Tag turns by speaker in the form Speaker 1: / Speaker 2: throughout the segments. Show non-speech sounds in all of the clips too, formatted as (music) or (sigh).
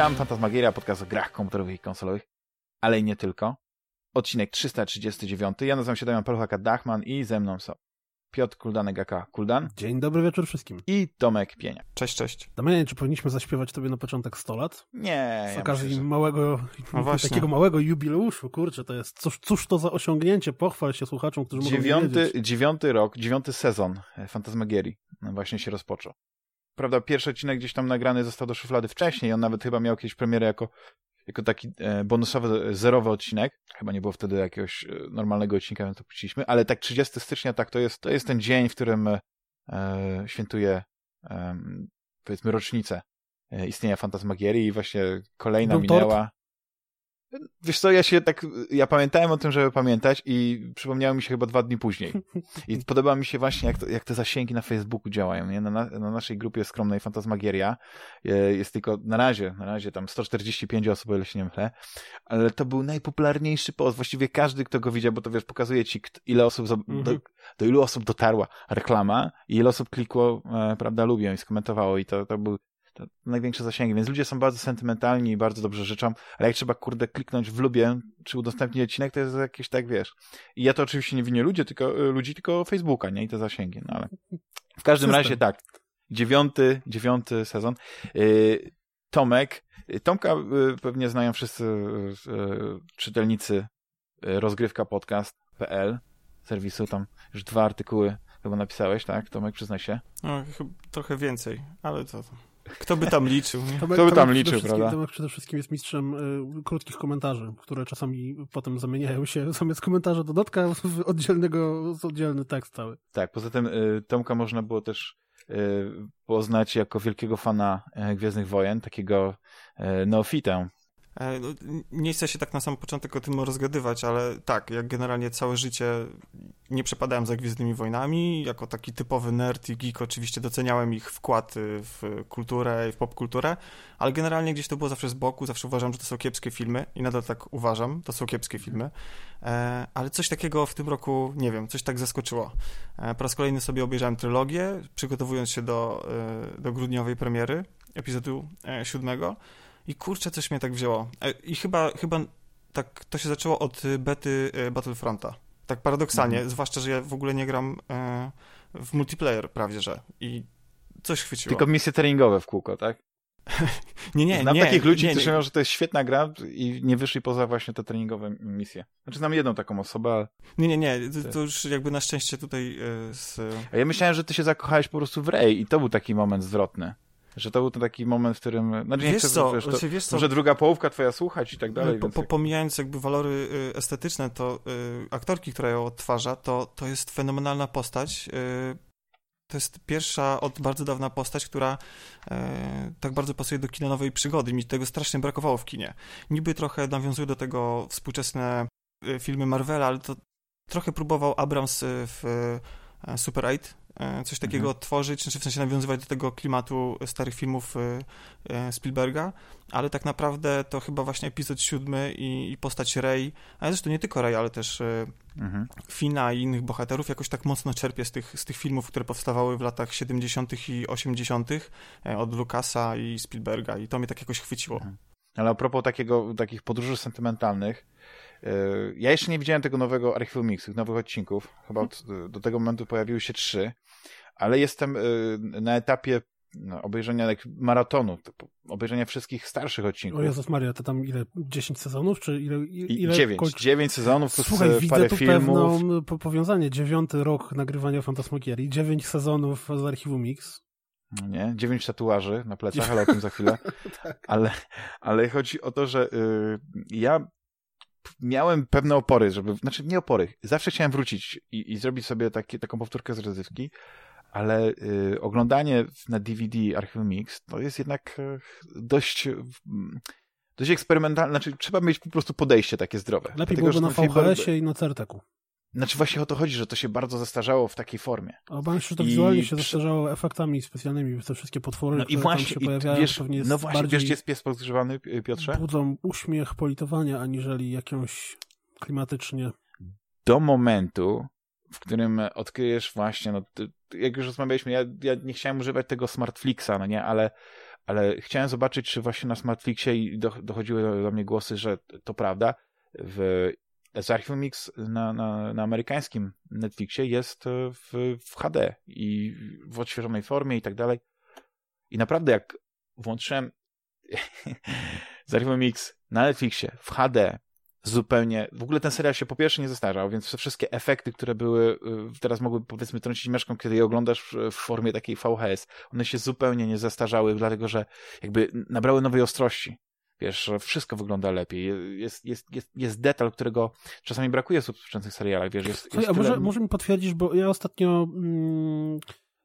Speaker 1: Witam, Fantasmagieria, podcast o grach komputerowych i konsolowych, ale i nie tylko. Odcinek 339. Ja nazywam się Damian Peluchaka Dachman i ze mną są Piotr Kuldanek aka Kuldan
Speaker 2: Dzień dobry wieczór wszystkim.
Speaker 1: i Tomek Pienia.
Speaker 3: Cześć, cześć.
Speaker 2: Damianie, czy powinniśmy zaśpiewać tobie na początek 100 lat?
Speaker 1: Nie,
Speaker 2: Z
Speaker 1: ja
Speaker 2: okazji
Speaker 1: myślę, że...
Speaker 2: małego,
Speaker 3: No
Speaker 2: takiego małego jubileuszu, kurczę, to jest, cóż, cóż to za osiągnięcie, pochwal się słuchaczom, którzy mogą nie
Speaker 1: dziewiąty,
Speaker 2: wiedzieć.
Speaker 1: dziewiąty rok, dziewiąty sezon e, Fantasmagierii no, właśnie się rozpoczął. Prawda, pierwszy odcinek gdzieś tam nagrany został do szuflady wcześniej, on nawet chyba miał jakieś premierę jako, jako taki e, bonusowy, zerowy odcinek. Chyba nie było wtedy jakiegoś e, normalnego odcinka, więc to puściliśmy, ale tak 30 stycznia, tak, to jest, to jest ten dzień, w którym e, świętuje e, powiedzmy rocznicę e, istnienia Fantasmagierii i właśnie kolejna
Speaker 2: Był tort?
Speaker 1: Wiesz co, ja się tak, ja pamiętałem o tym, żeby pamiętać i przypomniało mi się chyba dwa dni później. I (laughs) podoba mi się właśnie, jak, to, jak te zasięgi na Facebooku działają, nie? Na, na, na naszej grupie skromnej Fantasmagieria e, jest tylko, na razie, na razie tam 145 osób, o ile się nie mylę, ale to był najpopularniejszy post. Właściwie każdy, kto go widział, bo to wiesz, pokazuje ci, ile osób, do,
Speaker 2: Mhm.
Speaker 1: do ilu osób dotarła reklama i ile osób klikło, e, prawda, lubią i skomentowało i to, to był to największe zasięgi, więc ludzie są bardzo sentymentalni i bardzo dobrze życzą, ale jak trzeba, kurde, kliknąć w lubię, czy udostępnić odcinek, to jest jakieś tak, wiesz. I ja to oczywiście nie winię ludzi, tylko, y, ludzi, tylko Facebooka, nie? I te zasięgi, no ale w każdym razie tak. Dziewiąty, dziewiąty sezon. Y, Tomek, y, Tomka y, pewnie znają wszyscy y, y, czytelnicy y, rozgrywkapodcast.pl serwisu, tam już dwa artykuły chyba napisałeś, tak? Tomek, przyznaj się.
Speaker 3: No, chyba trochę więcej, ale to... Kto by tam liczył?
Speaker 2: Tomek,
Speaker 1: Kto by tam
Speaker 2: Tomek
Speaker 1: liczył,
Speaker 2: przede wszystkim-
Speaker 1: prawda?
Speaker 2: Tomek przede wszystkim jest mistrzem y, krótkich komentarzy, które czasami potem zamieniają się, (laughs) zamiast komentarza dodatka w oddzielnego, w oddzielny tekst cały.
Speaker 1: Tak, poza tym y, Tomka można było też y, poznać jako wielkiego fana y, Gwiezdnych Wojen, takiego y, neofitę.
Speaker 3: E, no, Nie chcę się tak na sam początek o tym rozgadywać, ale tak, jak generalnie całe życie nie przepadałem za Gwiezdnymi Wojnami, jako taki typowy nerd i geek oczywiście doceniałem ich wkład y, w kulturę i w popkulturę, ale generalnie gdzieś to było zawsze z boku, zawsze uważam, że to są kiepskie filmy i nadal tak uważam, to są kiepskie filmy, e, ale coś takiego w tym roku, nie wiem, coś tak zaskoczyło. E, Po raz kolejny sobie obejrzałem trylogię, przygotowując się do, e, do grudniowej premiery epizodu siódmego i kurczę, coś mnie tak wzięło. E, I chyba, chyba tak to się zaczęło od y, bety y, Battlefronta. Tak paradoksalnie,
Speaker 1: Mhm.
Speaker 3: zwłaszcza, że ja w ogóle nie gram e, w multiplayer prawie, że i coś chwyciło.
Speaker 1: Tylko misje treningowe w kółko, tak? (laughs)
Speaker 3: nie, nie,
Speaker 1: Znam
Speaker 3: nie,
Speaker 1: takich ludzi,
Speaker 3: nie,
Speaker 1: którzy
Speaker 3: nie.
Speaker 1: mówią, że to jest świetna gra i nie wyszli poza właśnie te treningowe misje. Znaczy znam jedną taką osobę, ale...
Speaker 3: Nie, nie, nie, to, to już jakby na szczęście tutaj e, z...
Speaker 1: A ja myślałem, że ty się zakochałeś po prostu w Rey i to był taki moment zwrotny. Że to był ten taki moment, w którym... Znaczy
Speaker 3: Wiesz
Speaker 1: chcę,
Speaker 3: co,
Speaker 1: wiesz, to,
Speaker 3: znaczy, wiesz co,
Speaker 1: może druga połówka twoja słuchać i tak dalej,
Speaker 3: po,
Speaker 1: więc...
Speaker 3: po, pomijając jakby walory y, estetyczne, to y, aktorki, która ją odtwarza, to, to jest fenomenalna postać. Y, to jest pierwsza od bardzo dawna postać, która e, tak bardzo pasuje do kina nowej przygody. Mi tego strasznie brakowało w kinie. Niby trochę nawiązuje do tego współczesne y, filmy Marvela, ale to trochę próbował Abrams y, w Super 8 e, coś takiego
Speaker 1: Mhm.
Speaker 3: odtworzyć, znaczy w sensie nawiązywać do tego klimatu starych filmów y, e, Spielberga, ale tak naprawdę to chyba właśnie epizod siódmy i, i postać Rey, a zresztą nie tylko Rey, ale też
Speaker 1: Mhm.
Speaker 3: Fina i innych bohaterów jakoś tak mocno czerpie z tych, z tych filmów, które powstawały w latach 70. i 80. e, od Lucasa i Spielberga i to mnie tak jakoś chwyciło.
Speaker 1: Mhm. Ale a propos takiego, takich podróży sentymentalnych, ja jeszcze nie widziałem tego nowego Archiwum Mix, tych nowych odcinków. Chyba od, do tego momentu pojawiły się trzy, ale jestem yy, na etapie no, obejrzenia jak maratonu, obejrzenia wszystkich starszych odcinków.
Speaker 2: O Jezus Maria, to tam ile? 10 sezonów, czy ile? Ile
Speaker 1: dziewięć,
Speaker 2: kończy-
Speaker 1: dziewięć sezonów plus
Speaker 2: Słuchaj,
Speaker 1: e,
Speaker 2: widzę
Speaker 1: parę
Speaker 2: tu
Speaker 1: filmów.
Speaker 2: pewną po powiązanie. Dziewiąty rok nagrywania Fantasmagierii, dziewięć sezonów z archiwum Mix.
Speaker 1: No Nie, dziewięć tatuaży na plecach, ale o tym za chwilę. (laughs)
Speaker 2: Tak.
Speaker 1: Ale, ale chodzi o to, że y, ja miałem pewne opory, żeby, znaczy nie opory, zawsze chciałem wrócić i, i zrobić sobie takie, taką powtórkę z rozrywki, ale y, oglądanie na DVD Archive Mix to jest jednak y, dość dość eksperymentalne, znaczy trzeba mieć po prostu podejście takie zdrowe.
Speaker 2: Lepiej
Speaker 1: Dlatego,
Speaker 2: byłoby na VHS-ie i na Certeku.
Speaker 1: Znaczy właśnie o to chodzi, że to się bardzo zestarzało w takiej formie.
Speaker 2: Obawiam się, że to
Speaker 1: I
Speaker 2: wizualnie się
Speaker 1: przy-
Speaker 2: zestarzało efektami specjalnymi, te wszystkie potwory,
Speaker 1: No i
Speaker 2: które
Speaker 1: właśnie,
Speaker 2: tam się
Speaker 1: i
Speaker 2: pojawiają,
Speaker 1: wiesz,
Speaker 2: pewnie jest
Speaker 1: no właśnie,
Speaker 2: bardziej
Speaker 1: wiesz gdzie jest pies podgrzewany, Piotrze?
Speaker 2: budzą uśmiech, politowania, aniżeli jakąś klimatycznie.
Speaker 1: do momentu, w którym odkryjesz właśnie, no, jak już rozmawialiśmy, ja, ja nie chciałem używać tego Smartflixa, no nie, ale, ale chciałem zobaczyć, czy właśnie na Smartflixie i do, dochodziły do, do mnie głosy, że to prawda, w z Archive Mix na, na, na amerykańskim Netflixie jest w, w HD i w odświeżonej formie i tak dalej. I naprawdę jak włączyłem (laughs) z Archive Mix na Netflixie w HD zupełnie, w ogóle ten serial się po pierwsze nie zestarzał, więc wszystkie efekty, które były, y, teraz mogły powiedzmy trącić mieszką, kiedy je oglądasz w formie takiej VHS, one się zupełnie nie zestarzały, dlatego że jakby nabrały nowej ostrości. Wiesz, wszystko wygląda lepiej. Jest, jest, jest, jest detal, którego czasami brakuje w współczesnych serialach. Wiesz, jest,
Speaker 2: jest a tyle... może, może mi potwierdzisz, bo ja ostatnio mm,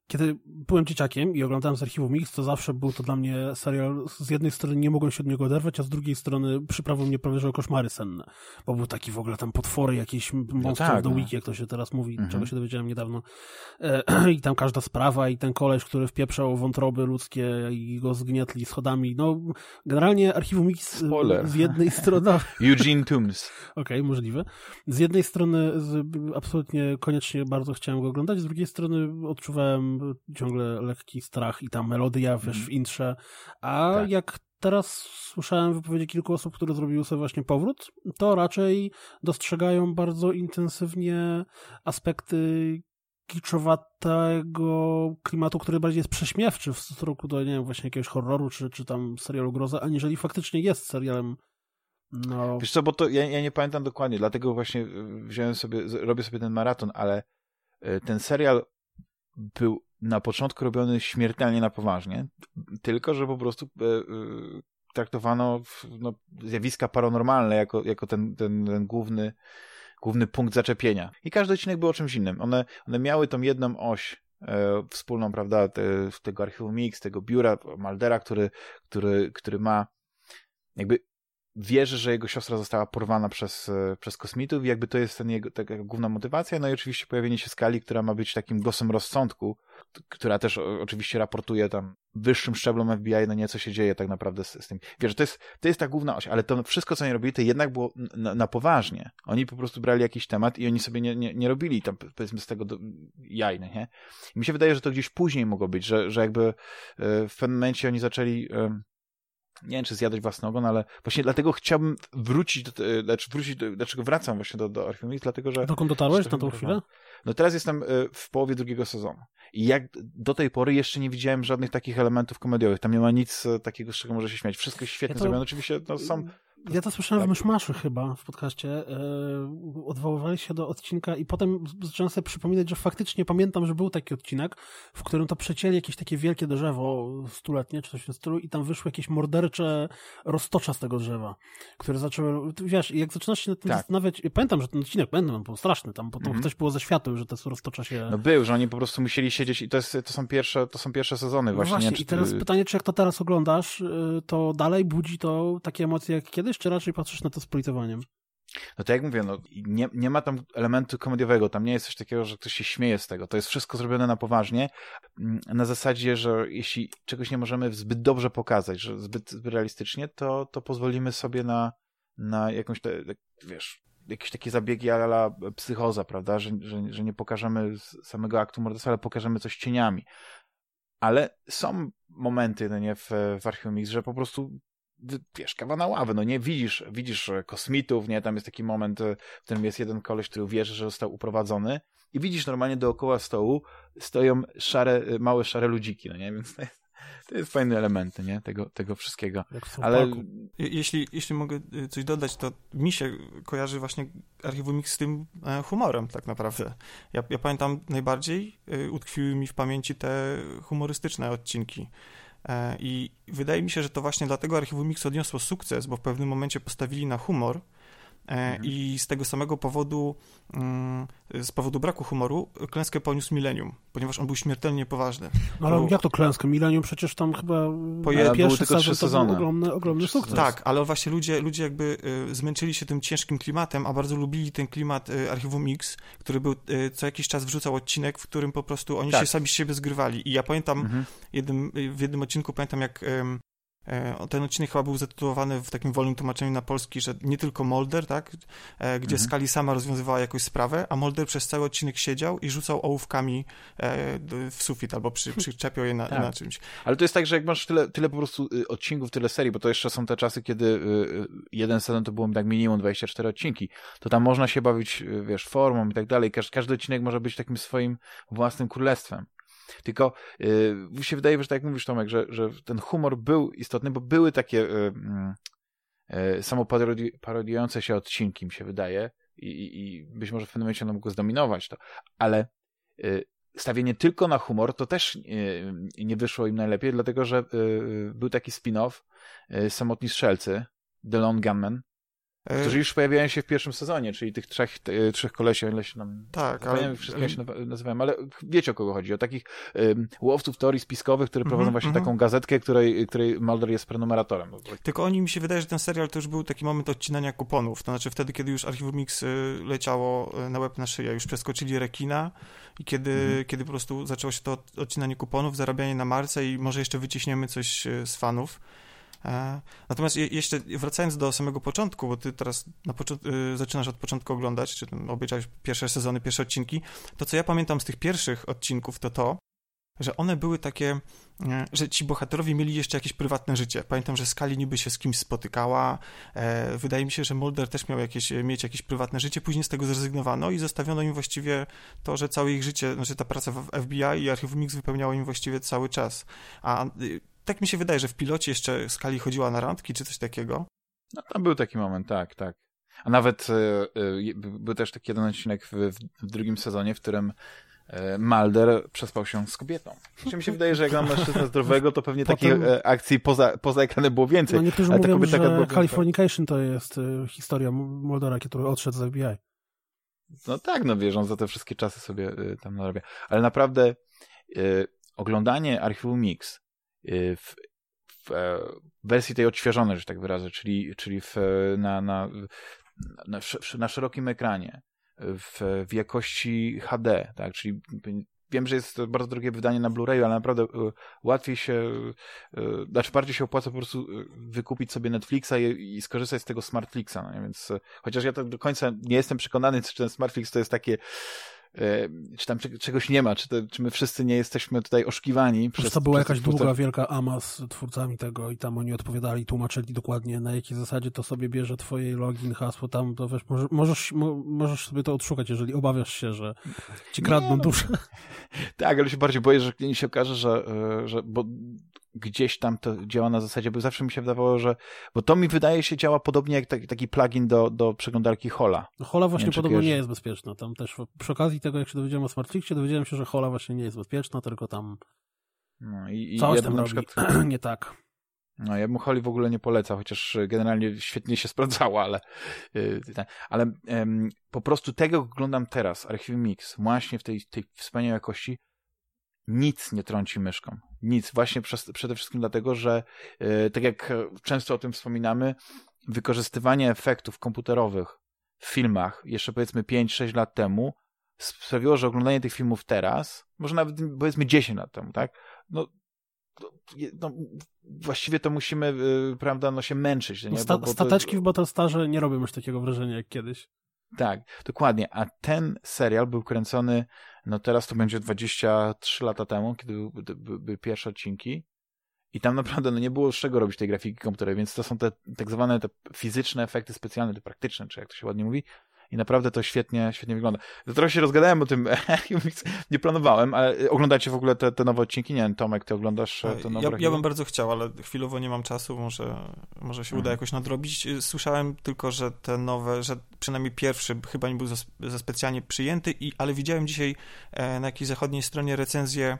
Speaker 2: kiedy byłem dzieciakiem i oglądałem z archiwum Mix, to zawsze był to dla mnie serial, z jednej strony nie mogłem się od niego oderwać, a z drugiej strony przyprawił mnie prawie, że o koszmary senne, bo był taki w ogóle tam potwory, jakieś Monster no tak, the no. Week, jak to się teraz mówi, mhm. czego się dowiedziałem niedawno. E, (clears throat) I tam każda sprawa i ten koleś, który wpieprzał wątroby ludzkie i go zgnietli schodami. No, generalnie archiwum Mix e,
Speaker 1: Spoiler.
Speaker 2: z jednej (laughs) strony...
Speaker 1: Eugene Toombs. (laughs)
Speaker 2: Okej, okay, możliwe. Z jednej strony z, absolutnie koniecznie bardzo chciałem go oglądać, z drugiej strony odczuwałem ciągle lekki strach i ta melodia, wiesz, mm. w intrze, a tak. jak teraz słyszałem wypowiedzi kilku osób, które zrobiły sobie właśnie powrót, to raczej dostrzegają bardzo intensywnie aspekty kiczowatego klimatu, który bardziej jest prześmiewczy w stosunku do, nie wiem, właśnie jakiegoś horroru, czy, czy tam serialu groza, aniżeli faktycznie jest serialem no.
Speaker 1: Wiesz co, bo to ja, ja nie pamiętam dokładnie, dlatego właśnie wziąłem sobie, robię sobie ten maraton, ale e, ten serial był na początku robiony śmiertelnie na poważnie, tylko że po prostu e, e, traktowano no, zjawiska paranormalne jako, jako ten, ten, ten główny, główny punkt zaczepienia. I każdy odcinek był o czymś innym. One, one miały tą jedną oś e, wspólną, prawda, te, tego archiwum Mix, tego biura Maldera, który, który, który ma jakby wierzy, że jego siostra została porwana przez, e, przez kosmitów i jakby to jest ten jego, taka główna motywacja. No i oczywiście pojawienie się skali, która ma być takim głosem rozsądku, która też oczywiście raportuje tam wyższym szczeblom FBI, no nie, co się dzieje tak naprawdę z, z tym. Wiesz, to jest, to jest ta główna oś, ale to wszystko, co oni robili, to jednak było na, na poważnie. Oni po prostu brali jakiś temat i oni sobie nie, nie, nie robili tam, powiedzmy, z tego do, nie? I mi się wydaje, że to gdzieś później mogło być, że, że jakby e, w pewnym momencie oni zaczęli nie wiem, czy zjadać własny ogon, ale właśnie dlatego chciałbym wrócić, do, znaczy wrócić, do, dlaczego wracam właśnie do, do Archimedes, dlatego że...
Speaker 2: Dokąd dotarłeś na tą chwilę?
Speaker 1: No teraz jestem e, w połowie drugiego sezonu. I jak do tej pory jeszcze nie widziałem żadnych takich elementów komediowych. Tam nie ma nic e, takiego, z czego może się śmiać. Wszystko jest świetnie ja to... zrobione. Oczywiście no, są
Speaker 2: ja to słyszałem tak. w Myszmaszu chyba w podcaście. Yy, odwoływali się do odcinka i potem zacząłem sobie przypominać, że faktycznie pamiętam, że był taki odcinek, w którym to przecięli jakieś takie wielkie drzewo stuletnie, czy coś w tym stylu i tam wyszły jakieś mordercze roztocza z tego drzewa, które zaczęły, wiesz, jak zaczynasz się nad tym tak. zastanawiać, ja pamiętam, że ten odcinek, pamiętam, był straszny, tam potem -hmm. ktoś było ze światłem, że te roztocza się...
Speaker 1: No był, że oni po prostu musieli siedzieć i to, jest, to, są, pierwsze, to są pierwsze sezony właśnie. No właśnie
Speaker 2: nie, i teraz pytanie, czy jak to teraz oglądasz, y, to dalej budzi to takie emocje jak kiedyś, czy raczej patrzysz na to z politowaniem?
Speaker 1: No to jak mówię, no, nie, nie ma tam elementu komediowego, tam nie jest coś takiego, że ktoś się śmieje z tego. To jest wszystko zrobione na poważnie, mm, na zasadzie, że jeśli czegoś nie możemy zbyt dobrze pokazać, że zbyt, zbyt realistycznie, to, to pozwolimy sobie na, na jakąś, te, wiesz, jakieś takie zabiegi ala psychoza, prawda, że, że, że nie pokażemy samego aktu morderstwa, ale pokażemy coś cieniami. Ale są momenty, no nie, w, w Archium że po prostu wiesz, kawa na ławę, no nie, widzisz, widzisz e, kosmitów, nie, tam jest taki moment, e, w którym jest jeden koleś, który wierzy, że został uprowadzony i widzisz normalnie dookoła stołu stoją szare, e, małe szare ludziki, no nie, więc to jest, to jest fajny element, nie, tego, tego wszystkiego. Ale...
Speaker 3: Jeśli, jeśli mogę coś dodać, to mi się kojarzy właśnie Archiwum Mix z tym humorem tak naprawdę. Ja, ja pamiętam najbardziej, utkwiły mi w pamięci te humorystyczne odcinki, E, I wydaje mi się, że to właśnie dlatego Archiwum Mix odniosło sukces, bo w pewnym momencie postawili na humor E, mhm. I z tego samego powodu, mm, z powodu braku humoru, klęskę poniósł Millennium, ponieważ on był śmiertelnie poważny.
Speaker 2: No ale jak to klęskę? Millennium przecież tam chyba po pierwszy sezon trzy sezony. ogromny, ogromny sukces.
Speaker 3: Tak, ale właśnie ludzie, ludzie jakby y, zmęczyli się tym ciężkim klimatem, a bardzo lubili ten klimat y, Archiwum X, który był y, co jakiś czas wrzucał odcinek, w którym po prostu oni tak. się sami z siebie zgrywali. I ja pamiętam, mhm. jednym, w jednym odcinku pamiętam jak E, ten odcinek chyba był zatytułowany w takim wolnym tłumaczeniu na polski, że nie tylko Molder, tak? E, gdzie mhm. Skali sama rozwiązywała jakąś sprawę, a Molder przez cały odcinek siedział i rzucał ołówkami e, w sufit albo przy, przyczepiał je na, tak. na, czymś.
Speaker 1: Ale to jest tak, że jak masz tyle, tyle po prostu y, odcinków, tyle serii, bo to jeszcze są te czasy, kiedy y, y, jeden sezon to było tak minimum 24 odcinki, to tam można się bawić, wiesz, formą i tak dalej. Każdy, każdy odcinek może być takim swoim własnym królestwem. Tylko yy, mi się wydaje, że tak jak mówisz Tomek, że, że ten humor był istotny, bo były takie yy, yy, samoparodiujące się odcinki, mi się wydaje, i, i, i być może w pewnym momencie ono mogło zdominować to, ale yy, stawienie tylko na humor to też yy, nie wyszło im najlepiej, dlatego że yy, był taki spin-off Samotni Strzelcy, The Lone Gunman, Którzy już pojawiają się w pierwszym sezonie, czyli tych trzech, trzech kolesi, o ile się nam...
Speaker 3: Tak, ale...
Speaker 1: Wszystkie się nazywają, ale wiecie o kogo chodzi. O takich um, łowców teorii spiskowych, które prowadzą mm -hmm, właśnie mm -hmm. taką gazetkę, której, której Mulder jest prenumeratorem.
Speaker 3: Tylko oni, mi się wydaje, że ten serial to już był taki moment odcinania kuponów. To znaczy wtedy, kiedy już Archiwum Mix y, leciało y, na łeb na szyję, już przeskoczyli rekina i kiedy, mm -hmm. kiedy po prostu zaczęło się to odcinanie kuponów, zarabianie na marce i może jeszcze wyciśniemy coś y, z fanów. E, natomiast jeszcze wracając do samego początku, bo ty teraz na y, zaczynasz od początku oglądać, czy obejrzałeś pierwsze sezony, pierwsze odcinki, to co ja pamiętam z tych pierwszych odcinków to to, że one były takie, e, że ci bohaterowie mieli jeszcze jakieś prywatne życie. Pamiętam, że Skali niby się z kimś spotykała. E, wydaje mi się, że Mulder też miał jakieś, mieć jakieś prywatne życie. Później z tego zrezygnowano i zostawiono im właściwie to, że całe ich życie, znaczy ta praca w FBI i Archiwum Mix wypełniało im właściwie cały czas. A y, tak mi się wydaje, że w pilocie jeszcze Skali chodziła na randki czy coś takiego.
Speaker 1: No tam był taki moment, tak, tak. A nawet y, y, był też taki jeden odcinek w, w, drugim sezonie, w którym y, Mulder przespał się z kobietą. Czy mi się wydaje, że jak mam mężczyznę zdrowego, to pewnie Potem... takich akcji poza, poza ekranem było więcej.
Speaker 2: No niektórzy Ale mówią, że była... Californication to jest historia Muldera, który odszedł z FBI.
Speaker 1: No tak, no wierzą, za te wszystkie czasy sobie tam narabia. Ale naprawdę oglądanie Archiwum Mix Y, w, e, w wersji tej odświeżonej, że tak wyrażę, czyli, czyli w, na, na, na, na szerokim ekranie, w, w jakości HD, tak, czyli wiem, że jest to bardzo drogie wydanie na Blu-rayu, ale naprawdę y, łatwiej się, y, znaczy bardziej się opłaca po prostu wykupić sobie Netflixa i, skorzystać z tego Smartflixa, no, więc chociaż ja tak do końca nie jestem przekonany, czy ten Smartflix to jest takie E, czy tam czegoś nie ma, czy, to, czy my wszyscy nie jesteśmy tutaj oszukiwani.
Speaker 2: Przez, to była jakaś długa, wielka ama z twórcami tego i tam oni odpowiadali, tłumaczyli dokładnie na jakiej zasadzie to sobie bierze twoje login, hasło, tam to wiesz, możesz, możesz sobie to odszukać, jeżeli obawiasz się, że ci kradną nie, no. duszę.
Speaker 1: Tak, ale się bardziej boję, że się okaże, że, e, że bo gdzieś tam to działa na zasadzie, bo zawsze mi się wydawało, że, bo to mi wydaje się działa podobnie jak taki, taki plugin do, do przeglądarki Hola.
Speaker 2: No, Hola właśnie nie podobno nie jest bezpieczna. Tam też przy okazji tego, jak się dowiedziałem o SmartFlixie, dowiedziałem się, że Hola właśnie nie jest bezpieczna, tylko tam no i, i coś ja tam na przykład... (clears throat) nie tak.
Speaker 1: No, ja bym Holi w ogóle nie polecał, chociaż generalnie świetnie się (laughs) sprawdzała, ale, yy, ale yy, po prostu tego oglądam teraz, Archiwum Mix, właśnie w tej, tej wspaniałej jakości, nic nie trąci myszką. Nic. Właśnie przez, przede wszystkim dlatego, że yy, tak jak często o tym wspominamy, wykorzystywanie efektów komputerowych w filmach jeszcze powiedzmy 5-6 lat temu sprawiło, że oglądanie tych filmów teraz, może nawet powiedzmy 10 lat temu, tak? No, no, właściwie to musimy, yy, prawda, no się męczyć. Nie?
Speaker 2: Bo, bo stateczki to... w Battlestarze nie robią już takiego wrażenia jak kiedyś.
Speaker 1: Tak, dokładnie. A ten serial był kręcony, no teraz to będzie 23 lata temu, kiedy były, były pierwsze odcinki. I tam naprawdę no nie było z czego robić tej grafiki komputerowej, więc to są te tak zwane te fizyczne efekty specjalne, te praktyczne, czy jak to się ładnie mówi, i naprawdę to świetnie, świetnie wygląda. Trochę się rozgadałem o tym, (laughs) nie planowałem, ale oglądacie w ogóle te, te nowe odcinki? Nie wiem, Tomek, ty oglądasz e, te nowe
Speaker 3: ja, ja bym bardzo chciał, ale chwilowo nie mam czasu, może, może się mhm. uda jakoś nadrobić. Słyszałem tylko, że te nowe, że przynajmniej pierwszy chyba nie był za, za specjalnie przyjęty, i, ale widziałem dzisiaj e, na jakiejś zachodniej stronie recenzję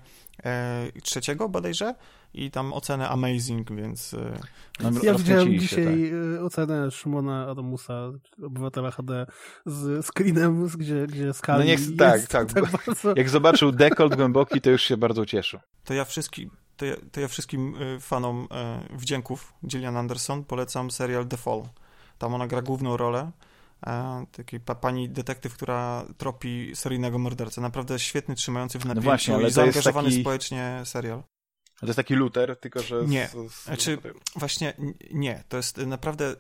Speaker 3: trzeciego bodajże i tam ocenę amazing, więc... E,
Speaker 2: no, ja widziałem dzisiaj tak. E, ocenę Szymona Adamusa, obywatela HD z screenem, gdzie, gdzie skali no niech,
Speaker 1: tak, tak, (laughs) tak bardzo... Jak zobaczył dekolt głęboki, to już się bardzo cieszył.
Speaker 3: To ja wszystkim to ja, to ja wszystkim e, fanom wdzięków Gillian Anderson polecam serial The Fall. Tam ona gra główną rolę takiej pa, pani detektyw, która tropi seryjnego mordercę. Naprawdę świetny, trzymający w napięciu no właśnie, i zaangażowany taki... społecznie serial.
Speaker 1: To jest taki Luther, tylko że...
Speaker 3: Nie, z, z... znaczy właśnie nie, to jest naprawdę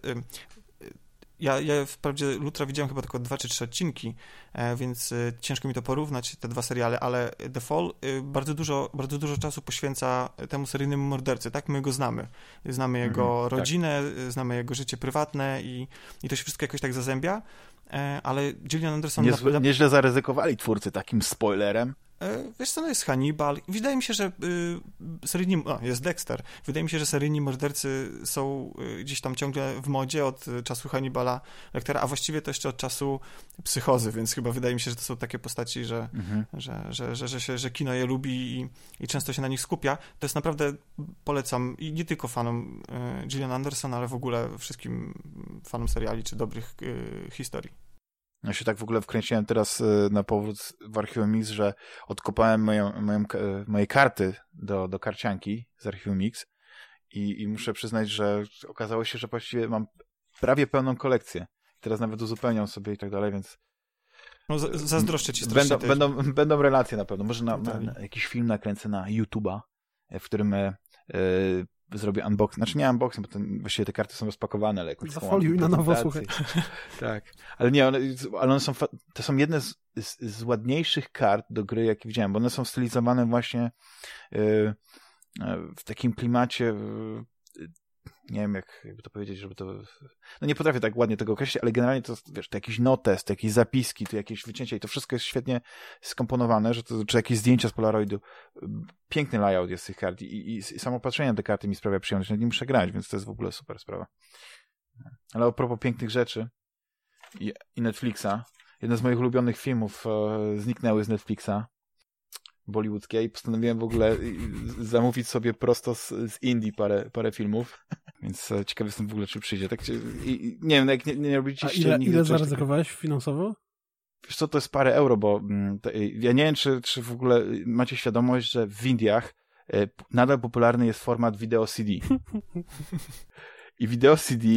Speaker 3: ja, ja wprawdzie Lutra widziałem chyba tylko dwa czy trzy odcinki, e, więc e, ciężko mi to porównać, te dwa seriale, ale The Fall e, bardzo dużo, bardzo dużo czasu poświęca temu seryjnemu mordercy, tak? My go znamy. Znamy jego mhm, tak. rodzinę, tak. znamy jego życie prywatne i, i to się wszystko jakoś tak zazębia, ale Gillian Anderson...
Speaker 1: Na... Nieźle zaryzykowali twórcy takim spoilerem.
Speaker 3: E, wiesz co, no jest Hannibal. Wydaje mi się, że y, seryjni... Jest Dexter. Wydaje mi się, że seryjni mordercy są y, gdzieś tam ciągle w modzie od y, czasu Hannibala Lectera, a właściwie to jeszcze od czasu psychozy, więc chyba wydaje mi się, że to są takie postaci, że, mhm. że, że, że, że, się, że kino je lubi i, i często się na nich skupia. To jest naprawdę, polecam i nie tylko fanom y, Gillian Anderson, ale w ogóle wszystkim fanom seriali czy dobrych y, historii.
Speaker 1: Ja się tak w ogóle wkręciłem teraz y, na powrót w Archiwum Mix, że odkopałem moją, moją, moje karty do, do karcianki z Archiwum Mix i, i muszę przyznać, że okazało się, że właściwie mam prawie pełną kolekcję. Teraz nawet uzupełniam sobie i tak dalej, więc
Speaker 3: no, zazdroszczę ci
Speaker 1: strasznie. Będą, będą, będą relacje na pewno. Może na, na, na jakiś film nakręcę na YouTube'a, w którym e, zrobię unboxing, znaczy nie unboxing, bo to, właściwie te karty są rozpakowane, ale jakoś
Speaker 2: Zafoliuj na nowo, słuchaj. (laughs)
Speaker 1: tak, ale nie, one, ale one są, to są jedne z, z, z, ładniejszych kart do gry, jakie widziałem, bo one są stylizowane właśnie yy, w takim klimacie nie wiem jak jakby to powiedzieć, żeby to... No nie potrafię tak ładnie tego określić, ale generalnie to, wiesz, to jakiś notes, to jakieś zapiski, to jakieś wycięcia i to wszystko jest świetnie skomponowane, że to, czy jakieś zdjęcia z Polaroidu. Piękny layout jest tych kart i, i, i samo patrzenie na te karty mi sprawia przyjemność, nie muszę grać, więc to jest w ogóle super sprawa. Ale a propos pięknych rzeczy i, i Netflixa, jeden z moich ulubionych filmów e, zniknęły z Netflixa, bollywoodzkie i postanowiłem w ogóle zamówić sobie prosto z, z Indii parę, parę filmów, więc e, ciekawy jestem w ogóle, czy przyjdzie. Tak, i, nie wiem, jak nie, nie robicie
Speaker 2: A ile, ile zaryzykowałeś finansowo?
Speaker 1: Wiesz co, to jest parę euro, bo mm, to, ja nie wiem, czy, czy w ogóle macie świadomość, że w Indiach e, nadal popularny jest format wideo CD. (laughs) I wideo CD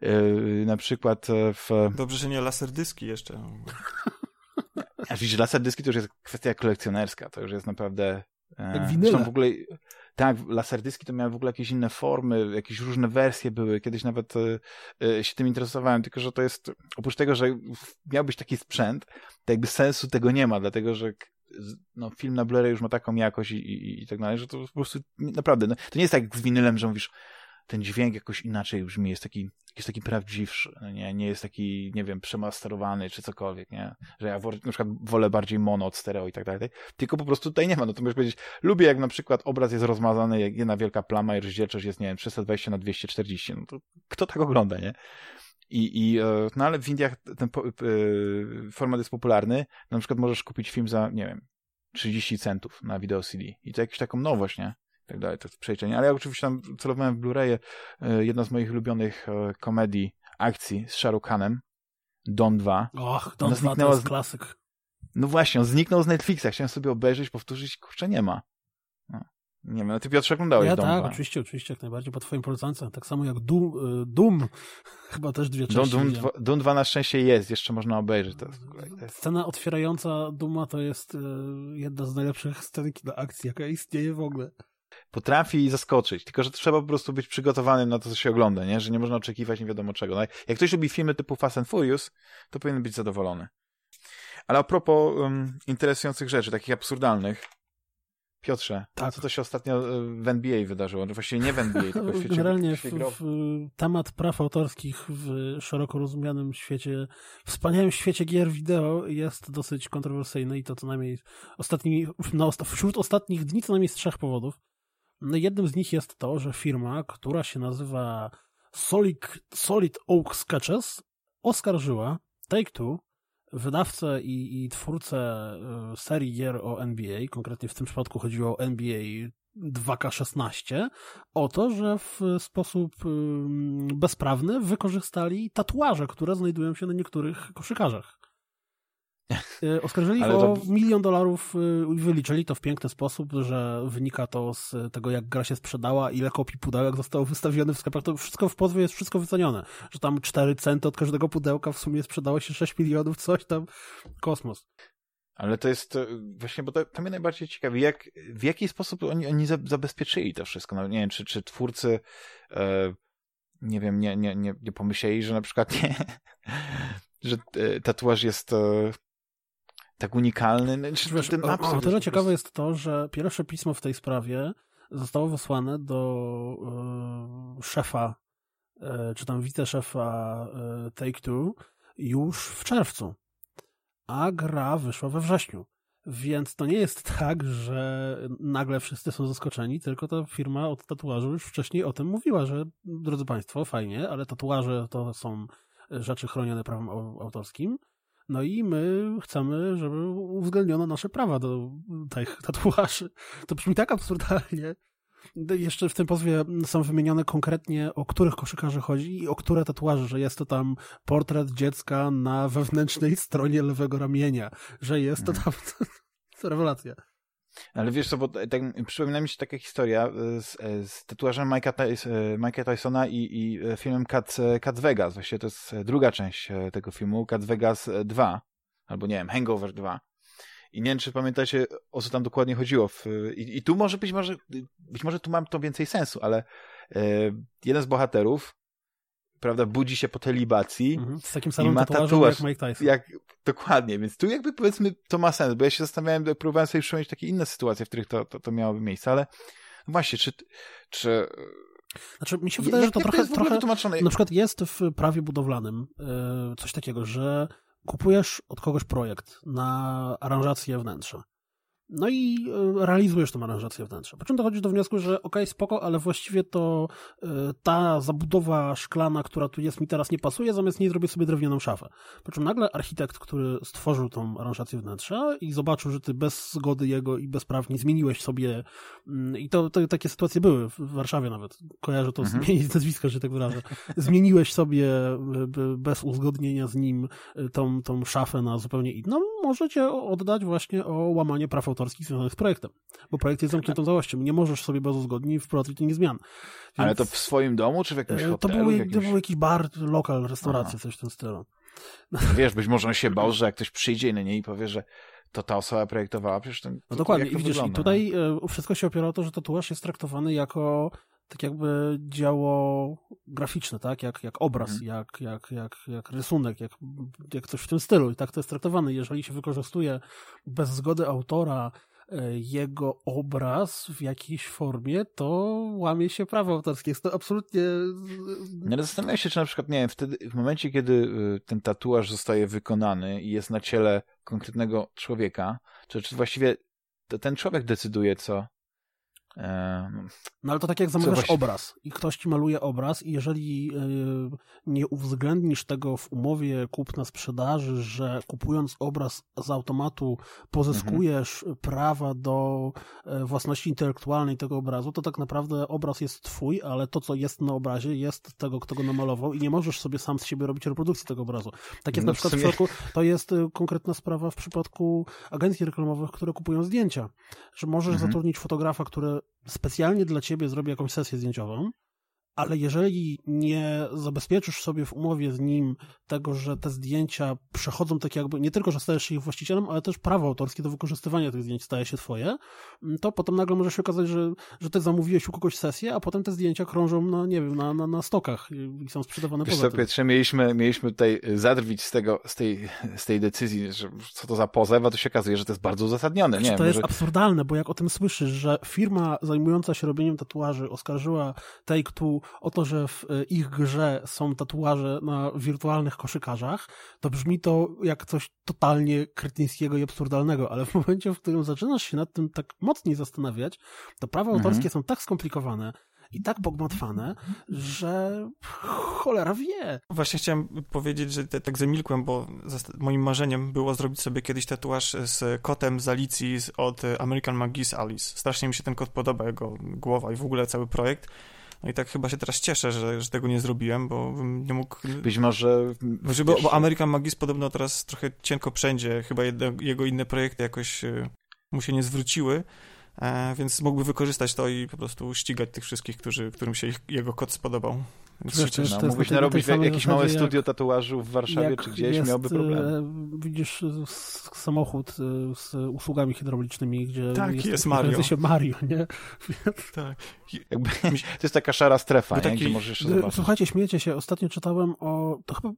Speaker 1: e, na przykład w...
Speaker 3: Dobrze, że nie laserdyski jeszcze. (laughs)
Speaker 1: A widzisz, laserdyski to już jest kwestia kolekcjonerska, to już jest naprawdę...
Speaker 2: Jak winyle.
Speaker 1: w ogóle, tak, laserdyski to miały w ogóle jakieś inne formy, jakieś różne wersje były. Kiedyś nawet e, e, się tym interesowałem, tylko że to jest, oprócz tego, że miał być taki sprzęt, to jakby sensu tego nie ma, dlatego że no, film na Blu-ray już ma taką jakość i, i, i tak dalej, że to po prostu naprawdę, no, to nie jest tak jak z winylem, że mówisz, ten dźwięk jakoś inaczej brzmi, jest taki, jest taki prawdziwszy, nie, nie jest taki, nie wiem, przemasterowany czy cokolwiek, nie, że ja na przykład wolę bardziej mono od stereo i tak dalej, tylko po prostu tutaj nie ma, no to możesz powiedzieć, lubię jak na przykład obraz jest rozmazany, jak jedna wielka plama i rozdzielczość jest, nie wiem, 320 na 240, no to kto tak ogląda, nie? I, i, e, no ale w Indiach ten e, format jest popularny, na przykład możesz kupić film za, nie wiem, 30 centów na video CD i to jakąś taką nowość, nie? Tak dalej, to jest przejrzenie. Ale ja oczywiście tam celowałem w Blu-raye e, jedna z moich ulubionych e, komedii, akcji z Shahrukhanem, Don 2.
Speaker 2: Och, Don 2 to jest z... klasyk.
Speaker 1: No właśnie, on zniknął z Netflixa. Chciałem sobie obejrzeć, powtórzyć, kurczę, nie ma. No. Nie wiem, a ty Piotrze oglądałeś
Speaker 2: Ja
Speaker 1: Dom
Speaker 2: tak,
Speaker 1: 2.
Speaker 2: oczywiście, oczywiście, jak najbardziej po twoim polecance. Tak samo jak Doom, e, Doom. (laughs) chyba też dwie części
Speaker 1: Doom, Doom, 2, Doom 2 na szczęście jest, jeszcze można obejrzeć. To to jest...
Speaker 2: Scena otwierająca Duma to jest jedna z najlepszych scen na akcji, jaka istnieje w ogóle
Speaker 1: potrafi zaskoczyć, tylko że trzeba po prostu być przygotowanym na to, co się ogląda, nie? że nie można oczekiwać nie wiadomo czego. No, jak ktoś lubi filmy typu Fast and Furious, to powinien być zadowolony. Ale a propos um, interesujących rzeczy, takich absurdalnych, Piotrze, tak. co to się ostatnio e, w NBA wydarzyło? No właściwie nie w NBA, tylko w świecie
Speaker 2: Generalnie w, w, temat praw autorskich w szeroko rozumianym świecie, wspaniałym świecie gier wideo jest dosyć kontrowersyjny i to co najmniej ostatnimi, na, wśród ostatnich dni co najmniej z trzech powodów. No jednym z nich jest to, że firma, która się nazywa Solid, Solid Oak Sketches, oskarżyła Take-Two, wydawcę i, i twórcę e, serii gier o NBA, konkretnie w tym przypadku chodziło o NBA 2K16, o to, że w sposób bezprawny wykorzystali tatuaże, które znajdują się na niektórych koszykarzach. Y, oskarżyli to... o milion dolarów y, i wyliczyli to w piękny sposób, że wynika to z tego, jak gra się sprzedała, ile kopii pudełek zostało wystawione w sklepach. To wszystko w pozwie jest wszystko wycenione. Że tam 4 centy od każdego pudełka w sumie sprzedało się 6 milionów, coś tam. Kosmos.
Speaker 1: Ale to jest właśnie, bo to, to mnie najbardziej ciekawi, jak, w jaki sposób oni, oni zabezpieczyli to wszystko. No, nie wiem, czy, czy twórcy e, nie wiem, nie, nie, nie, nie pomyśleli, że na przykład nie, (laughs) że e, tatuaż jest e, tak unikalny. No,
Speaker 2: Wiesz, ten o, o tyle ciekawe jest to, że pierwsze pismo w tej sprawie zostało wysłane do e, szefa, e, czy tam wiceszefa e, Take-Two już w czerwcu, a gra wyszła we wrześniu. Więc to nie jest tak, że nagle wszyscy są zaskoczeni, tylko ta firma od tatuażu już wcześniej o tym mówiła, że drodzy Państwo, fajnie, ale tatuaże to są rzeczy chronione prawem autorskim. No i my chcemy, żeby uwzględniono nasze prawa do tych tatuaży. To brzmi tak absurdalnie. Jeszcze w tym pozwie są wymienione konkretnie, o których koszykarzy chodzi i o które tatuaże, że jest to tam portret dziecka na wewnętrznej stronie lewego ramienia, że jest to tam... to (laughs) rewelacja.
Speaker 1: Ale wiesz co, bo tak, przypomina mi się taka historia e, z, e, z tatuażem e, Mike'a Tysona i, i filmem Cat, Cat Vegas. Właściwie to jest druga część tego filmu, Cat Vegas 2, albo nie wiem, Hangover 2. I nie wiem, czy pamiętacie, o co tam dokładnie chodziło. I, I tu może być może, być może tu mam to więcej sensu, ale jeden z bohaterów, prawda, budzi się po tej libacji
Speaker 2: mhm, z takim samym i ma tatuaż jak Mike Tyson.
Speaker 1: Jak, dokładnie, więc tu jakby powiedzmy to ma sens, bo ja się zastanawiałem, próbowałem sobie przypomnieć takie inne sytuacje, w których to, to, to miałoby miejsce, ale właśnie, czy, czy
Speaker 2: znaczy, mi się wydaje, że to trochę, trochę na przykład jest w prawie budowlanym e, coś takiego, że kupujesz od kogoś projekt na aranżację wnętrza. No i e, realizujesz tą aranżację wnętrza. Po czym dochodzisz do wniosku, że ok, spoko, ale właściwie to e, ta zabudowa szklana, która tu jest, mi teraz nie pasuje, zamiast niej zrobię sobie drewnianą szafę. Po czym nagle architekt, który stworzył tą aranżację wnętrza i zobaczył, że ty bez zgody jego i bezprawnie zmieniłeś sobie mm, i to, to takie sytuacje były w Warszawie nawet. Kojarzę to mhm. zmienić nazwisko, że tak wyrażę. Zmieniłeś sobie e, bez uzgodnienia z nim tą, tą szafę na zupełnie inną. Możecie oddać właśnie o łamanie praw autorskich związanych z projektem, bo projekt jest zamkniętą całością. Nie możesz sobie bez uzgodnień wprowadzić innych zmian. Więc,
Speaker 1: Ale to w swoim domu, czy w jakimś e, hotelu?
Speaker 2: To był,
Speaker 1: jakimś...
Speaker 2: to był jakiś bar, lokal, restauracja, Aha. coś w tym stylu.
Speaker 1: No wiesz, być może on się bał, że jak ktoś przyjdzie na niej i powie, że to ta osoba projektowała, przecież ten,
Speaker 2: No dokładnie, i widzisz, wygląda, i tutaj no? wszystko się opiera o to, że tatuaż jest traktowany jako tak jakby dzieło graficzne, tak? Jak, jak obraz, mhm. jak, jak, jak, jak rysunek, jak, jak coś w tym stylu. I tak to jest traktowane. Jeżeli się wykorzystuje bez zgody autora e, jego obraz w jakiejś formie, to łamie się prawo autorskie. Jest to absolutnie...
Speaker 1: Nie zastanawiam się, czy na przykład, nie wiem, wtedy, w momencie, kiedy y, ten tatuaż zostaje wykonany i jest na ciele konkretnego człowieka, czy, czy właściwie ten człowiek decyduje, co,
Speaker 2: no ale to tak jak zamawiasz obraz i ktoś ci maluje obraz i jeżeli e, nie uwzględnisz tego w umowie kupna sprzedaży, że kupując obraz z automatu pozyskujesz mhm. prawa do e, własności intelektualnej tego obrazu, to tak naprawdę obraz jest twój, ale to, co jest na obrazie, jest tego, kto go namalował i nie możesz sobie sam z siebie robić reprodukcji tego obrazu. Tak jest no na przykład w, przypadku, to jest e, konkretna sprawa w przypadku agencji reklamowych, które kupują zdjęcia, że możesz mhm. zatrudnić fotografa, który specjalnie dla ciebie zrobi jakąś sesję zdjęciową, ale jeżeli nie zabezpieczysz sobie w umowie z nim tego, że te zdjęcia przechodzą tak jakby, nie tylko, że stajesz się ich właścicielem, ale też prawo autorskie do wykorzystywania tych zdjęć staje się twoje, to potem nagle może się okazać, że, że ty zamówiłeś u kogoś sesję, a potem te zdjęcia krążą na, nie wiem, na, na, na stokach i są sprzedawane
Speaker 1: Wiesz poza co, Piotrze, mieliśmy, mieliśmy tutaj zadrwić z tego, z tej, z tej decyzji, że co to za pozew, a to się okazuje, że to jest bardzo uzasadnione. Nie,
Speaker 2: to może... jest absurdalne, bo jak o tym słyszysz, że firma zajmująca się robieniem tatuaży oskarżyła Take-Two o to, że w e, ich grze są tatuaże na wirtualnych koszykarzach, to brzmi to jak coś totalnie kretyńskiego i absurdalnego, ale w momencie, w którym zaczynasz się nad tym tak mocniej zastanawiać, to prawa mhm. autorskie są tak skomplikowane, i tak pogmatwane, że cholera wie.
Speaker 3: Właśnie chciałem powiedzieć, że te, tak zamilkłem, bo moim marzeniem było zrobić sobie kiedyś tatuaż z kotem z Alicji od American McGee's Alice. Strasznie mi się ten kot podoba, jego głowa i w ogóle cały projekt. No i tak chyba się teraz cieszę, że, że tego nie zrobiłem, bo bym nie mógł...
Speaker 1: Być może...
Speaker 3: Znaczy, bo, bo American Magis podobno teraz trochę cienko wszędzie, chyba jedno, jego inne projekty jakoś e, mu się nie zwróciły, e, więc mógłby wykorzystać to i po prostu ścigać tych wszystkich, którzy, którym się ich, jego kod spodobał.
Speaker 2: Wiesz,
Speaker 1: no, mógłbyś narobić jakieś małe studio tatuażu w Warszawie czy gdzieś,
Speaker 2: jest,
Speaker 1: miałby problem.
Speaker 2: E, widzisz samochód e, z usługami hydraulicznymi, gdzie
Speaker 3: tak,
Speaker 2: jest,
Speaker 3: jest Mario.
Speaker 2: się Mario, nie? (laughs)
Speaker 1: tak. Jakby, (laughs) to jest taka szara strefa, taki, gdzie możesz jeszcze zobaczyć.
Speaker 2: Słuchajcie, śmiecie się. Ostatnio czytałem o... To chyba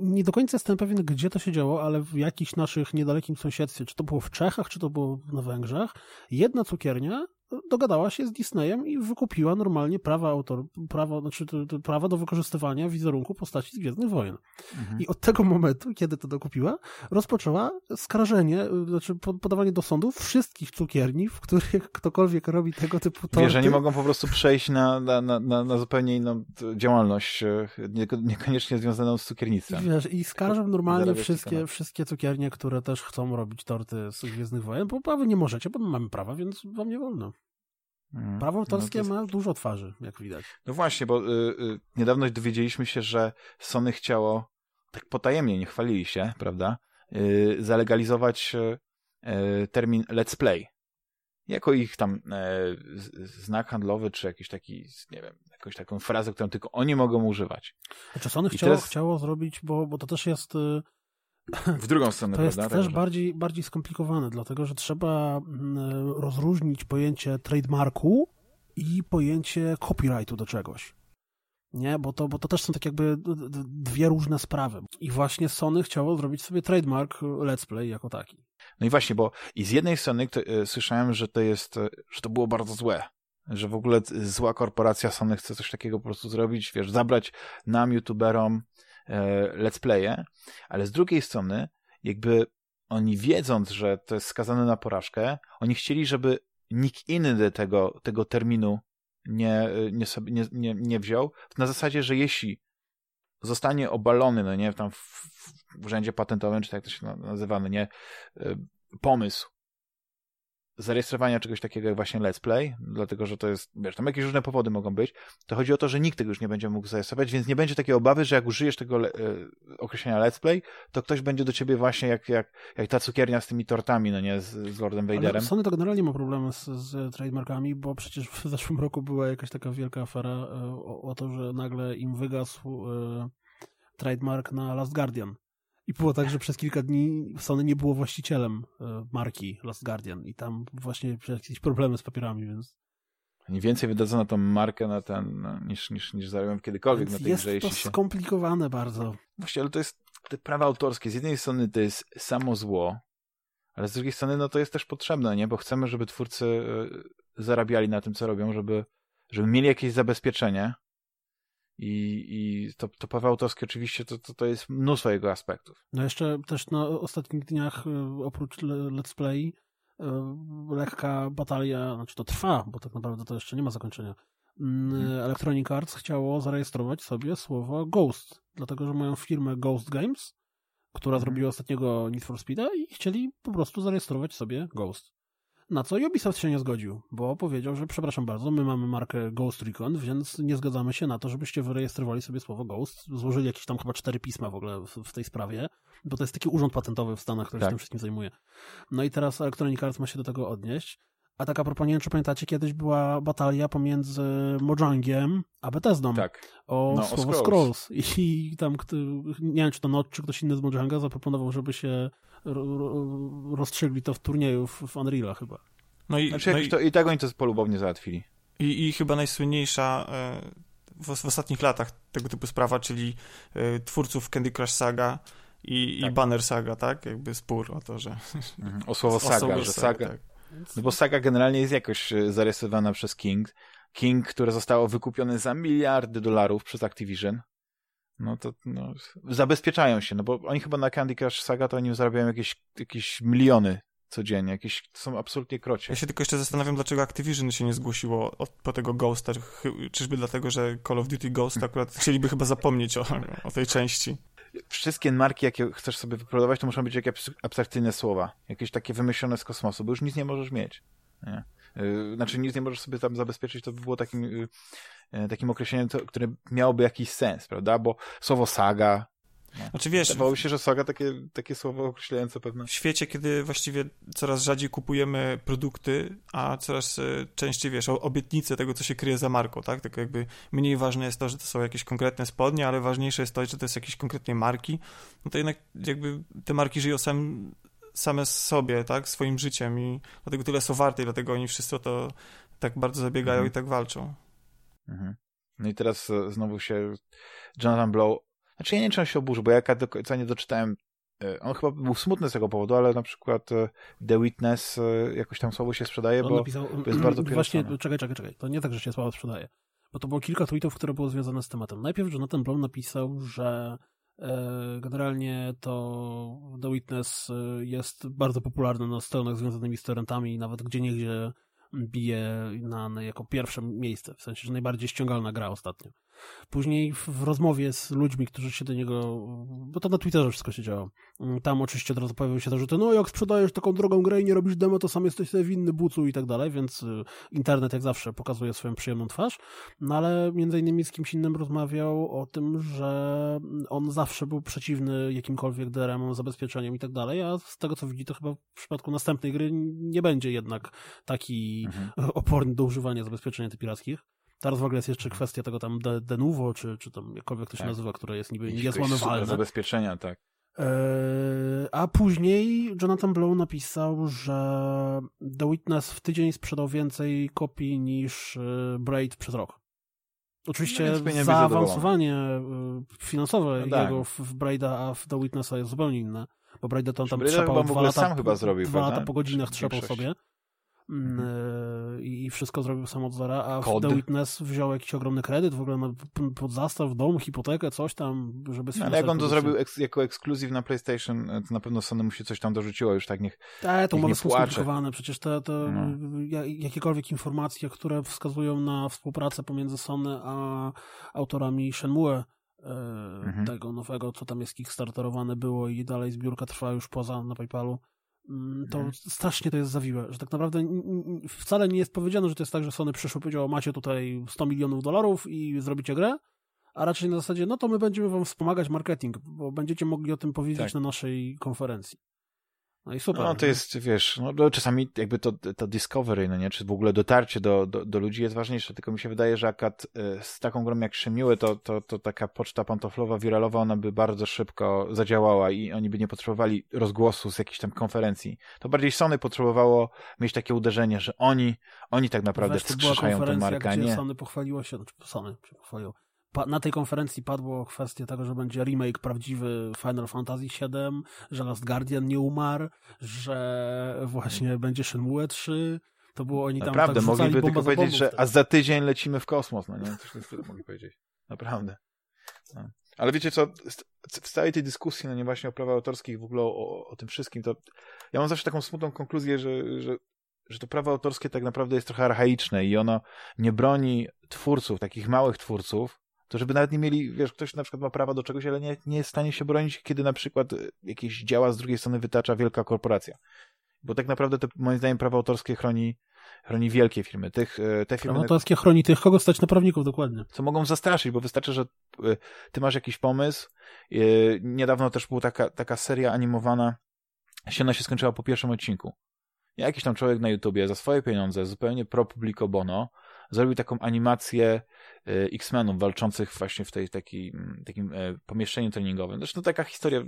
Speaker 2: nie do końca jestem pewien, gdzie to się działo, ale w jakichś naszych niedalekim sąsiedztwie, czy to było w Czechach, czy to było na Węgrzech, jedna cukiernia dogadała się z Disneyem i wykupiła normalnie prawa autor, prawo, znaczy prawa do wykorzystywania wizerunku postaci z Gwiezdnych Wojen. Mhm. I od tego momentu, kiedy to dokupiła, rozpoczęła skarżenie, znaczy podawanie do sądu wszystkich cukierni, w których ktokolwiek robi tego typu torty.
Speaker 1: Wiesz, że nie mogą po prostu przejść na, na, na, na zupełnie inną działalność, e, niekoniecznie związaną z cukiernictwem.
Speaker 2: Wiesz, i skarżą normalnie wszystkie, wszystkie cukiernie, które też chcą robić torty z Gwiezdnych Wojen, bo wy nie możecie, bo my mamy prawa, więc wam nie wolno. Mm. Prawo autorskie no jest... ma dużo twarzy, jak widać.
Speaker 1: No właśnie, bo y, y, niedawno dowiedzieliśmy się, że Sony chciało, tak potajemnie, nie chwalili się, prawda, y, zalegalizować y, y, termin let's play. Jako ich tam e, znak handlowy, czy jakiś taki, nie wiem, jakąś taką frazę, którą tylko oni mogą używać.
Speaker 2: Czy Sony chciało, teraz... chciało zrobić, bo, bo to też jest y, (clears throat)
Speaker 1: w drugą stronę,
Speaker 2: To jest
Speaker 1: prawda?
Speaker 2: też bardziej, bardziej skomplikowane, dlatego że trzeba mm, rozróżnić pojęcie trademarku i pojęcie copyrightu do czegoś. Nie, bo to, bo to też są tak jakby dwie różne sprawy. I właśnie Sony chciało zrobić sobie trademark Let's Play jako taki.
Speaker 1: No i właśnie, bo i z jednej strony to, y, słyszałem, że to jest, y, że to było bardzo złe. Że w ogóle zła korporacja Sony chce coś takiego po prostu zrobić, wiesz, zabrać nam, youtuberom, E, let's playe, ale z drugiej strony, jakby oni wiedząc, że to jest skazane na porażkę, oni chcieli, żeby nikt inny tego, tego terminu nie, nie, sobie, nie, nie, nie wziął, na zasadzie, że jeśli zostanie obalony, no nie, tam w, w urzędzie patentowym, czy tak to się nazywa, no nie, e, pomysł zarejestrowania czegoś takiego jak właśnie Let's Play, dlatego że to jest, wiesz, tam jakieś różne powody mogą być, to chodzi o to, że nikt tego już nie będzie mógł zarejestrować, więc nie będzie takiej obawy, że jak użyjesz tego e, określenia Let's Play, to ktoś będzie do ciebie właśnie jak, jak, jak ta cukiernia z tymi tortami, no nie, z, z Lordem Vaderem. Ale
Speaker 2: Sony to generalnie ma problemy z, z trademarkami, bo przecież w zeszłym roku była jakaś taka wielka afera e, o, o to, że nagle im wygasł e, trademark na Last Guardian. I było tak, że przez kilka dni Sony nie było właścicielem e, marki Last Guardian i tam właśnie jakieś problemy z papierami, więc...
Speaker 1: Oni więcej wydadzą na tą markę na ten, no, niż, niż, niż zarabiają kiedykolwiek więc na tej
Speaker 2: jest
Speaker 1: grze.
Speaker 2: Jest to się... skomplikowane bardzo.
Speaker 1: Właśnie, ale to jest te prawa autorskie. Z jednej strony to jest samo zło, ale z drugiej strony no to jest też potrzebne, nie? Bo chcemy, żeby twórcy e, zarabiali na tym, co robią, żeby, żeby mieli jakieś zabezpieczenie, i, i to, to prawo autorskie oczywiście to, to, to jest mnóstwo jego aspektów.
Speaker 2: No jeszcze też na ostatnich dniach e, oprócz Let's Play e, lekka batalia, znaczy to trwa, bo tak naprawdę to jeszcze nie ma zakończenia. Mm, mhm. Electronic Arts chciało zarejestrować sobie słowo Ghost, dlatego że mają firmę Ghost Games, która mhm. zrobiła ostatniego Need for Speeda i chcieli po prostu zarejestrować sobie Ghost. Na co Ubisoft się nie zgodził, bo powiedział, że przepraszam bardzo, my mamy markę Ghost Recon, więc nie zgadzamy się na to, żebyście wyrejestrowali sobie słowo Ghost. Złożyli jakieś tam chyba cztery pisma w ogóle w, w tej sprawie, bo to jest taki urząd patentowy w Stanach, który tak. się tym wszystkim zajmuje. No i teraz Electronic Arts ma się do tego odnieść. A tak a propos, nie wiem, czy pamiętacie, kiedyś była batalia pomiędzy Mojangiem a Bethesdą
Speaker 1: tak.
Speaker 2: o no, słowo o Scrolls. Scrolls. I tam, nie wiem, czy to Not, czy ktoś inny z Mojanga zaproponował, żeby się rozstrzygli to w turnieju w, w Unreala chyba.
Speaker 1: No i, znaczy, no i, to, i tak oni to polubownie załatwili.
Speaker 3: I, i chyba najsłynniejsza e, w, w, ostatnich latach tego typu sprawa, czyli e, twórców Candy Crush Saga i, tak. i Banner Saga, tak? Jakby spór o to, że...
Speaker 1: Mhm. O słowo (laughs) Saga, o że Saga... Tak. No bo Saga generalnie jest jakoś e, zarysowana przez King. King, które zostało wykupione za miliardy dolarów przez Activision no to no, zabezpieczają się, no bo oni chyba na Candy Crush Saga to oni zarabiają jakieś, jakieś miliony codziennie, jakieś to są absolutnie krocie.
Speaker 3: Ja się tylko jeszcze zastanawiam, dlaczego Activision się nie zgłosiło od, po tego Ghosta, czyżby dlatego, że Call of Duty Ghost akurat chcieliby chyba zapomnieć o, o tej części.
Speaker 1: Wszystkie marki, jakie chcesz sobie wyprodukować, to muszą być jakieś abstrakcyjne słowa, jakieś takie wymyślone z kosmosu, bo już nic nie możesz mieć. Nie? Y, znaczy nic nie możesz sobie tam zabezpieczyć, to by było takim, y, y, takim określeniem, które miałoby jakiś sens, prawda? Bo słowo saga, No.
Speaker 3: Znaczy wiesz...
Speaker 1: Wydawało się, że saga takie, takie słowo określające pewne...
Speaker 3: W świecie, kiedy właściwie coraz rzadziej kupujemy produkty, a coraz e, częściej, wiesz, obietnice tego, co się kryje za marką, tak? Tak jakby mniej ważne jest to, że to są jakieś konkretne spodnie, ale ważniejsze jest to, że to jest jakieś konkretnie marki, no to jednak jakby te marki żyją sam, same sobie, tak? Swoim życiem i dlatego tyle są warte i dlatego oni wszyscy o to tak bardzo zabiegają mhm. i tak walczą.
Speaker 1: Mhm. No i teraz e, znowu się Jonathan Blow znaczy ja nie on się oburzy, bo ja do końca nie doczytałem e, on chyba był smutny z tego powodu, ale na przykład e, The Witness jakoś tam słabo się sprzedaje, bo, napisał, bo jest bardzo (clears throat)
Speaker 2: Właśnie, czekaj, czekaj, czekaj. To nie tak, że się słabo sprzedaje. Bo to było kilka tweetów, które były związane z tematem. Najpierw Jonathan Blow napisał, że generalnie to The Witness jest bardzo popularny na stronach związanymi z torrentami, nawet gdzie niegdzie bije na, na, jako pierwsze miejsce, w sensie, że najbardziej ściągalna gra ostatnio. Później w, rozmowie z ludźmi, którzy się do niego, bo to na Twitterze wszystko się działo, mm, tam oczywiście od razu pojawiły się zarzuty, no jak sprzedajesz taką drogą grę i nie robisz demo, to sam jesteś sobie winny bucu i tak dalej, więc y, internet jak zawsze pokazuje swoją przyjemną twarz, no ale między innymi z kimś innym rozmawiał o tym, że on zawsze był przeciwny jakimkolwiek DRM-om, zabezpieczeniem i tak dalej, a z tego co widzi, to chyba w przypadku następnej gry nie będzie jednak taki mhm. oporny do używania zabezpieczeń antypirackich. Teraz w ogóle jest jeszcze kwestia tego tam de, Denuvo, czy, czy tam jakkolwiek to się tak. nazywa, które jest niby niezłamywalne.
Speaker 1: zabezpieczenia, tak. Eee,
Speaker 2: a później Jonathan Blow napisał, że The Witness w tydzień sprzedał więcej kopii niż e, Braid przez rok. Oczywiście no, zaawansowanie e, finansowe no tak. jego w, w Braida, a w The Witnessa jest zupełnie inne. Bo Braida to tam trzepał dwa lata, sam chyba zrobił, dwa lata po godzinach trzepał sobie. Mhm. E, i wszystko zrobił sam od zera, a Kod. The Witness wziął jakiś ogromny kredyt, w ogóle na, pod zastaw, dom, hipotekę, coś tam, żeby
Speaker 1: no, Ale jak on to zrobił eks jako ekskluzyw na PlayStation, e, to na pewno Sony mu się coś tam dorzuciło, już tak niech
Speaker 2: Tak, to są skomplikowane, przecież te, te no. jakiekolwiek informacje, które wskazują na współpracę pomiędzy Sony a autorami Shenmue, mhm. tego nowego, co tam jest kickstarterowane było i dalej zbiórka trwa już poza na PayPalu, Mm, to mhm. strasznie to jest zawiłe, że tak naprawdę wcale nie jest powiedziane, że to jest tak, że Sony przyszło i powiedziało, macie tutaj 100 milionów dolarów i zrobicie grę, a raczej na zasadzie, no to my będziemy wam wspomagać marketing, bo będziecie mogli o tym powiedzieć tak. na naszej konferencji. No i super.
Speaker 1: No to jest, wiesz, no, czasami jakby to, to discovery, no nie, czy w ogóle dotarcie do, do, do ludzi jest ważniejsze, tylko mi się wydaje, że akad y, z taką grą jak Szemiły, to, to, to taka poczta pantoflowa, wiralowa, ona by bardzo szybko zadziałała i oni by nie potrzebowali rozgłosu z jakiejś tam konferencji. To bardziej Sony potrzebowało mieć takie uderzenie, że oni, oni tak naprawdę wskrzeszają tę markę,
Speaker 2: gdzie
Speaker 1: nie?
Speaker 2: Sony pochwaliło się, znaczy Sony się pochwaliło, na tej konferencji padło kwestia tego, że będzie remake prawdziwy Final Fantasy VII, że Last Guardian nie umarł, że właśnie będzie Shenmue 3. To było oni tam
Speaker 1: Naprawdę,
Speaker 2: tak
Speaker 1: mogliby tylko powiedzieć, że a za tydzień lecimy w kosmos, no nie? Coś wtedy mogli powiedzieć. Naprawdę. No. Ale wiecie co, w całej tej dyskusji, no nie właśnie o prawach autorskich, w ogóle o, o tym wszystkim, to ja mam zawsze taką smutną konkluzję, że, że, że to prawo autorskie tak naprawdę jest trochę archaiczne i ono nie broni twórców, takich małych twórców, to żeby nawet nie mieli, wiesz, ktoś na przykład ma prawa do czegoś, ale nie, nie jest w stanie się bronić, kiedy na przykład e, jakieś działa z drugiej strony wytacza wielka korporacja. Bo tak naprawdę to moim zdaniem prawo autorskie chroni, chroni wielkie firmy. Tych, e, te firmy
Speaker 2: prawo autorskie chroni tych, kogo stać na prawników, dokładnie.
Speaker 1: Co mogą zastraszyć, bo wystarczy, że e, ty masz jakiś pomysł. Niedawno też była taka, taka seria animowana, się ona się skończyła po pierwszym odcinku. Jakiś tam człowiek na YouTubie za swoje pieniądze, zupełnie pro publico bono, zrobił taką animację y, X-Menów walczących właśnie w tej taki, mm, takim e, pomieszczeniu treningowym. Zresztą taka historia,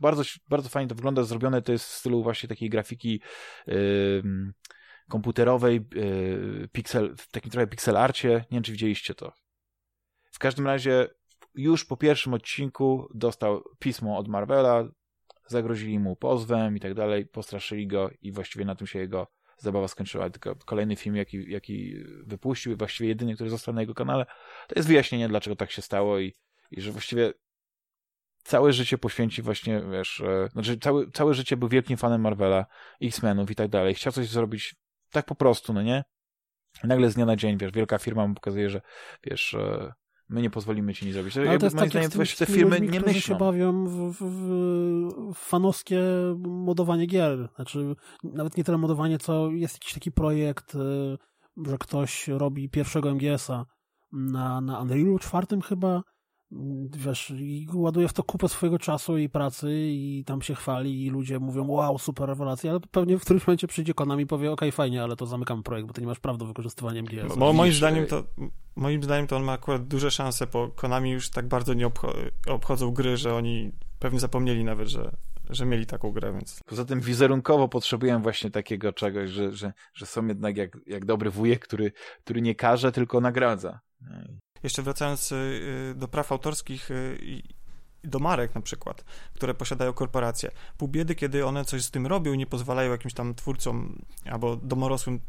Speaker 1: bardzo, bardzo fajnie to wygląda, zrobione to jest w stylu właśnie takiej grafiki yy, komputerowej, yy, pixel, w takim trochę pixel arcie. Nie wiem, czy widzieliście to. W każdym razie już po pierwszym odcinku dostał pismo od Marvela, zagrozili mu pozwem i tak dalej, postraszyli go i właściwie na tym się jego zabawa skończyła. Tylko kolejny film, jaki, jaki wypuścił, właściwie jedyny, który został na jego kanale, to jest wyjaśnienie, dlaczego tak się stało i, i że właściwie całe życie poświęci właśnie, wiesz, e, znaczy całe, całe życie był wielkim fanem Marvela, X-Menów i tak dalej. Chciał coś zrobić tak po prostu, no nie? Nagle z dnia na dzień, wiesz, wielka firma mu pokazuje, że wiesz, e, my nie pozwolimy ci nic zrobić.
Speaker 2: Ale to jest tak jak z te firmy ludźmi, nie myślą. się bawią w, w, w, fanowskie modowanie gier. Znaczy, nawet nie tyle modowanie, co jest jakiś taki projekt, y, że ktoś robi pierwszego MGS-a na, na Unrealu czwartym chyba, wiesz, i ładuje w to kupę swojego czasu i pracy i tam się chwali i ludzie mówią, wow, super rewelacja, ale pewnie w którymś momencie przyjdzie Konami i powie, okej, okay, fajnie, ale to zamykamy projekt, bo ty nie masz praw do wykorzystywania MGS.
Speaker 3: Bo moim zdaniem to moim zdaniem to on ma akurat duże szanse, bo Konami już tak bardzo nie obcho obchodzą gry, że oni pewnie zapomnieli nawet, że, że mieli taką grę, więc...
Speaker 1: Poza tym wizerunkowo potrzebuję właśnie takiego czegoś, że, że, że są jednak jak, jak dobry wujek, który, który nie każe, tylko nagradza.
Speaker 3: Jeszcze wracając y, do praw autorskich y, do marek na przykład, które posiadają korporacje. Pół biedy, kiedy one coś z tym robią, nie pozwalają jakimś tam twórcom albo domorosłym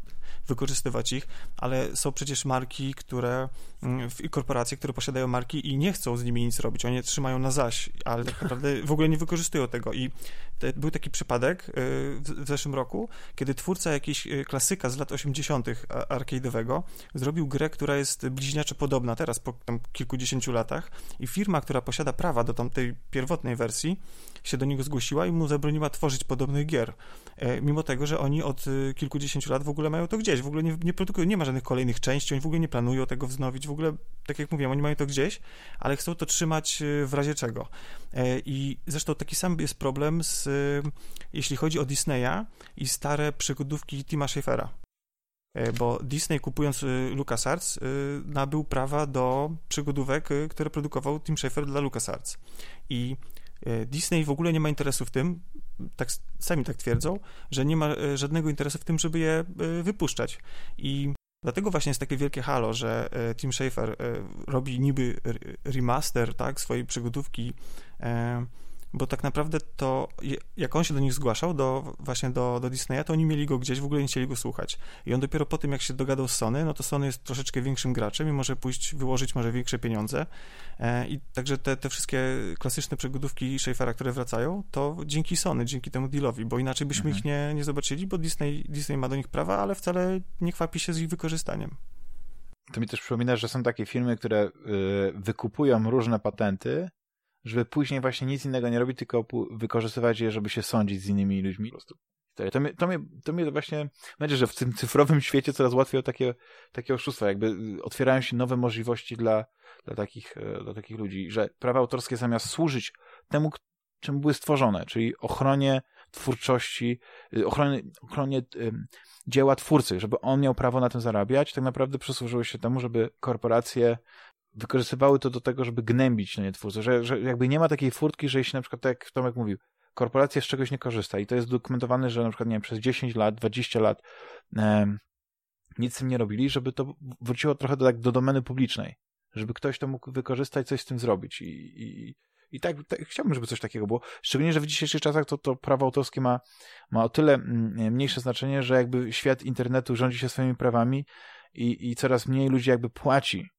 Speaker 3: wykorzystywać ich, ale są przecież marki, które mm, korporacje, które posiadają marki i nie chcą z nimi nic robić, oni je trzymają na zaś, ale tak naprawdę w ogóle nie wykorzystują tego i te, był taki przypadek y, w, w zeszłym roku, kiedy twórca jakiejś y, klasyka z lat 80. arcade'owego zrobił grę, która jest bliźniaczo podobna teraz po tam kilkudziesięciu latach i firma, która posiada prawa do tamtej pierwotnej wersji się do niego zgłosiła i mu zabroniła tworzyć podobnych gier. E, mimo tego, że oni od y, kilkudziesięciu lat w ogóle mają to gdzieś, w ogóle nie, nie produkują, nie ma żadnych kolejnych części, oni w ogóle nie planują tego wznowić, w ogóle, tak jak mówiłem, oni mają to gdzieś, ale chcą to trzymać y, w razie czego. E, I zresztą taki sam jest problem z, jeśli chodzi o Disneya i stare przygodówki Tima Schafera e, bo Disney kupując LucasArts nabył prawa do przygodówek, które produkował Tim Schafer dla LucasArts. I Disney w ogóle nie ma interesu w tym, tak, sami tak twierdzą, że nie ma e, żadnego interesu w tym, żeby je e, wypuszczać. I dlatego właśnie jest takie wielkie halo, że e, Tim Schafer robi niby remaster, tak, swojej przygodówki bo tak naprawdę to, jak on się do nich zgłaszał, do, właśnie do, do Disneya, to oni mieli go gdzieś, w ogóle nie chcieli go słuchać. I on dopiero po tym, jak się dogadał z Sony, no to Sony jest troszeczkę większym graczem i może pójść, wyłożyć może większe pieniądze. E, I także te, te wszystkie klasyczne przygodówki Schaeffera, które wracają, to dzięki Sony, dzięki temu dealowi, bo inaczej byśmy mhm. ich nie, nie zobaczyli, bo Disney, Disney ma do nich prawa, ale wcale nie chwapi się z ich wykorzystaniem.
Speaker 1: To mi też przypomina, że są takie firmy, które y, wykupują różne patenty żeby później właśnie nic innego nie robić, tylko wykorzystywać je, żeby się sądzić z innymi ludźmi. Po prostu. To mnie, to mnie, to mnie właśnie, będzie, że w tym cyfrowym (laughs) świecie coraz łatwiej o takie, takie oszustwa, jakby y, otwierają się nowe możliwości dla, dla, takich, e, dla takich ludzi, że prawa autorskie zamiast służyć temu, czym były stworzone, czyli ochronie twórczości, y, ochronie, ochronie dzieła twórcy, żeby on miał prawo na tym zarabiać, tak naprawdę przysłużyły się temu, żeby korporacje wykorzystywały to do tego, żeby gnębić no nie, twórców, że, że jakby nie ma takiej furtki, że jeśli na przykład, tak jak Tomek mówił, korporacja z czegoś nie korzysta i to jest dokumentowane, że na przykład, nie wiem, przez 10 lat, 20 lat e, nic z tym nie robili, żeby to wróciło trochę do, tak, do domeny publicznej, żeby ktoś to mógł wykorzystać, coś z tym zrobić i, i, i tak, tak, chciałbym, żeby coś takiego było. Szczególnie, że w dzisiejszych czasach to, to prawo autorskie ma, ma o tyle mm, mniejsze znaczenie, że jakby świat internetu rządzi się swoimi prawami i, i coraz mniej ludzi jakby płaci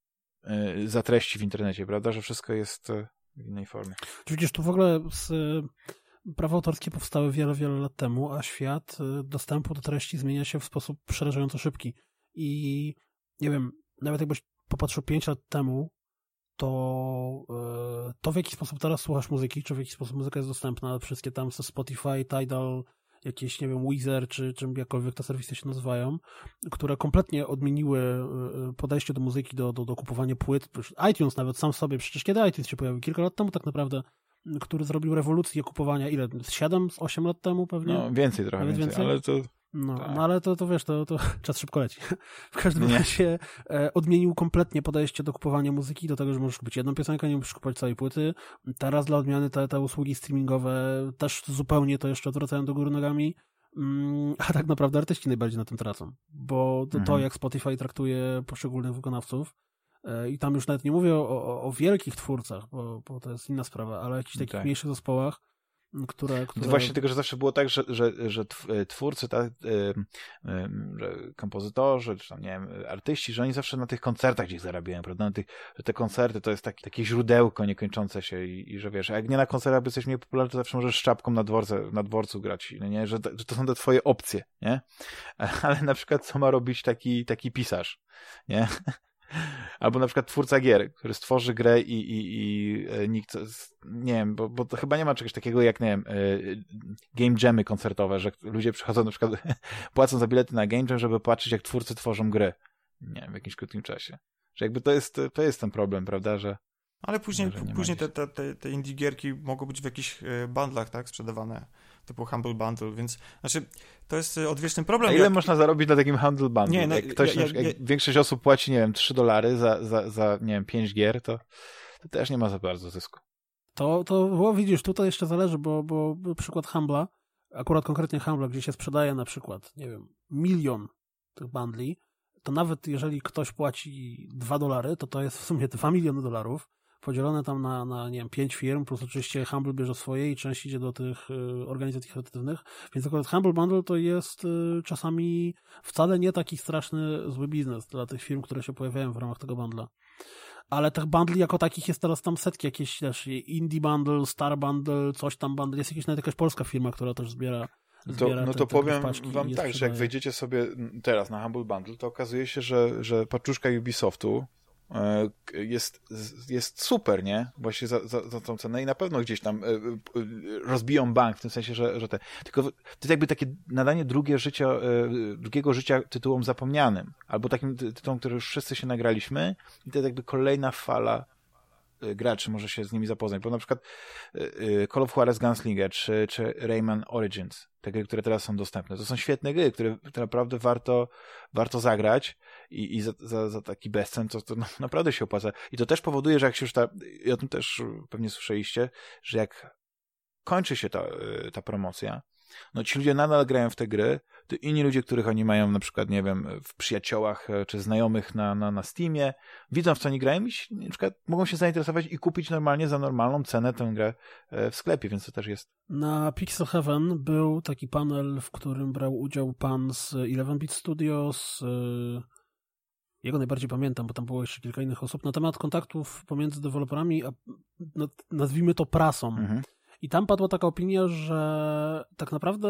Speaker 1: za treści w internecie, prawda? Że wszystko jest y, w innej formie.
Speaker 2: Widzisz, tu w ogóle z, y, prawa autorskie powstały wiele, wiele lat temu, a świat dostępu do treści zmienia się w sposób przerażająco szybki. I nie wiem, nawet jakbyś popatrzył 5 lat temu, to to w jaki sposób teraz słuchasz muzyki, czy w jaki sposób muzyka jest dostępna, wszystkie tam Spotify, Tidal, jakieś, nie wiem, Weezer, czy czym jakkolwiek te serwisy się nazywają, które kompletnie odmieniły e, e, podejście do muzyki, do, do, do kupowania płyt. iTunes nawet sam sobie, przecież kiedy iTunes się pojawił? Kilka lat temu tak naprawdę który zrobił rewolucję kupowania, ile? 7, 8 lat temu pewnie?
Speaker 1: No, więcej trochę, więcej, więcej, ale to
Speaker 2: no, tak. no ale to, to wiesz, to, to (laughs) czas szybko leci. (laughs) W każdym razie e, odmienił kompletnie podejście do kupowania muzyki, do tego, że możesz kupić jedną piosenkę, nie musisz kupować całej płyty. Teraz dla odmiany te, te usługi streamingowe też zupełnie to jeszcze odwracają do góry nogami. Mm, a tak naprawdę artyści najbardziej na tym tracą, bo to, mhm. to jak Spotify traktuje poszczególnych wykonawców, e, i tam już nawet nie mówię o, o, o wielkich twórcach, bo, bo, to jest inna sprawa, ale jakichś takich tak. mniejszych zespołach, które, które...
Speaker 1: No właśnie tego, że zawsze było tak, że, że, że e, twórcy, tak, że kompozytorzy, czy tam, nie wiem, artyści, że oni zawsze na tych koncertach gdzieś zarabiają, prawda? Na tych, że te koncerty to jest taki, takie źródełko niekończące się i, i że wiesz, jak nie na koncertach by jesteś mniej popularny, to zawsze możesz szczapką na, dworce, na dworcu grać, nie? Że, że to są te twoje opcje, nie? (laughs) Ale na przykład co ma robić taki, taki pisarz, nie? Albo na przykład twórca gier, który stworzy grę i, i, i e, nikt, nie wiem, bo, bo to chyba nie ma czegoś takiego jak, nie wiem, e, game jammy koncertowe, że ludzie przychodzą na przykład, (laughs) płacą za bilety na game jam, żeby patrzeć jak twórcy tworzą gry, nie wiem, w jakimś krótkim czasie. Że jakby to jest, to jest ten problem, prawda, że
Speaker 3: Ale później, później te, te, te, te indie gierki mogą być w jakichś e, bundlach, tak, sprzedawane, typu Humble Bundle, więc, znaczy, to jest e, odwieczny problem.
Speaker 1: A ile jak... można zarobić na takim Humble Bundle? Nie, no, jak ktoś, ja, ja, jak większość osób płaci, nie wiem, 3 dolary za, za, za, nie wiem, 5 gier, to, to też nie ma za bardzo zysku.
Speaker 2: To, to bo widzisz, tutaj jeszcze zależy, bo, bo przykład Humbla, akurat konkretnie Humbla, gdzie się sprzedaje na przykład, nie wiem, milion tych bundli, to nawet jeżeli ktoś płaci 2 dolary, to to jest w sumie 2 miliony dolarów, podzielone tam na, na nie wiem, 5 firm, plus oczywiście Humble bierze swoje i część idzie do tych y, organizacji charytatywnych, więc akurat Humble Bundle to jest y, czasami wcale nie taki straszny, zły biznes dla tych firm, które się pojawiają w ramach tego bundla. Ale tych bundli jako takich jest teraz tam setki, jakieś też Indie Bundle, Star Bundle, coś tam bundle, jest jakaś nawet jakaś polska firma, która też zbiera
Speaker 1: to, no to te, powiem wam tak, że jak wejdziecie sobie teraz na Humble Bundle, to okazuje się, że, że paczuszka Ubisoftu jest, jest super, nie? Właśnie za, za, za tą cenę i na pewno gdzieś tam e, e, rozbiją bank, w tym sensie, że, że te... Tylko to jest jakby takie nadanie drugie życia, drugiego życia tytułom zapomnianym, albo takim tytułom, które już wszyscy się nagraliśmy i to jest jakby kolejna fala graczy może się z nimi zapoznać, bo na przykład y, y, Call of Juarez Gunslinger czy, czy Rayman Origins, te gry, które teraz są dostępne, to są świetne gry, które, które naprawdę warto, warto zagrać i, i za, za, za taki bezcen to, to naprawdę się opłaca. I to też powoduje, że jak się już ta, i o tym też pewnie słyszeliście, że jak kończy się ta, ta promocja, no ci ludzie nadal grają w te gry, to inni ludzie, których oni mają na przykład, nie wiem, w przyjaciołach e, czy znajomych na, na, na Steamie, widzą w co oni grają i na przykład mogą się zainteresować i kupić normalnie za normalną cenę tę grę e, w sklepie, więc to też jest.
Speaker 2: Na Pixel Heaven był taki panel, w którym brał udział pan z 11-bit Studios, e, jego najbardziej pamiętam, bo tam było jeszcze kilka innych osób, na temat kontaktów pomiędzy deweloperami, a nazwijmy to prasą. Mhm. I tam padła taka opinia, że tak naprawdę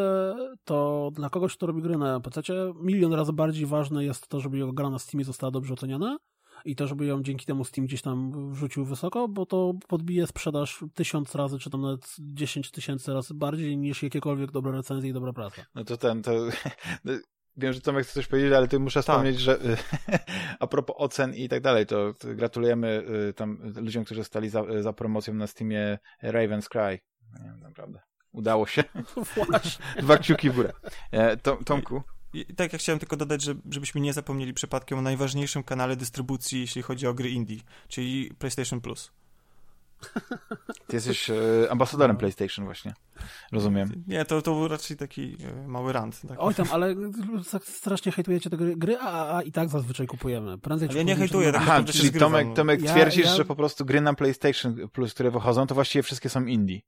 Speaker 2: to dla kogoś, kto robi gry na PC, milion razy bardziej ważne jest to, żeby jego gra na Steamie została dobrze oceniana i to, żeby ją dzięki temu Steam gdzieś tam wrzucił wysoko, bo to podbije sprzedaż tysiąc razy, czy tam nawet dziesięć tysięcy razy bardziej niż jakiekolwiek dobre recenzje i dobra praca.
Speaker 1: No to ten, to... Wiem, że Tomek chce coś powiedzieć, ale ty muszę tak. wspomnieć, że (laughs) a propos ocen i tak dalej, to, to gratulujemy y, tam ludziom, którzy stali za, za promocją na Steamie Raven's Cry. No nie wiem, naprawdę. Udało się. (laughs) Właśnie. Dwa kciuki w górę. E, Tomku?
Speaker 3: I, tak, ja chciałem tylko dodać, że, żebyśmy nie zapomnieli przypadkiem o najważniejszym kanale dystrybucji, jeśli chodzi o gry indie, czyli PlayStation Plus.
Speaker 1: Ty jesteś e, ambasadorem PlayStation właśnie. Rozumiem.
Speaker 3: Nie, to, to był raczej taki e, mały rant. Tak.
Speaker 2: Oj tam, ale strasznie hejtujecie te gry, gry a, a i tak zazwyczaj kupujemy.
Speaker 3: Prędzej ja nie hejtuję. Tak
Speaker 1: Aha, czyli Tomek, Tomek twierdzisz, ja, ja... że po prostu gry na PlayStation Plus, które wychodzą, to właściwie wszystkie są indie.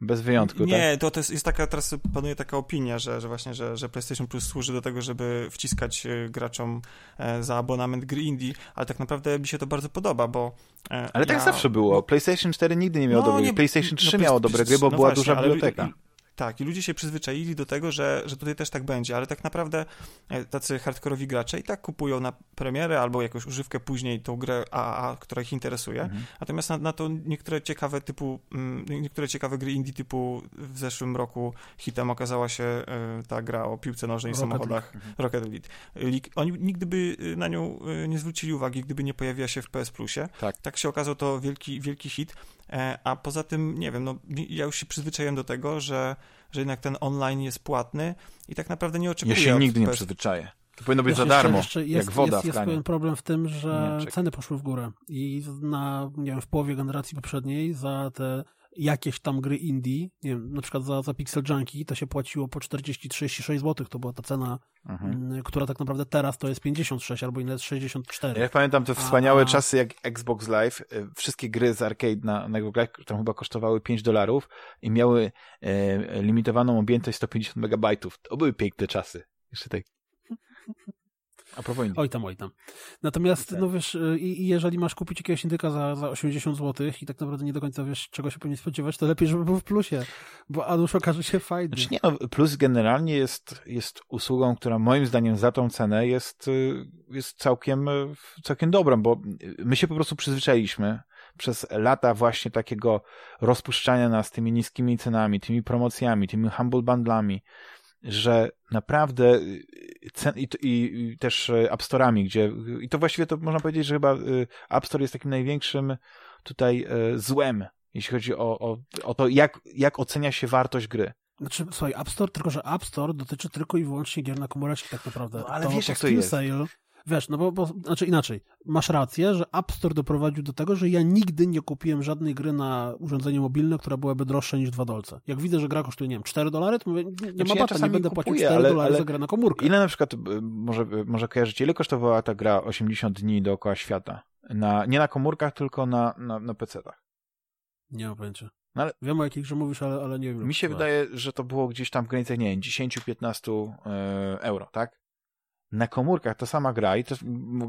Speaker 1: Bez wyjątku,
Speaker 3: Nie,
Speaker 1: tak?
Speaker 3: to, to jest, jest, taka, teraz panuje taka opinia, że, że właśnie, że, że PlayStation Plus służy do tego, żeby wciskać e, graczom e, za abonament gry indie, ale tak naprawdę mi się to bardzo podoba, bo
Speaker 1: e, Ale tak ja... tak zawsze było. PlayStation 4 nigdy nie miało no, gry. PlayStation 3 no, miało dobre gry, bo no była właśnie, duża biblioteka.
Speaker 3: Tak, i ludzie się przyzwyczaili do tego, że, że tutaj też tak będzie, ale tak naprawdę e, tacy hardkorowi gracze i tak kupują na premierę albo jakąś używkę później tą grę AAA, która ich interesuje. Mhm. Natomiast na, na, to niektóre ciekawe typu, mm, niektóre ciekawe gry indie typu w zeszłym roku hitem okazała się e, ta gra o piłce nożnej i samochodach mhm. Rocket Elite. Oni nigdy by e, na nią nie zwrócili uwagi, gdyby nie pojawiła się w PS Plusie. Tak. tak się okazał to wielki, wielki hit. E, a poza tym, nie wiem, no, ja już się przyzwyczaiłem do tego, że, że jednak ten online jest płatny i tak naprawdę nie oczekuję...
Speaker 1: Ja się nigdy nie przyzwyczaję. To powinno być za darmo, jeszcze jest, jak woda
Speaker 2: jest, jest pewien problem w tym, że ceny poszły w górę i na, nie wiem, w połowie generacji poprzedniej za te jakieś tam gry indie, nie wiem, na przykład za, za Pixel Junkie to się płaciło po 40-36 zł, to była ta cena, mhm. m, która tak naprawdę teraz to jest 56 albo inne 64.
Speaker 1: Ja pamiętam te wspaniałe A... czasy jak Xbox Live, y, wszystkie gry z arcade na, na Google tam chyba kosztowały 5 dolarów i miały e, limitowaną objętość 150 megabajtów. To były piękne czasy. Jeszcze tak (laughs) a propos Indii.
Speaker 2: Oj tam, oj tam. Natomiast, okay. no wiesz, y, i, i, jeżeli masz kupić jakiegoś indyka za, za 80 zł i tak naprawdę nie do końca wiesz, czego się powinien spodziewać, to lepiej, żeby był w plusie, bo Anusz okaże się fajny.
Speaker 1: Znaczy nie, no, plus generalnie jest, jest usługą, która moim zdaniem za tą cenę jest, y, jest całkiem, y, całkiem dobrą, bo my się po prostu przyzwyczailiśmy przez lata właśnie takiego rozpuszczania nas tymi niskimi cenami, tymi promocjami, tymi humble bundlami, że naprawdę y, cen, i, i, też y, App Store'ami, gdzie i to właściwie to można powiedzieć, że chyba y, App Store jest takim największym tutaj złem, jeśli chodzi o, o, o to, jak, jak ocenia się wartość gry.
Speaker 2: Znaczy, słuchaj, App Store, tylko że App Store dotyczy tylko i wyłącznie gier na komóreczki tak naprawdę.
Speaker 1: No, ale
Speaker 2: to,
Speaker 1: wiesz,
Speaker 2: to
Speaker 1: jak to jest.
Speaker 2: Sale, wiesz, no bo, bo, znaczy inaczej, masz rację, że App Store doprowadził do tego, że ja nigdy nie kupiłem żadnej gry na urządzenie mobilne, która byłaby droższa niż 2 dolce. Jak widzę, że gra kosztuje, nie wiem, 4 dolary, to mówię, nie,
Speaker 1: Znaczy,
Speaker 2: ma
Speaker 1: ja
Speaker 2: bata, nie będę
Speaker 1: kupuję,
Speaker 2: płacił 4
Speaker 1: ale-
Speaker 2: dolary
Speaker 1: ale
Speaker 2: za grę na komórkę.
Speaker 1: Ile na przykład, y, może, może kojarzycie, ile kosztowała ta gra 80 dni dookoła świata? Na, nie na komórkach, tylko na, na, na PC-tach.
Speaker 2: Nie mam pojęcia.
Speaker 1: No ale-
Speaker 2: Wiem o jakich grze mówisz, ale, ale nie wiem.
Speaker 1: Mi się wydaje, że to było gdzieś tam w granicach, nie wiem, 10-15 e, euro, tak? Na komórkach ta sama gra i to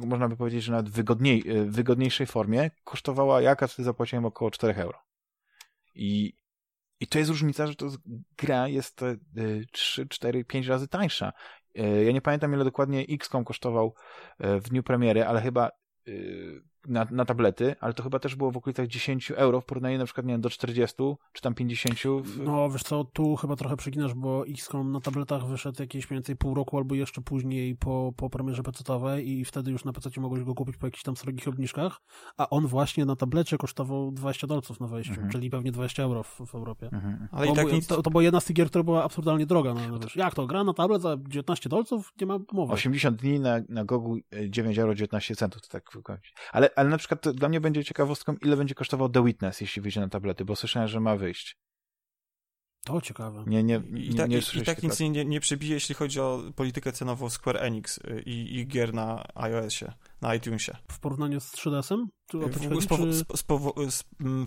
Speaker 1: można by powiedzieć, że nawet wygodniej, w wygodniejszej formie kosztowała, jaka wtedy zapłaciłem około 4 euro. I, I to jest różnica, że to gra jest e, 3, 4, 5 razy tańsza. E, Ja nie pamiętam, ile dokładnie XCOM kosztował e, w dniu premiery, ale chyba na, na tablety, ale to chyba też było w okolicach 10 euro w porównaniu na przykład nie wiem, do 40 czy tam 50 w,
Speaker 2: No, wiesz co, tu chyba trochę przeginasz, bo XCOM na tabletach wyszedł jakieś mniej więcej pół roku albo jeszcze później po, po premierze PC-owej i wtedy już na PC mogłeś go kupić po jakichś tam srogich obniżkach, a on właśnie na tablecie kosztował 20 dolców na wejściu,
Speaker 1: Mhm.
Speaker 2: czyli pewnie 20 euro w, w Europie.
Speaker 1: Mhm.
Speaker 3: Ale
Speaker 2: Bo
Speaker 3: i tak nic...
Speaker 2: to, to była jedna z tych gier, która była absurdalnie droga. No, no, wiesz, jak to, gra na tablet za 19 dolców? Nie ma mowy.
Speaker 1: 80 dni na, na Gogu 9 euro 19 centów, to tak wychodzi. Ale, ale na przykład to dla mnie będzie ciekawostką, ile będzie kosztował The Witness, jeśli wyjdzie na tablety, bo słyszałem, że ma wyjść.
Speaker 2: To ciekawe.
Speaker 1: Nie, nie,
Speaker 3: I,
Speaker 1: nie,
Speaker 3: tak,
Speaker 1: nie
Speaker 3: i, i tak nic nie, nie przebije, jeśli chodzi o politykę cenową Square Enix y, i ich gier na iOSie, na iTunesie.
Speaker 2: W porównaniu z 3DS-em? Czy o to ci
Speaker 3: W,
Speaker 2: czy-
Speaker 3: z, z,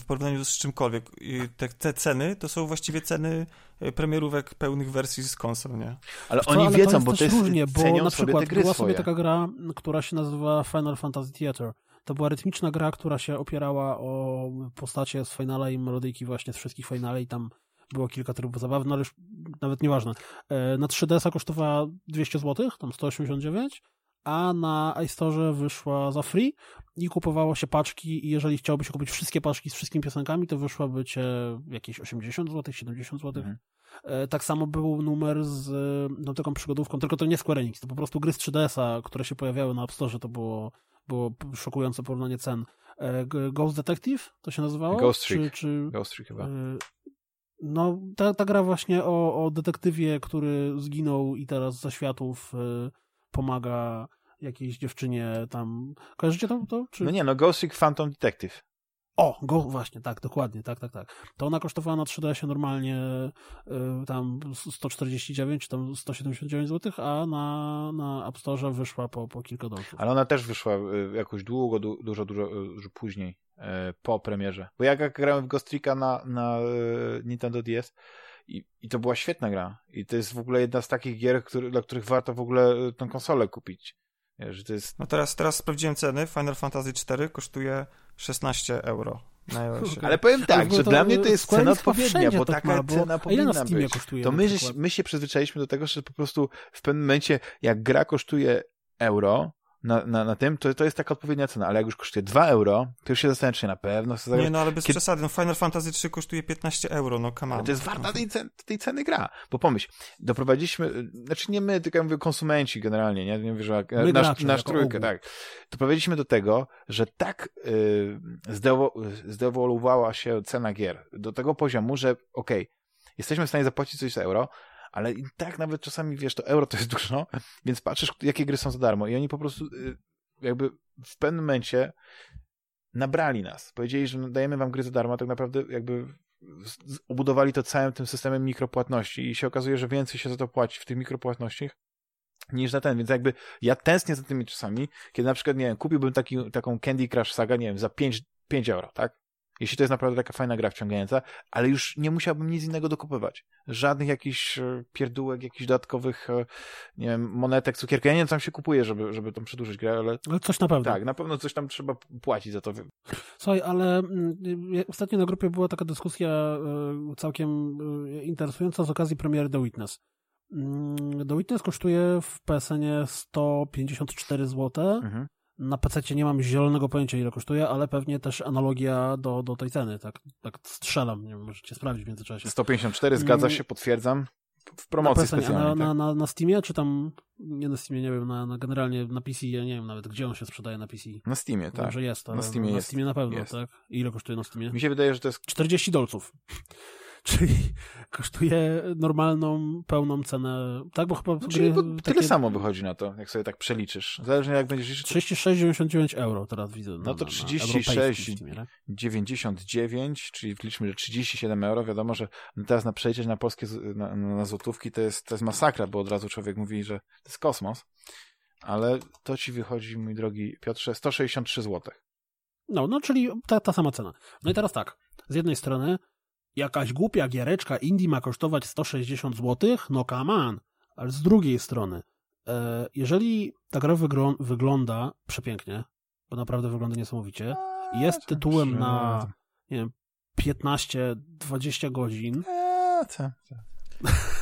Speaker 3: z, porównaniu z czymkolwiek. Y, Te, te ceny to są właściwie ceny y, premierówek pełnych wersji z konsol, nie?
Speaker 1: Ale oni
Speaker 2: ale
Speaker 1: wiedzą,
Speaker 2: jest
Speaker 1: bo to jest,
Speaker 2: różnie, bo na
Speaker 1: sobie
Speaker 2: przykład
Speaker 1: te gry
Speaker 2: była
Speaker 1: swoje.
Speaker 2: sobie taka gra, która się nazywa Final Fantasy Theater. To była rytmiczna gra, która się opierała o postacie z Finala i melodyjki właśnie z wszystkich Finale i tam było kilka trybów zabawy, no ale już nawet nieważne. E, Na 3DS-a kosztowała 200 zł, tam 189, a na iStore wyszła za free i kupowało się paczki i jeżeli chciałbyś kupić wszystkie paczki z wszystkimi piosenkami, to wyszłaby cię jakieś 80 zł, 70 zł.
Speaker 1: Mhm.
Speaker 2: E, Tak samo był numer z no, taką przygodówką, tylko to nie Square Enix, to po prostu gry z 3DS-a, które się pojawiały na App Store, to było, było szokujące porównanie cen. E, Ghost Detective to się nazywało?
Speaker 1: Ghost
Speaker 2: czy,
Speaker 1: Trick.
Speaker 2: czy,
Speaker 1: Ghost Trick chyba.
Speaker 2: e, No, ta, ta gra właśnie o, o detektywie, który zginął i teraz za światów e, pomaga jakiejś dziewczynie tam. Kojarzycie to? to czy...
Speaker 1: No nie, no Ghost Trick Phantom Detective.
Speaker 2: O, go, właśnie, tak, dokładnie, tak, tak, tak. To ona kosztowała na 3DS-ie normalnie y, tam 149 czy tam 179 zł, a na, na App Store wyszła po, po kilka dolców.
Speaker 1: Ale ona też wyszła y, jakoś długo, du, dużo, dużo, y, dużo później, y, po premierze. Bo ja jak grałem w Ghost Tricka na, na y, Nintendo DS i, i to była świetna gra. I to jest w ogóle jedna z takich gier, który, dla których warto w ogóle y, tą konsolę kupić. Wiesz, to jest
Speaker 3: No teraz, teraz sprawdziłem ceny. Final Fantasy 4 kosztuje 16 euro.
Speaker 1: Ale powiem tak, że dla mnie to jest cena odpowiednia, bo
Speaker 2: tak
Speaker 1: taka
Speaker 2: ma, bo-
Speaker 1: cena powinna być.
Speaker 2: kosztuje
Speaker 1: To my, my się przyzwyczailiśmy do tego, że po prostu w pewnym momencie, jak gra kosztuje euro na, na, na tym, to, to jest taka odpowiednia cena, ale jak już kosztuje 2 euro, to już się zastanawiam, czy na pewno chcę zagrać.
Speaker 3: Nie, no ale bez
Speaker 1: Kiedy-
Speaker 3: przesady. No Final Fantasy 3 kosztuje 15 euro, no come on.
Speaker 1: Ale to jest warta tej, cen, tej ceny gra. Bo pomyśl, doprowadziliśmy, znaczy nie my, tylko ja mówię konsumenci generalnie, nie, nie mówię, że
Speaker 2: My
Speaker 1: nasz,
Speaker 2: gracze,
Speaker 1: nasz trójkę,
Speaker 2: ogół.
Speaker 1: tak. Doprowadziliśmy do tego, że tak y, zdewo, zdewoluowała się cena gier do tego poziomu, że okej, jesteśmy w stanie zapłacić coś za euro, ale i tak nawet czasami, wiesz, to euro to jest dużo, (laughs) więc patrzysz, jakie gry są za darmo i oni po prostu y, jakby w pewnym momencie nabrali nas. Powiedzieli, że dajemy wam gry za darmo, a tak naprawdę jakby obudowali to całym tym systemem mikropłatności i się okazuje, że więcej się za to płaci w tych mikropłatnościach niż na ten, więc jakby ja tęsknię za tymi czasami, kiedy na przykład, nie wiem, kupiłbym taki, taką Candy Crush Saga, nie wiem, za 5, 5 euro, tak? Jeśli to jest naprawdę taka fajna gra wciągająca, ale już nie musiałbym nic innego dokupywać. Żadnych jakichś e, pierdółek, jakichś dodatkowych, e, nie wiem, monetek, cukierka. Ja nie wiem, co tam się kupuje, żeby, żeby tam przedłużyć grę, ale
Speaker 2: Ale coś na pewno.
Speaker 1: tak, na pewno coś tam trzeba płacić za to.
Speaker 2: Słuchaj, ale mm, ostatnio na grupie była taka dyskusja y, całkiem interesująca z okazji premiery The Witness. Mm, The Witness kosztuje w PSN 154 zł.
Speaker 1: Mhm.
Speaker 2: Na PC nie mam zielonego pojęcia, ile kosztuje, ale pewnie też analogia do, do tej ceny. Tak, tak strzelam, nie wiem, możecie sprawdzić w międzyczasie.
Speaker 1: 154, zgadza
Speaker 2: Mm.
Speaker 1: się, potwierdzam. w promocji
Speaker 2: na,
Speaker 1: specjalnej.
Speaker 2: Na,
Speaker 1: tak?
Speaker 2: na, na, na Steamie, czy tam, nie na Steamie, nie wiem, na, na generalnie na PC, ja nie wiem nawet, gdzie on się sprzedaje na PC.
Speaker 1: Na Steamie,
Speaker 2: Wiem,
Speaker 1: tak.
Speaker 2: że jest,
Speaker 1: Na Steamie
Speaker 2: na
Speaker 1: jest.
Speaker 2: Steamie na pewno,
Speaker 1: Jest.
Speaker 2: tak? Ile kosztuje na Steamie?
Speaker 1: Mi się wydaje, że to jest
Speaker 2: 40 dolców. (laughs) Czyli kosztuje normalną, pełną cenę, tak? Bo chyba
Speaker 1: Czyli
Speaker 2: gry
Speaker 1: tyle
Speaker 2: takie
Speaker 1: samo wychodzi na to, jak sobie tak przeliczysz. Zależnie jak będziesz liczyć, to
Speaker 2: 36,99 euro teraz widzę. Na,
Speaker 1: No to
Speaker 2: na, na
Speaker 1: 36
Speaker 2: europejskim Steamie, tak?
Speaker 1: 99, czyli liczmy, że 37 euro. Wiadomo, że teraz na przejście na polskie, na, na złotówki to jest, to jest masakra, bo od razu człowiek mówi, że to jest kosmos. Ale to ci wychodzi, mój drogi Piotrze, 163 zł.
Speaker 2: No, no czyli ta, ta sama cena. No i teraz tak, z jednej strony jakaś głupia giereczka indie ma kosztować 160 zł, no come on. Ale z drugiej strony, e, jeżeli ta gra wygro- wygląda przepięknie, bo naprawdę wygląda niesamowicie, jest tytułem na, nie wiem, 15-20 godzin,
Speaker 1: Eee, co, co. (laughs)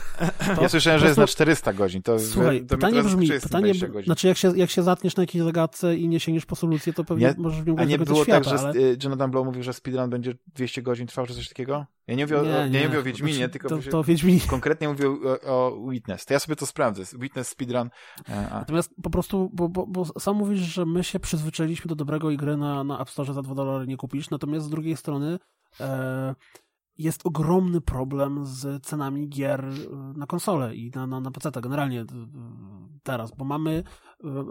Speaker 2: to
Speaker 1: Ja słyszałem, że jest na
Speaker 2: prostu-
Speaker 1: 400 godzin. To,
Speaker 2: Słuchaj,
Speaker 1: to
Speaker 2: pytanie brzmi, pytanie,
Speaker 1: 20 godzin.
Speaker 2: znaczy jak się, jak się zatniesz na jakiejś zagadce i nie sięgniesz po solucję, to pewnie
Speaker 1: Nie-
Speaker 2: możesz w nią
Speaker 1: A nie było
Speaker 2: świata,
Speaker 1: tak, że
Speaker 2: ale...
Speaker 1: y, Jonathan Blow mówił, że speedrun będzie 200 godzin trwał, czy coś takiego? Ja nie mówię, o, nie, nie mówię o Wiedźminie,
Speaker 2: Znaczy,
Speaker 1: tylko
Speaker 2: to,
Speaker 1: mówię-
Speaker 2: to Wiedźminie.
Speaker 1: konkretnie mówię o, o Witness. To ja sobie to sprawdzę. Witness, speedrun. e, A,
Speaker 2: Natomiast po prostu, bo, bo, bo sam mówisz, że my się przyzwyczailiśmy do dobrego i gry na, na App Store za 2 dolary nie kupisz, natomiast z drugiej strony e, jest ogromny problem z cenami gier e, na konsolę i na, na, na PC generalnie e, teraz, bo mamy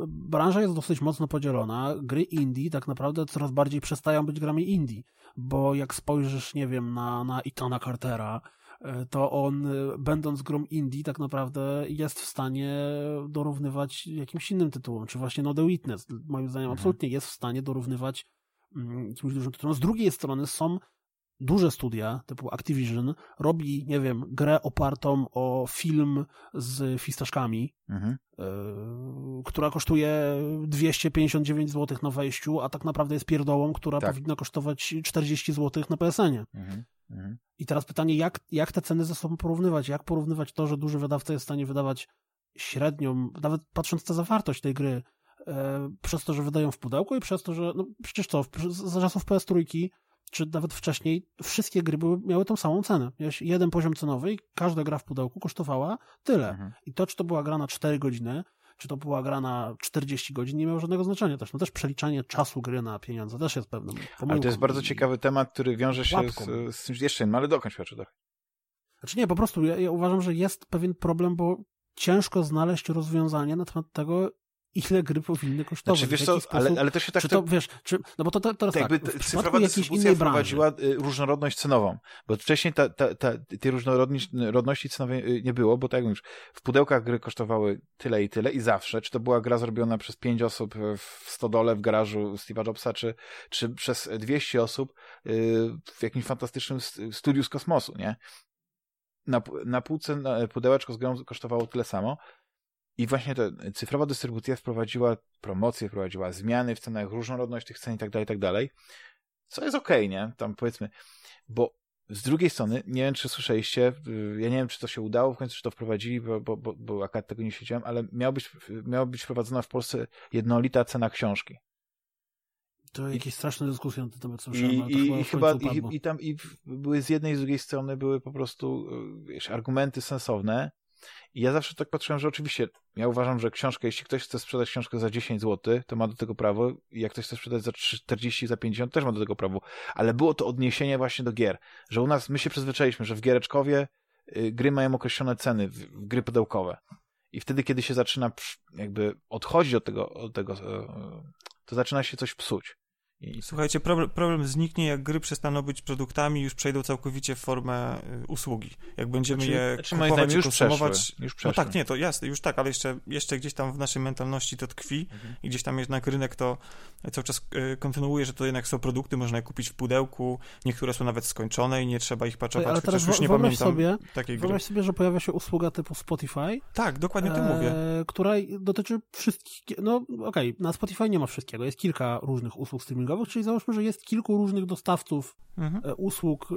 Speaker 2: branża jest dosyć mocno podzielona. Gry indie tak naprawdę coraz bardziej przestają być grami indie, bo jak spojrzysz, nie wiem, na, na Itana Cartera, to on, będąc grą indie, tak naprawdę jest w stanie dorównywać jakimś innym tytułom, czy właśnie No The Witness, moim zdaniem
Speaker 1: Mhm.
Speaker 2: absolutnie jest w stanie dorównywać mm, jakimś dużym tytułom. Z drugiej strony są duże studia, typu Activision, robi, nie wiem, grę opartą o film z fistaszkami,
Speaker 1: mhm.
Speaker 2: yy, która kosztuje 259 zł na wejściu, a tak naprawdę jest pierdołą, która
Speaker 1: Tak.
Speaker 2: powinna kosztować 40 zł na PSN-ie.
Speaker 1: Mhm. Mhm.
Speaker 2: I teraz pytanie, jak, jak te ceny ze sobą porównywać? Jak porównywać to, że duży wydawca jest w stanie wydawać średnią, nawet patrząc na zawartość tej gry, e, przez to, że wydają w pudełku i przez to, że, no przecież co, za czasów PS3, czy nawet wcześniej, wszystkie gry były, miały tą samą cenę. Miałeś jeden poziom cenowy i każda gra w pudełku kosztowała tyle.
Speaker 1: Mhm.
Speaker 2: I to, czy to była gra na 4 godziny, czy to była gra na 40 godzin, nie miało żadnego znaczenia też. No też przeliczanie czasu gry na pieniądze też jest pewnym pomyłką.
Speaker 1: Ale to jest bardzo ciekawy temat, który wiąże się z, z czymś jeszcze innym, ale dokończ Piotrze, dokończ.
Speaker 2: Znaczy nie, po prostu ja, ja uważam, że jest pewien problem, bo ciężko znaleźć rozwiązanie na temat tego, ile gry powinny kosztować.
Speaker 1: Znaczy, wiesz
Speaker 2: w
Speaker 1: co,
Speaker 2: sposób,
Speaker 1: ale, ale to się tak...
Speaker 2: czy to, wiesz, czy, no bo to, to teraz
Speaker 1: to
Speaker 2: tak,
Speaker 1: jakby
Speaker 2: w
Speaker 1: t-
Speaker 2: przypadku
Speaker 1: cyfrowa dystrybucja
Speaker 2: branży,
Speaker 1: wprowadziła y, różnorodność cenową, bo wcześniej ta, ta, ta, tej różnorodności cenowej y, nie było, bo tak jak mówisz, w pudełkach gry kosztowały tyle i tyle i zawsze, czy to była gra zrobiona przez pięć osób y, w stodole w garażu Steve'a Jobsa, czy, czy przez 200 osób w jakimś fantastycznym st- studiu z kosmosu, nie? Na, na półce na pudełeczko z grą kosztowało tyle samo, i właśnie ta cyfrowa dystrybucja wprowadziła promocję, wprowadziła zmiany w cenach, różnorodność tych cen i tak dalej, i tak dalej. Co jest okej, nie? Tam powiedzmy, bo z drugiej strony, nie wiem, czy słyszeliście, y, ja nie wiem, czy to się udało w końcu, czy to wprowadzili, bo, bo, bo, bo akurat tego nie siedziałem, ale miała być, miała być wprowadzona w Polsce jednolita cena książki.
Speaker 2: to jakieś straszne dyskusje na ten temat
Speaker 1: I,
Speaker 2: słyszałem,
Speaker 1: i,
Speaker 2: chyba,
Speaker 1: i
Speaker 2: w
Speaker 1: chyba i, i tam i były z jednej i z drugiej strony były po prostu y, wiesz, argumenty sensowne. I ja zawsze tak patrzyłem, że oczywiście ja uważam, że książkę, jeśli ktoś chce sprzedać książkę za 10 zł, to ma do tego prawo. I jak ktoś chce sprzedać za 40, za 50, też ma do tego prawo. Ale było to odniesienie właśnie do gier. Że u nas, my się przyzwyczailiśmy, że w Giereczkowie y, gry mają określone ceny, w, w gry pudełkowe. I wtedy, kiedy się zaczyna jakby odchodzić od tego, od tego y, to zaczyna się coś psuć. I
Speaker 3: Słuchajcie, problem, problem zniknie, jak gry przestaną być produktami i już przejdą całkowicie w formę y, usługi. Jak będziemy
Speaker 1: Znaczy-
Speaker 3: je
Speaker 1: znaczy,
Speaker 3: kupować i
Speaker 1: już
Speaker 3: konsumować...
Speaker 1: przeszły, już
Speaker 3: No
Speaker 1: przeszły.
Speaker 3: tak, nie, to jasne, już tak, ale jeszcze, jeszcze gdzieś tam w naszej mentalności to tkwi
Speaker 1: Mhm.
Speaker 3: i gdzieś tam jednak rynek to cały czas y, kontynuuje, że to jednak są produkty, można je kupić w pudełku, niektóre są nawet skończone i nie trzeba ich paczować,
Speaker 2: ale teraz
Speaker 3: chociaż już nie pamiętam
Speaker 2: sobie,
Speaker 3: takiej gry.
Speaker 2: Wyobraź sobie, że pojawia się usługa typu Spotify,
Speaker 3: Tak, dokładnie o tym mówię.
Speaker 2: e, która dotyczy wszystkich. No okej, na Spotify nie ma wszystkiego. Jest kilka różnych usług streamingowych, czyli załóżmy, że jest kilku różnych dostawców
Speaker 3: Mhm.
Speaker 2: e, usług e,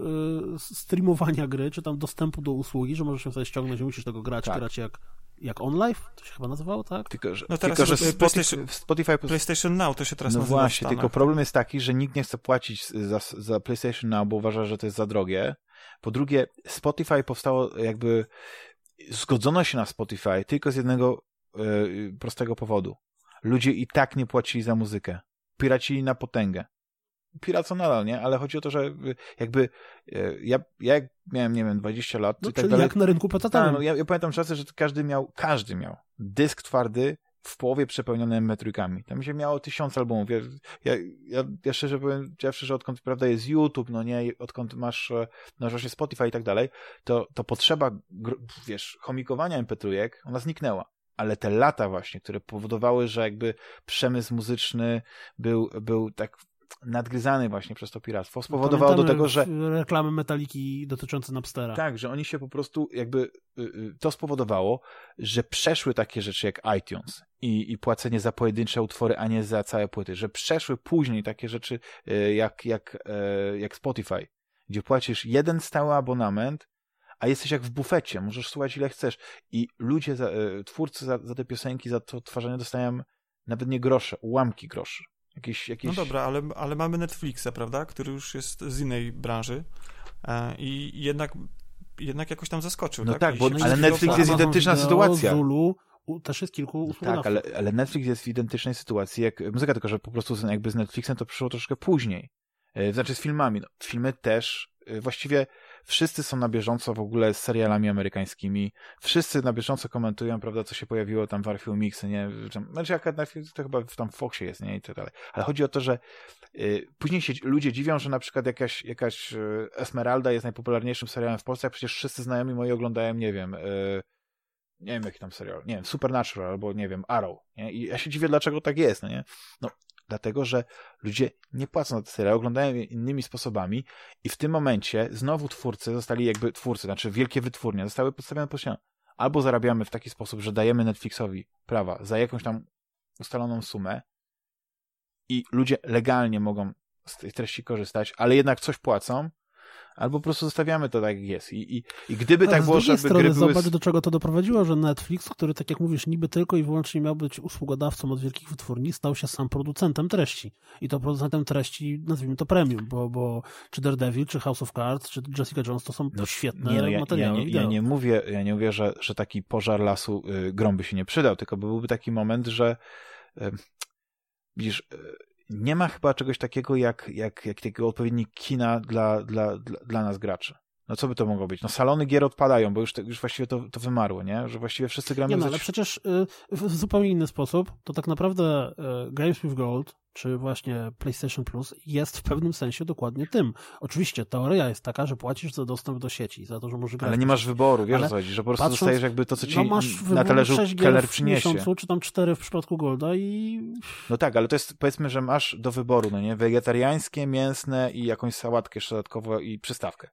Speaker 2: streamowania gry, czy tam dostępu do usługi, że możesz ją sobie ściągnąć i musisz tego grać,
Speaker 1: Tak.
Speaker 2: grać jak, jak OnLive, to się chyba nazywało, tak?
Speaker 1: Tylko, że,
Speaker 3: No teraz
Speaker 1: tylko, że Spotify,
Speaker 3: PlayStation-
Speaker 1: Spotify
Speaker 3: PlayStation Now to się teraz
Speaker 1: no
Speaker 3: nazywa
Speaker 1: właśnie, tylko problem jest taki, że nikt nie chce płacić za, za PlayStation Now, bo uważa, że to jest za drogie. Po drugie, Spotify powstało jakby zgodzono się na Spotify tylko z jednego yy, prostego powodu. Ludzie i tak nie płacili za muzykę. Piracili na potęgę. Piracą nadal, nie? Ale chodzi o to, że jakby ja, ja jak miałem, nie wiem, 20 lat...
Speaker 2: No,
Speaker 1: i
Speaker 2: tak
Speaker 1: dalej,
Speaker 2: jak na rynku pc
Speaker 1: no, ja, ja pamiętam czasy, że każdy miał, każdy miał dysk twardy w połowie przepełniony metrykami. Tam się miało tysiąc albumów. Ja, ja, ja, ja szczerze powiem, ja szczerze, odkąd prawda jest YouTube, no nie, odkąd masz, no właśnie Spotify i tak dalej, to, to potrzeba, wiesz, chomikowania MP3, ona zniknęła. Ale te lata właśnie, które powodowały, że jakby przemysł muzyczny był, był tak nadgryzany właśnie przez to piractwo, spowodowało do tego, że...
Speaker 2: reklamy metaliki dotyczące Napstera.
Speaker 1: Tak, że oni się po prostu jakby... Y, y, to spowodowało, że przeszły takie rzeczy jak iTunes i, i płacenie za pojedyncze utwory, a nie za całe płyty, że przeszły później takie rzeczy y, jak, jak, jak Spotify, gdzie płacisz jeden stały abonament, a jesteś jak w bufecie, możesz słuchać ile chcesz i ludzie, twórcy za, za te piosenki, za to tworzenie dostają nawet nie grosze, ułamki groszy. Jakieś, jakieś...
Speaker 3: No dobra, ale, ale mamy Netflixa, prawda, który już jest z innej branży e, i jednak, jednak jakoś tam zaskoczył.
Speaker 1: No
Speaker 3: tak,
Speaker 1: tak bo, ale Netflix jest identyczna sytuacja.
Speaker 2: Zulu, też jest kilku
Speaker 1: Tak, ale, ale Netflix jest w identycznej sytuacji jak muzyka, tylko że po prostu jakby z Netflixem to przyszło troszkę później. E, znaczy z filmami. No, filmy też e, właściwie wszyscy są na bieżąco w ogóle z serialami amerykańskimi. Wszyscy na bieżąco komentują, prawda, co się pojawiło tam w Archive Mixy, nie? Znaczy, jak to chyba w tam Foxie jest, nie? I tak dalej. Ale chodzi o to, że y, później się ludzie dziwią, że na przykład jakaś, jakaś y, Esmeralda jest najpopularniejszym serialem w Polsce, a przecież wszyscy znajomi moi oglądają, nie wiem, y, nie wiem jaki tam serial, nie wiem, Supernatural albo nie wiem, Arrow, nie? I ja się dziwię, dlaczego tak jest, no nie? No, dlatego że ludzie nie płacą za te seriale, oglądają je innymi sposobami i w tym momencie znowu twórcy zostali jakby, twórcy, znaczy wielkie wytwórnie, zostały postawione po ścianę. Albo zarabiamy w taki sposób, że dajemy Netflixowi prawa za jakąś tam ustaloną sumę i ludzie legalnie mogą z tej treści korzystać, ale jednak coś płacą, albo po prostu zostawiamy to tak jak jest. I, i, i gdyby tak było, żeby
Speaker 2: strony,
Speaker 1: gry były...
Speaker 2: Zobacz, do czego to doprowadziło, że Netflix, który, tak jak mówisz, niby tylko i wyłącznie miał być usługodawcą od wielkich wytwórni, stał się sam producentem treści. I to producentem treści, nazwijmy to premium, bo, bo czy Daredevil, czy House of Cards, czy Jessica Jones to są no, świetne nie, no, ja, materiały.
Speaker 1: Ja nie, ja nie mówię, ja nie mówię że, że taki pożar lasu y, grom by się nie przydał, tylko byłby taki moment, że y, widzisz, y, nie ma chyba czegoś takiego jak, jak, jak takiego odpowiednik kina dla, dla, dla, dla nas graczy. No co by to mogło być? No salony gier odpadają, bo już, już właściwie to, to wymarło, nie? Że właściwie wszyscy gramy...
Speaker 2: Nie no, ale przecież y, w zupełnie inny sposób, to tak naprawdę y, Games with Gold, czy właśnie PlayStation Plus jest w pewnym sensie dokładnie tym. Oczywiście teoria jest taka, że płacisz za dostęp do sieci, za to, że możesz grać.
Speaker 1: Ale nie masz wyboru, wiesz co chodzi, że po prostu patrząc, dostajesz jakby to, co ci no masz na talerzu keller przyniesie.
Speaker 2: w miesiącu, czy tam cztery w przypadku Golda i...
Speaker 1: No tak, ale to jest, powiedzmy, że masz do wyboru, no nie? Wegetariańskie, mięsne i jakąś sałatkę jeszcze dodatkowo i przystawkę.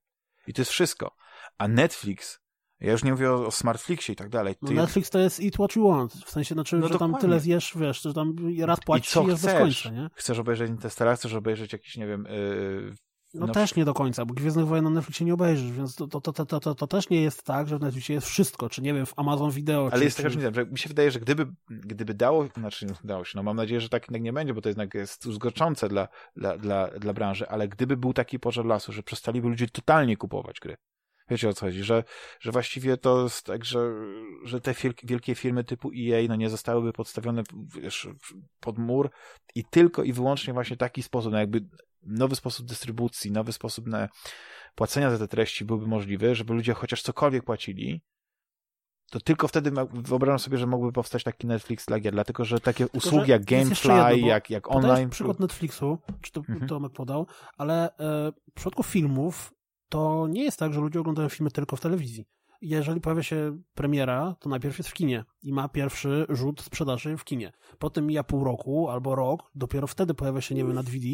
Speaker 1: I to jest wszystko. A Netflix, ja już nie mówię o, o Smartflixie i tak dalej.
Speaker 2: No Netflix to jest eat what you want. W sensie, znaczy, no że dokładnie. tam tyle zjesz, wiesz, że tam raz płacisz i, i jest chcesz? końca, nie?
Speaker 1: Chcesz obejrzeć Interstellar, chcesz obejrzeć jakiś, nie wiem...
Speaker 2: Yy, no, no, też nie do końca, bo Gwiezdnych Wojen na Netflixie nie obejrzysz, więc to, to, to, to, to, to też nie jest tak, że w Netflixie jest wszystko, czy nie wiem, w Amazon Video.
Speaker 1: Ale
Speaker 2: czy,
Speaker 1: jest taka różnica, że mi się wydaje, że gdyby, gdyby dało, znaczy dało się, no mam nadzieję, że tak jednak nie będzie, bo to jednak jest uzgoczące dla, dla, dla, dla branży, ale gdyby był taki pożar lasu, że przestaliby ludzie totalnie kupować gry, Wiecie o co chodzi, że, że właściwie to jest tak, że, że te wielkie firmy typu EA no nie zostałyby podstawione wiesz, pod mur i tylko i wyłącznie właśnie taki sposób, no jakby nowy sposób dystrybucji, nowy sposób na płacenia za te treści byłby możliwy, żeby ludzie chociaż cokolwiek płacili, to tylko wtedy wyobrażam sobie, że mógłby powstać taki Netflix dla gier, dlatego że takie tylko, usługi że jak Gamefly, jedno, jak, jak online...
Speaker 2: przykład Netflixu, czy to mhm. Tomek podał, ale e, w przypadku filmów to nie jest tak, że ludzie oglądają filmy tylko w telewizji. Jeżeli pojawia się premiera, to najpierw jest w kinie i ma pierwszy rzut sprzedaży w kinie. Potem mija pół roku albo rok, dopiero wtedy pojawia się, nie wiem, na DVD,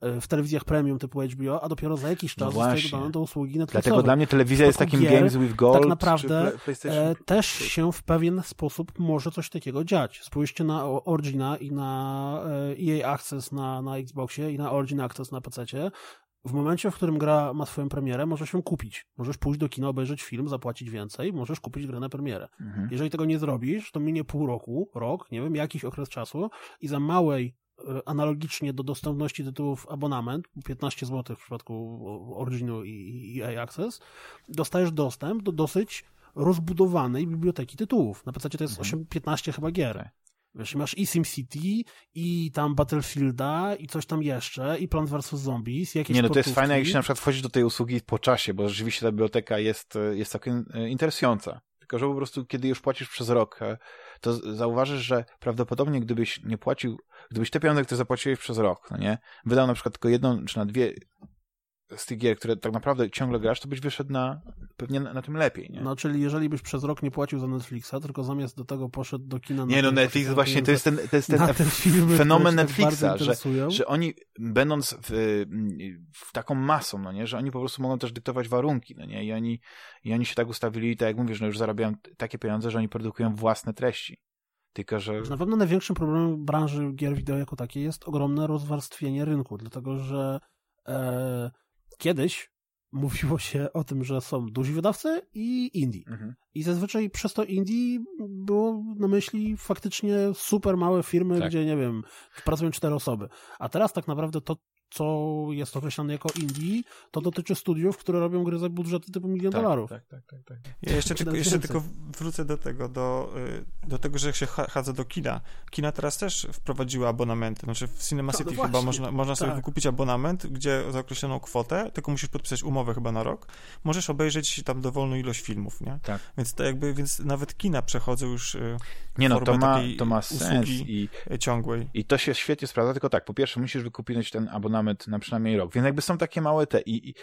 Speaker 2: e, w telewizjach premium typu HBO, a dopiero za jakiś czas no zostaje dodane do usługi Netflixowej.
Speaker 1: Dlatego dla mnie telewizja jest takim gier, Games with Gold.
Speaker 2: Tak naprawdę e, też się w pewien sposób może coś takiego dziać. Spójrzcie na Origina i na EA e Access na, na Xboxie i na Origin Access na PC w momencie, w którym gra ma swoją premierę, możesz ją kupić. Możesz pójść do kina, obejrzeć film, zapłacić więcej, możesz kupić grę na premierę. Mhm. Jeżeli tego nie zrobisz, to minie pół roku, rok, nie wiem, jakiś okres czasu i za małej e, analogicznie do dostępności tytułów abonament, 15 zł w przypadku Originu i EA Access, dostajesz dostęp do dosyć rozbudowanej biblioteki tytułów. Na PC to jest
Speaker 1: Mhm.
Speaker 2: 8, 15 chyba gier. Wiesz, masz i SimCity, i tam Battlefielda, i coś tam jeszcze, i Plants vs. Zombies, i jakieś
Speaker 1: Nie, no to jest fajne, jak się na przykład wchodzi do tej usługi po czasie, bo rzeczywiście ta biblioteka jest, e, jest całkiem e, interesująca. Tylko, że po prostu, kiedy już płacisz przez rok, e, to zauważysz, że prawdopodobnie gdybyś nie płacił, gdybyś te pieniądze, które zapłaciłeś przez rok, no nie, wydał na przykład tylko jedną czy na dwie z tych gier, które tak naprawdę ciągle grasz, to byś wyszedł na, pewnie na, na tym lepiej, nie?
Speaker 2: No, czyli jeżeli byś przez rok nie płacił za Netflixa, tylko zamiast do tego poszedł do kina...
Speaker 1: nie, no Netflix
Speaker 2: na
Speaker 1: właśnie, to jest ten, to jest ten
Speaker 2: na te filmy,
Speaker 1: fenomen
Speaker 2: tak
Speaker 1: Netflixa, że, że oni, będąc w, w taką masą, no nie, że oni po prostu mogą też dyktować warunki, no nie, i oni, i oni się tak ustawili, tak jak mówisz, no już zarabiają takie pieniądze, że oni produkują własne treści. Tylko, że...
Speaker 2: Że Na pewno największym problemem branży gier wideo jako takiej jest ogromne rozwarstwienie rynku, dlatego że e, kiedyś mówiło się o tym, że są duzi wydawcy i indie.
Speaker 1: Mhm.
Speaker 2: I zazwyczaj przez to indie było na myśli faktycznie super małe firmy,
Speaker 1: Tak.
Speaker 2: gdzie, nie wiem, pracują cztery osoby. A teraz tak naprawdę to, co jest określane jako indie, to dotyczy studiów, które robią gry za budżety typu milion
Speaker 1: Tak,
Speaker 2: dolarów.
Speaker 1: tak, tak, tak, tak.
Speaker 3: Ja jeszcze, tylko, jeszcze tylko wrócę do tego, do, y, do tego, że jak się cha- chadza do kina. Kina teraz też wprowadziły abonamenty. Znaczy w Cinema
Speaker 2: No,
Speaker 3: City
Speaker 2: no
Speaker 3: chyba można, można sobie
Speaker 2: Tak.
Speaker 3: wykupić abonament, gdzie za określoną kwotę, tylko musisz podpisać umowę chyba na rok, możesz obejrzeć tam dowolną ilość filmów, nie?
Speaker 1: Tak.
Speaker 3: Więc to jakby, więc nawet kina przechodzą już y,
Speaker 1: Nie no, to ma, to ma sens i,
Speaker 3: ciągłej.
Speaker 1: i to się świetnie sprawdza, tylko tak, po pierwsze musisz wykupić ten abonament na przynajmniej rok, więc jakby są takie małe te i, i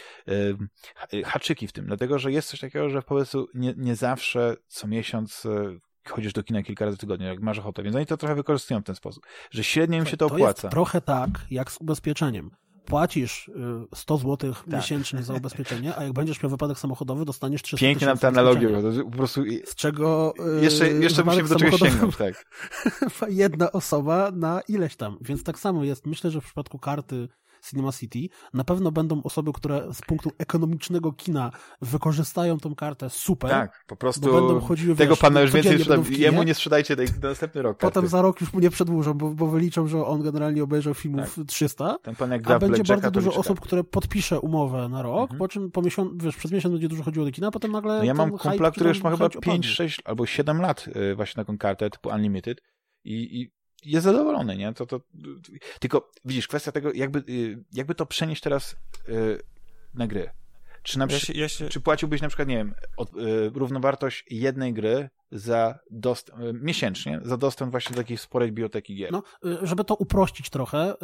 Speaker 1: y, haczyki w tym, dlatego, że jest coś takiego, że po prostu nie, nie zawsze co miesiąc y, chodzisz do kina kilka razy w tygodniu, jak masz ochotę, więc oni to trochę wykorzystują w ten sposób, że średnio im się to
Speaker 2: to
Speaker 1: opłaca.
Speaker 2: jest trochę tak, jak z ubezpieczeniem. Płacisz y, 100 zł
Speaker 1: Tak.
Speaker 2: miesięcznie za ubezpieczenie, a jak będziesz miał wypadek samochodowy, dostaniesz 300
Speaker 1: Pięknie nam ta analogia, to po prostu
Speaker 2: Z czego y,
Speaker 1: jeszcze, jeszcze
Speaker 2: wypadek
Speaker 1: musimy do czegoś
Speaker 2: samochodowy
Speaker 1: sięgnąć, tak. (laughs)
Speaker 2: jedna osoba na ileś tam. Więc tak samo jest. Myślę, że w przypadku karty Cinema City na pewno będą osoby, które z punktu ekonomicznego kina wykorzystają tą kartę super.
Speaker 1: Tak, po prostu
Speaker 2: będą chodziły,
Speaker 1: tego
Speaker 2: wiesz,
Speaker 1: pana już więcej
Speaker 2: kinie.
Speaker 1: Jemu nie sprzedajcie tej na następny rok
Speaker 2: Potem
Speaker 1: karty.
Speaker 2: za rok już mu nie przedłużą, bo, bo wyliczą, że on generalnie obejrzał filmów 300.
Speaker 1: Ten pan jak
Speaker 2: A będzie bardzo dużo osób,
Speaker 1: karty.
Speaker 2: które podpisze umowę na rok,
Speaker 1: Mhm.
Speaker 2: po czym po miesiąc, wiesz, przez miesiąc będzie dużo chodziło do kina, a potem nagle
Speaker 1: No ja mam kumpla,
Speaker 2: hype,
Speaker 1: który już ma chyba
Speaker 2: chęć opadnie.
Speaker 1: 5, 6 albo 7 lat y, właśnie taką kartę typu Unlimited i, i jest zadowolony, nie? To, to, tylko widzisz, kwestia tego, jakby, y, jakby to przenieść teraz y, na gry. Czy, na
Speaker 3: Ja się, ja się,
Speaker 1: czy płaciłbyś na przykład, nie wiem, od, y, równowartość jednej gry za dostęp, y, miesięcznie za dostęp właśnie do takiej sporej biblioteki gier?
Speaker 2: No, y, żeby to uprościć trochę, y,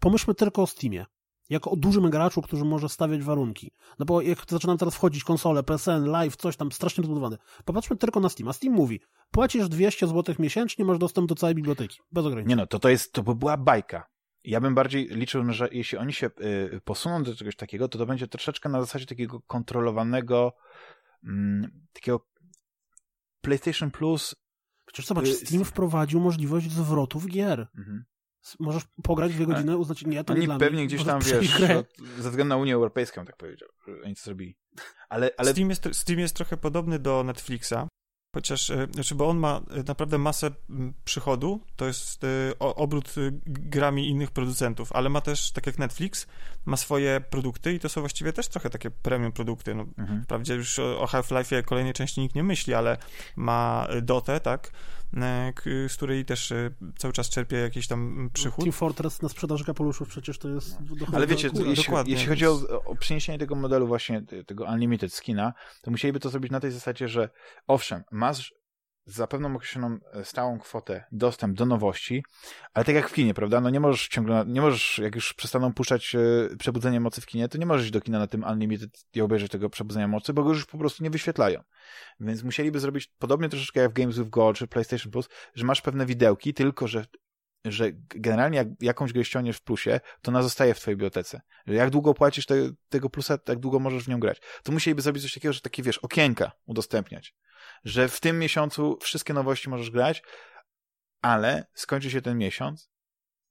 Speaker 2: pomyślmy tylko o Steamie. Jako o dużym graczu, który może stawiać warunki. No bo jak zaczynam teraz wchodzić konsole, PSN, live, coś tam strasznie rozbudowane. Popatrzmy tylko na Steam. A Steam mówi, płacisz 200 zł miesięcznie, masz dostęp do całej biblioteki. Bez ograniczeń.
Speaker 1: Nie no, to, to, jest, to by była bajka. Ja bym bardziej liczył, że jeśli oni się y, posuną do czegoś takiego, to to będzie troszeczkę na zasadzie takiego kontrolowanego, mm, takiego PlayStation Plus.
Speaker 2: Przecież zobacz,
Speaker 1: y,
Speaker 2: Steam wprowadził możliwość zwrotów gier.
Speaker 1: Mhm.
Speaker 2: Możesz pograć dwie godziny, uznać, nie, to nie dla
Speaker 1: pewnie
Speaker 2: mnie.
Speaker 1: gdzieś tam, wiesz,
Speaker 2: grę.
Speaker 1: od- ze względu na Unię Europejską, tak powiedział, że oni to zrobili. Ale, ale
Speaker 3: Steam, jest, Steam jest trochę podobny do Netflixa, chociaż, e, znaczy, bo on ma e, naprawdę masę przychodu, to jest e, obrót grami innych producentów, ale ma też, tak jak Netflix, ma swoje produkty i to są właściwie też trochę takie premium produkty. No,
Speaker 1: mhm.
Speaker 3: Wprawdzie już o Half-Life'ie kolejnej części nikt nie myśli, ale ma Dotę, tak, z której też e, cały czas czerpie jakiś tam przychód.
Speaker 2: Team Fortress na sprzedaż kapeluszów przecież to jest... dochodzi
Speaker 1: Ale
Speaker 2: do
Speaker 1: wiecie,
Speaker 2: kula.
Speaker 1: jeśli,
Speaker 3: dokładnie.
Speaker 1: jeśli chodzi o, o przeniesienie tego modelu właśnie, te- tego Unlimited skina, to musieliby to zrobić na tej zasadzie, że owszem, masz za pewną określoną e, stałą kwotę dostęp do nowości, ale tak jak w kinie, prawda? No nie możesz ciągle, nie możesz, jak już przestaną puszczać e, Przebudzenie Mocy w kinie, to nie możesz iść do kina na tym Unlimited i obejrzeć tego Przebudzenia Mocy, bo go już po prostu nie wyświetlają. Więc musieliby zrobić podobnie troszeczkę jak w Games with Gold czy PlayStation Plus, że masz pewne widełki, tylko że że generalnie jak jakąś grę ściągniesz w plusie, to ona zostaje w twojej bibliotece. Jak długo płacisz te, tego plusa, tak długo możesz w nią grać. To musieliby zrobić coś takiego, że takie, wiesz, okienka udostępniać. Że w tym miesiącu wszystkie nowości możesz grać, ale skończy się ten miesiąc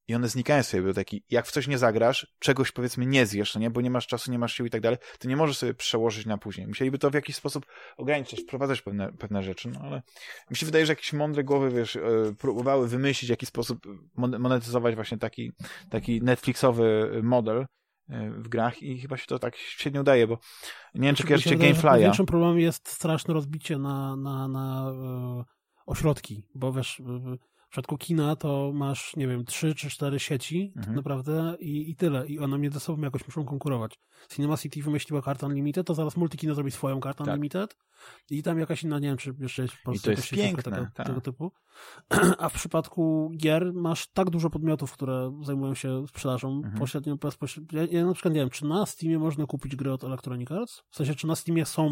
Speaker 1: i one znikają z twojej biblioteki. Jak w coś nie zagrasz, czegoś powiedzmy nie zjesz, no nie, bo nie masz czasu, nie masz sił i tak dalej, to nie możesz sobie przełożyć na później. Musieliby to w jakiś sposób ograniczyć, wprowadzać pewne, pewne rzeczy, no ale mi się wydaje, że jakieś mądre głowy, wiesz, e, próbowały wymyślić, w jaki sposób mon- monetyzować właśnie taki, taki Netflixowy model w grach i chyba się to tak średnio udaje, bo nie wiem, czy
Speaker 2: kojarzycie
Speaker 1: Gamefly'a.
Speaker 2: Największym problemem jest straszne rozbicie na, na, na e, ośrodki, bo wiesz, przypadku kina to masz, nie wiem, trzy czy cztery sieci tak mhm. tak naprawdę i, i tyle. I one między sobą jakoś muszą konkurować. Cinema City wymyśliła kartę Unlimited, to zaraz Multikino zrobi swoją kartę tak. Unlimited i tam jakaś inna, nie wiem, czy jeszcze jest w
Speaker 1: Polsce I to jest piękne,
Speaker 2: tego, tak. tego typu. (clears throat) A w przypadku gier masz tak dużo podmiotów, które zajmują się sprzedażą mhm. pośrednią, bezpośrednio. Ja, ja na przykład nie wiem, czy na Steamie można kupić gry od Electronic Arts? W sensie, czy na Steamie są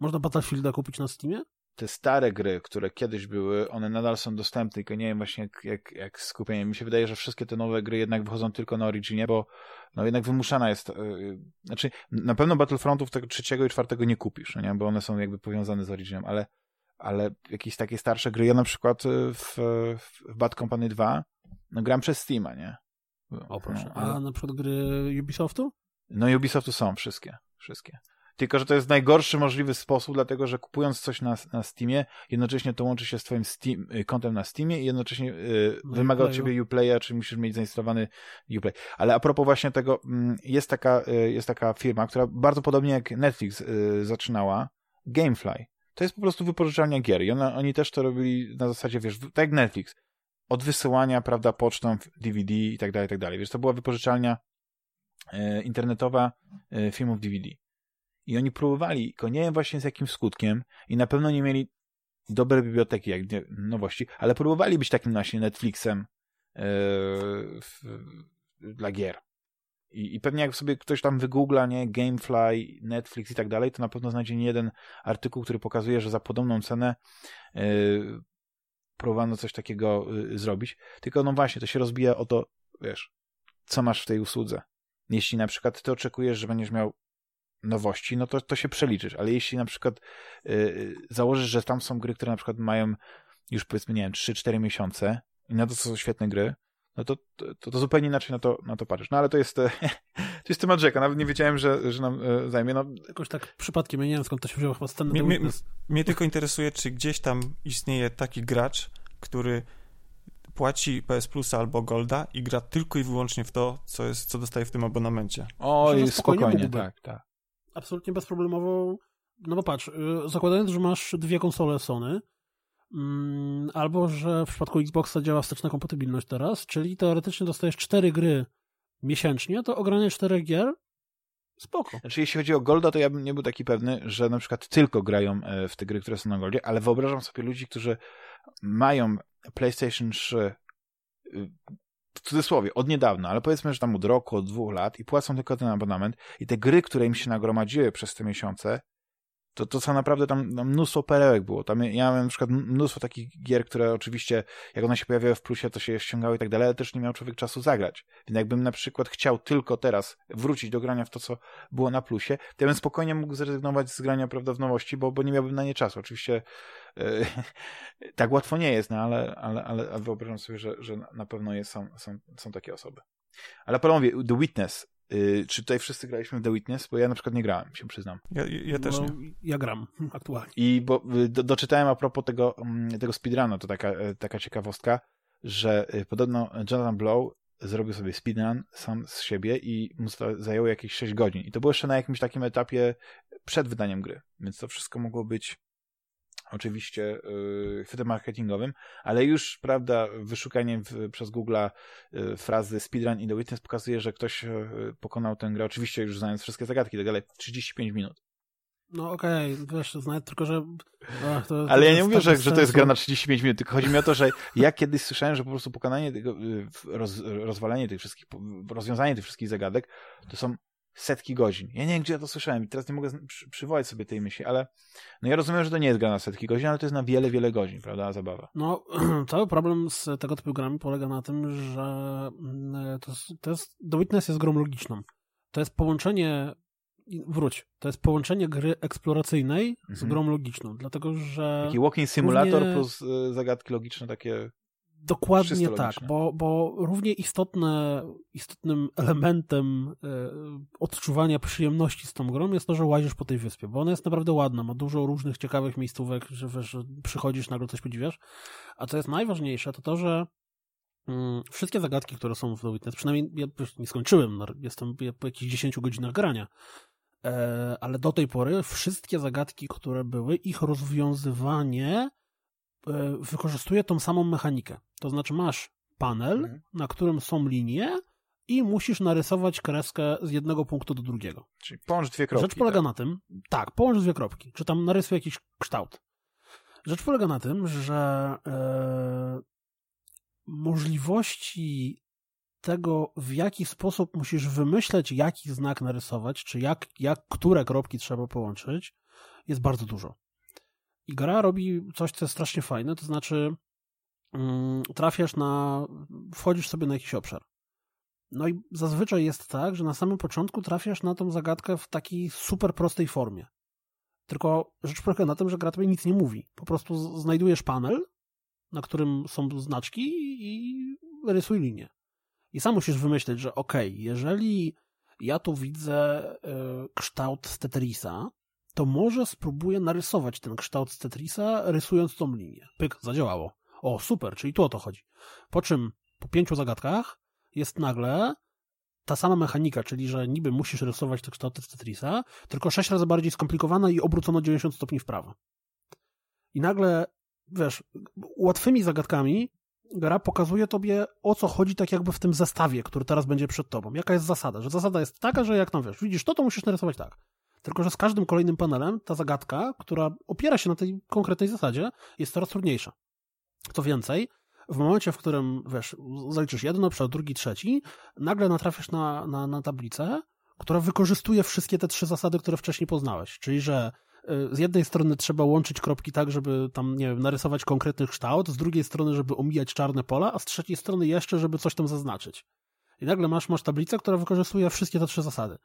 Speaker 2: można Battlefielda kupić na Steamie?
Speaker 1: Te stare gry, które kiedyś były, one nadal są dostępne, tylko nie wiem właśnie jak, jak, jak skupienie. Mi się wydaje, że wszystkie te nowe gry jednak wychodzą tylko na Originie, bo no jednak wymuszana jest, yy, znaczy na pewno Battlefrontów tego trzeciego i czwartego nie kupisz, no nie? bo one są jakby powiązane z Originem, ale, ale jakieś takie starsze gry, ja na przykład y, w, w Bad Company 2 no gram przez Steama, nie?
Speaker 2: O proszę. No, ale... A na przykład gry Ubisoftu?
Speaker 1: No Ubisoftu są wszystkie, wszystkie. Tylko, że to jest najgorszy możliwy sposób, dlatego, że kupując coś na, na Steamie, jednocześnie to łączy się z twoim Steam, y, kontem na Steamie i jednocześnie y, no wymaga od ciebie Uplaya, czyli musisz mieć zainstalowany Uplay. Ale a propos właśnie tego, mm, jest taka, y, jest taka firma, która bardzo podobnie jak Netflix y, zaczynała, Gamefly. To jest po prostu wypożyczalnia gier i ona, oni też to robili na zasadzie, wiesz, tak jak Netflix. Od wysyłania, prawda, pocztą, DVD i tak dalej, i tak dalej. Wiesz, to była wypożyczalnia y, internetowa filmów DVD. I oni próbowali, tylko nie wiem właśnie z jakim skutkiem i na pewno nie mieli dobrej biblioteki, jak nowości, ale próbowali być takim właśnie Netflixem yy, w, dla gier. I, I pewnie jak sobie ktoś tam wygoogla, nie, Gamefly, Netflix i tak dalej, to na pewno znajdzie nie jeden artykuł, który pokazuje, że za podobną cenę yy, próbowano coś takiego yy, zrobić. Tylko no właśnie, to się rozbija o to, wiesz, co masz w tej usłudze. Jeśli na przykład ty oczekujesz, że będziesz miał nowości, no to, to się przeliczysz, ale jeśli na przykład yy, założysz, że tam są gry, które na przykład mają już powiedzmy, nie wiem, 3-4 miesiące i na to są świetne gry, no to, to, to zupełnie inaczej na to, na to patrzysz. No ale to jest, (laughs) to jest temat rzeka, nawet nie wiedziałem, że, że nam e, zajmie. No.
Speaker 2: Jakoś tak przypadkiem, ja nie wiem skąd to się wzięło, chyba
Speaker 3: sceny mnie, mnie, mnie tylko interesuje, czy gdzieś tam istnieje taki gracz, który płaci PS Plusa albo Golda i gra tylko i wyłącznie w to, co, jest, co dostaje w tym abonamencie.
Speaker 1: O, spokojnie, spokojnie tak, tak
Speaker 2: absolutnie bezproblemowo, no bo patrz, y, zakładając, że masz dwie konsole Sony, mm, albo że w przypadku Xboxa działa wsteczna kompatybilność teraz, czyli teoretycznie dostajesz cztery gry miesięcznie, to ogranie czterech gier Spoko.
Speaker 1: Znaczy, jeśli chodzi o Golda, to ja bym nie był taki pewny, że na przykład tylko grają e, w te gry, które są na Goldzie, ale wyobrażam sobie ludzi, którzy mają PlayStation 3 w cudzysłowie, od niedawna, ale powiedzmy, że tam od roku, od dwóch lat i płacą tylko ten abonament i te gry, które im się nagromadziły przez te miesiące, to, to co naprawdę tam, tam mnóstwo perełek było. Tam ja miałem na przykład mnóstwo takich gier, które oczywiście, jak one się pojawiały w plusie, to się ściągały i tak dalej, ale też nie miał człowiek czasu zagrać. Więc jakbym na przykład chciał tylko teraz wrócić do grania w to, co było na plusie, to ja bym spokojnie mógł zrezygnować z grania, prawda, w nowości, bo, bo nie miałbym na nie czasu. Oczywiście yy, (laughs) tak łatwo nie jest, no ale, ale, ale wyobrażam sobie, że, że na pewno jest, są, są, są takie osoby. Ale panowie, The Witness, Yy, czy tutaj wszyscy graliśmy w The Witness? Bo ja na przykład nie grałem, się przyznam.
Speaker 3: Ja, ja też no, nie.
Speaker 2: Ja gram aktualnie.
Speaker 1: I bo y, do, doczytałem a propos tego, mm, tego speedruna, to taka, e, taka ciekawostka, że y, podobno Jonathan Blow zrobił sobie speedrun sam z siebie i mu zajęło jakieś 6 godzin. I to było jeszcze na jakimś takim etapie przed wydaniem gry. Więc to wszystko mogło być oczywiście yy, chwytem marketingowym, ale już, prawda, wyszukanie w, przez Google'a yy, frazy speedrun i The Witness pokazuje, że ktoś yy, pokonał tę grę, oczywiście już znając wszystkie zagadki, tak dalej, 35 minut.
Speaker 2: No okej, okay, wiesz, znać tylko, że...
Speaker 1: Ach, to, Ale to ja nie mówię, że, że to jest gra na 35 minut, tylko chodzi mi o to, że ja kiedyś słyszałem, że po prostu pokonanie tego, y, roz, rozwalenie tych wszystkich, rozwiązanie tych wszystkich zagadek, to są setki godzin. Ja nie wiem, gdzie ja to słyszałem i teraz nie mogę przy, przywołać sobie tej myśli, ale no ja rozumiem, że to nie jest gra na setki godzin, ale to jest na wiele, wiele godzin, prawda, zabawa.
Speaker 2: No, (clears throat) cały problem z tego typu grami polega na tym, że mm, to jest, to jest The Witness jest grą logiczną. To jest połączenie wróć, to jest połączenie gry eksploracyjnej mhm. z grą logiczną, dlatego że...
Speaker 1: Taki walking simulator równie... plus y, zagadki logiczne takie...
Speaker 2: Dokładnie tak, bo, bo równie istotne, istotnym elementem e, odczuwania przyjemności z tą grą jest to, że łazisz po tej wyspie, bo ona jest naprawdę ładna, ma dużo różnych ciekawych miejscówek, że, że przychodzisz, nagle coś podziwiasz, a co jest najważniejsze, to to, że mm, wszystkie zagadki, które są w The Witness, przynajmniej ja nie skończyłem, jestem po jakichś 10 godzinach grania, e, ale do tej pory wszystkie zagadki, które były, ich rozwiązywanie e, wykorzystuje tą samą mechanikę. To znaczy masz panel, mhm. na którym są linie i musisz narysować kreskę z jednego punktu do drugiego.
Speaker 1: Czyli połącz dwie kropki.
Speaker 2: Rzecz polega tak? na tym, tak, połącz dwie kropki, czy tam narysuj jakiś kształt. Rzecz polega na tym, że e, możliwości tego, w jaki sposób musisz wymyśleć, jaki znak narysować, czy jak, jak które kropki trzeba połączyć, jest bardzo dużo. I gra robi coś, co jest strasznie fajne, to znaczy trafiasz na, wchodzisz sobie na jakiś obszar. No i zazwyczaj jest tak, że na samym początku trafiasz na tą zagadkę w takiej super prostej formie. Tylko rzecz polega na tym, że gra tobie nic nie mówi. Po prostu znajdujesz panel, na którym są znaczki i rysuj linię. I sam musisz wymyśleć, że okej, okay, jeżeli ja tu widzę y, kształt z Tetrisa, to może spróbuję narysować ten kształt z Tetrisa, rysując tą linię. Pyk, zadziałało. O, super, czyli tu o to chodzi. Po czym po pięciu zagadkach jest nagle ta sama mechanika, czyli że niby musisz rysować te kształty z Tetrisa, tylko sześć razy bardziej skomplikowana i obrócono 90 stopni w prawo. I nagle, wiesz, łatwymi zagadkami gra pokazuje tobie, o co chodzi tak jakby w tym zestawie, który teraz będzie przed tobą. Jaka jest zasada? Że zasada jest taka, że jak tam wiesz, widzisz to, to musisz narysować tak. Tylko, że z każdym kolejnym panelem ta zagadka, która opiera się na tej konkretnej zasadzie, jest coraz trudniejsza. Co więcej, w momencie, w którym, wiesz, zaliczysz jeden obszar, drugi, trzeci, nagle natrafisz na, na, na tablicę, która wykorzystuje wszystkie te trzy zasady, które wcześniej poznałeś. Czyli, że y, z jednej strony trzeba łączyć kropki tak, żeby tam, nie wiem, narysować konkretny kształt, z drugiej strony, żeby omijać czarne pola, a z trzeciej strony jeszcze, żeby coś tam zaznaczyć. I nagle masz, masz tablicę, która wykorzystuje wszystkie te trzy zasady.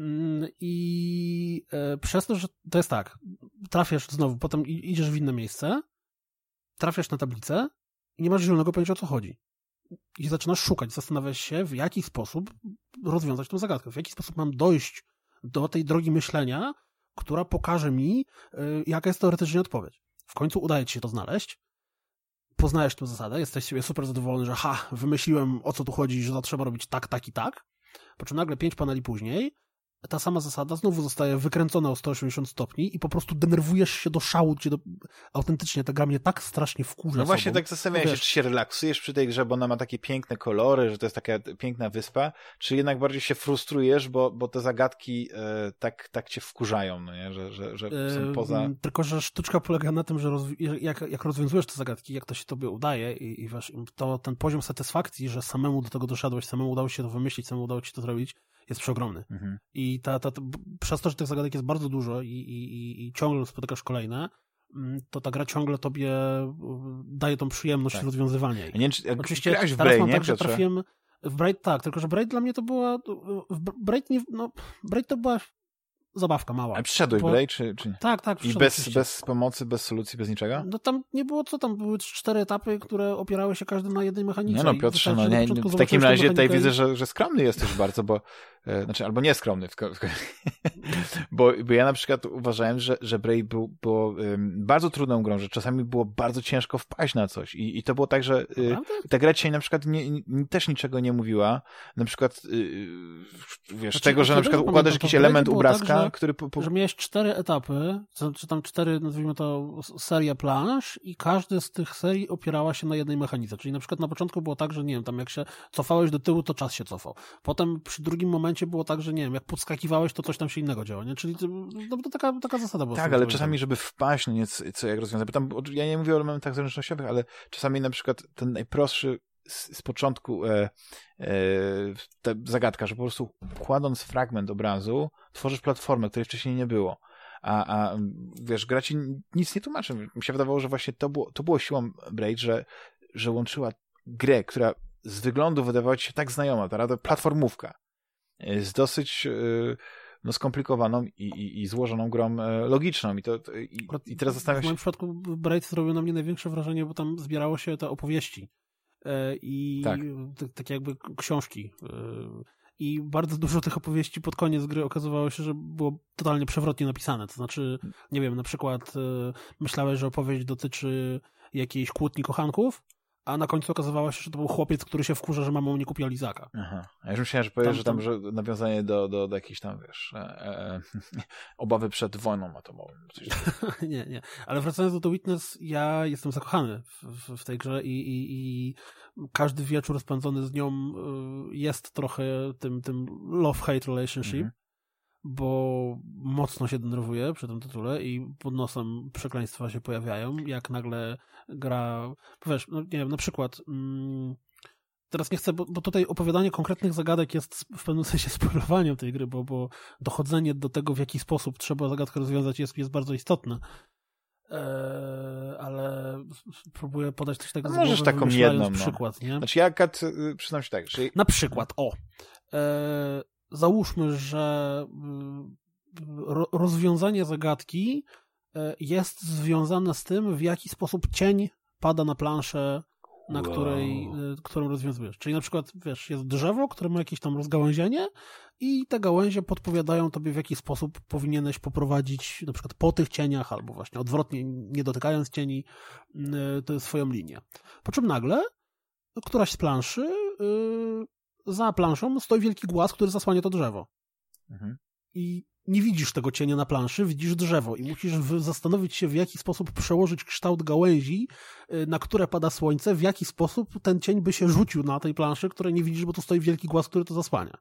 Speaker 2: Mm, I e, przez to, że to jest tak, trafiasz znowu, potem idziesz w inne miejsce, trafiasz na tablicę i nie masz zielonego pojęcia o co chodzi. I zaczynasz szukać, zastanawiasz się, w jaki sposób rozwiązać tę zagadkę, w jaki sposób mam dojść do tej drogi myślenia, która pokaże mi, y, jaka jest teoretycznie odpowiedź. W końcu udaje ci się to znaleźć, poznajesz tę zasadę, jesteś sobie super zadowolony, że ha, wymyśliłem o co tu chodzi, że to trzeba robić tak, tak i tak, po czym nagle pięć paneli później ta sama zasada znowu zostaje wykręcona o 180 stopni i po prostu denerwujesz się do szału, gdzie do... autentycznie ta gra mnie tak strasznie wkurza
Speaker 1: No właśnie
Speaker 2: sobą.
Speaker 1: tak zastanawiam się, czy się relaksujesz przy tej grze, bo ona ma takie piękne kolory, że to jest taka piękna wyspa, czy jednak bardziej się frustrujesz, bo, bo te zagadki e, tak, tak cię wkurzają, no nie? Że, że, że są poza... E,
Speaker 2: tylko, że sztuczka polega na tym, że jak, jak rozwiązujesz te zagadki, jak to się tobie udaje i, i wiesz, to ten poziom satysfakcji, że samemu do tego doszedłeś, samemu udało się to wymyślić, samemu udało ci to zrobić, jest przeogromny. Mhm. I ta, ta, ta, przez to, że tych zagadek jest bardzo dużo i, i, i ciągle spotykasz kolejne, mm, to ta gra ciągle tobie y, daje tą przyjemność tak. rozwiązywania.
Speaker 1: Nie, jak Oczywiście w teraz mam tak, że trafiłem
Speaker 2: w Braid tak, tylko że Braid dla mnie to była w Braid nie, no, Braid to była zabawka mała.
Speaker 1: A przyszedłeś bo... czy, czy nie?
Speaker 2: Tak, tak.
Speaker 1: I bez, bez pomocy, bez solucji, bez niczego?
Speaker 2: No tam nie było co tam, były cztery etapy, które opierały się każdy na jednej mechanice.
Speaker 1: Nie no, Piotrze, no nie, w takim razie tutaj widzę, że, że skromny jesteś bardzo, bo znaczy, albo nieskromny, w, w, (laughs) bo, bo ja na przykład uważałem, że, że Bray był, było bardzo trudną grą, że czasami było bardzo ciężko wpaść na coś i, i to było tak, że y, ta gra dzisiaj na przykład nie, nie, też niczego nie mówiła, na przykład y, wiesz, znaczy, tego, że na przykład układasz jakiś element obrazka, tak, że, który... Po,
Speaker 2: po... Że miałeś cztery etapy, czy tam cztery, nazwijmy to, seria plansz i każdy z tych serii opierała się na jednej mechanice. Czyli na przykład na początku było tak, że nie wiem, tam jak się cofałeś do tyłu, to czas się cofał. Potem przy drugim momencie było tak, że nie wiem, jak podskakiwałeś, to coś tam się innego działo, nie? Czyli to, no, to taka, taka zasada była.
Speaker 1: Tak, ale czasami, żeby wpaść, no nie, co jak rozwiązać, bo tam, ja nie mówię o elementach zręcznościowych, ale czasami na przykład ten najprostszy z, z początku e, e, ta zagadka, że po prostu kładąc fragment obrazu, tworzysz platformę, której wcześniej nie było. A, a wiesz, gra ci nic nie tłumaczy. Mi się wydawało, że właśnie to było, to było siłą Braid, że, że łączyła grę, która z wyglądu wydawała ci się tak znajoma, ta platformówka, z dosyć e, no, skomplikowaną i, i, i złożoną grą e, logiczną. I, to, i, i teraz zastanawiam się...
Speaker 2: W moim przypadku Braid zrobił na mnie największe wrażenie, bo tam zbierało się te opowieści i tak. takie jakby książki i bardzo dużo tych opowieści pod koniec gry okazywało się, że było totalnie przewrotnie napisane. To znaczy, nie wiem, na przykład e, myślałeś, że opowieść dotyczy jakiejś kłótni kochanków, a na końcu okazywało się, że to był chłopiec, który się wkurza, że mama mu nie kupiła lizaka.
Speaker 1: Aha. A już myślałem, że powiesz, że tam, że nawiązanie do, do, do jakiejś tam, wiesz, e, e, (laughs) obawy przed wojną atomową. (laughs)
Speaker 2: nie, nie. Ale wracając do The Witness, ja jestem zakochany w, w, w tej grze i, i, i, każdy wieczór spędzony z nią y, jest trochę tym, tym love-hate relationship. Mhm bo mocno się denerwuję przy tym tytule i pod nosem przekleństwa się pojawiają, jak nagle gra, wiesz, no, nie wiem, na przykład mm, teraz nie chcę, bo, bo, tutaj opowiadanie konkretnych zagadek jest w pewnym (laughs) sensie spoilowaniem tej gry, bo, bo dochodzenie do tego, w jaki sposób trzeba zagadkę rozwiązać jest, jest bardzo istotne. Eee, ale próbuję podać coś takiego.
Speaker 1: No możesz taką jedną, no.
Speaker 2: przykład, nie?
Speaker 1: Znaczy ja, Kat, y, przyznam się tak, że...
Speaker 2: Na przykład, o, eee, załóżmy, że y, rozwiązanie zagadki y, jest związane z tym, w jaki sposób cień pada na planszę, na wow. której, y, którą rozwiązujesz. Czyli na przykład, wiesz, jest drzewo, które ma jakieś tam rozgałęzienie i te gałęzie podpowiadają tobie, w jaki sposób powinieneś poprowadzić na przykład po tych cieniach, albo właśnie odwrotnie, nie dotykając cieni, to swoją linię. Po czym nagle któraś z planszy za planszą stoi wielki głaz, który zasłania to drzewo. Mhm. I nie widzisz tego cienia na planszy, widzisz drzewo i musisz zastanowić się, w jaki sposób przełożyć kształt gałęzi, y, na które pada słońce, w jaki sposób ten cień by się rzucił na tej planszy, której nie widzisz, bo tu stoi wielki głaz, który to zasłania.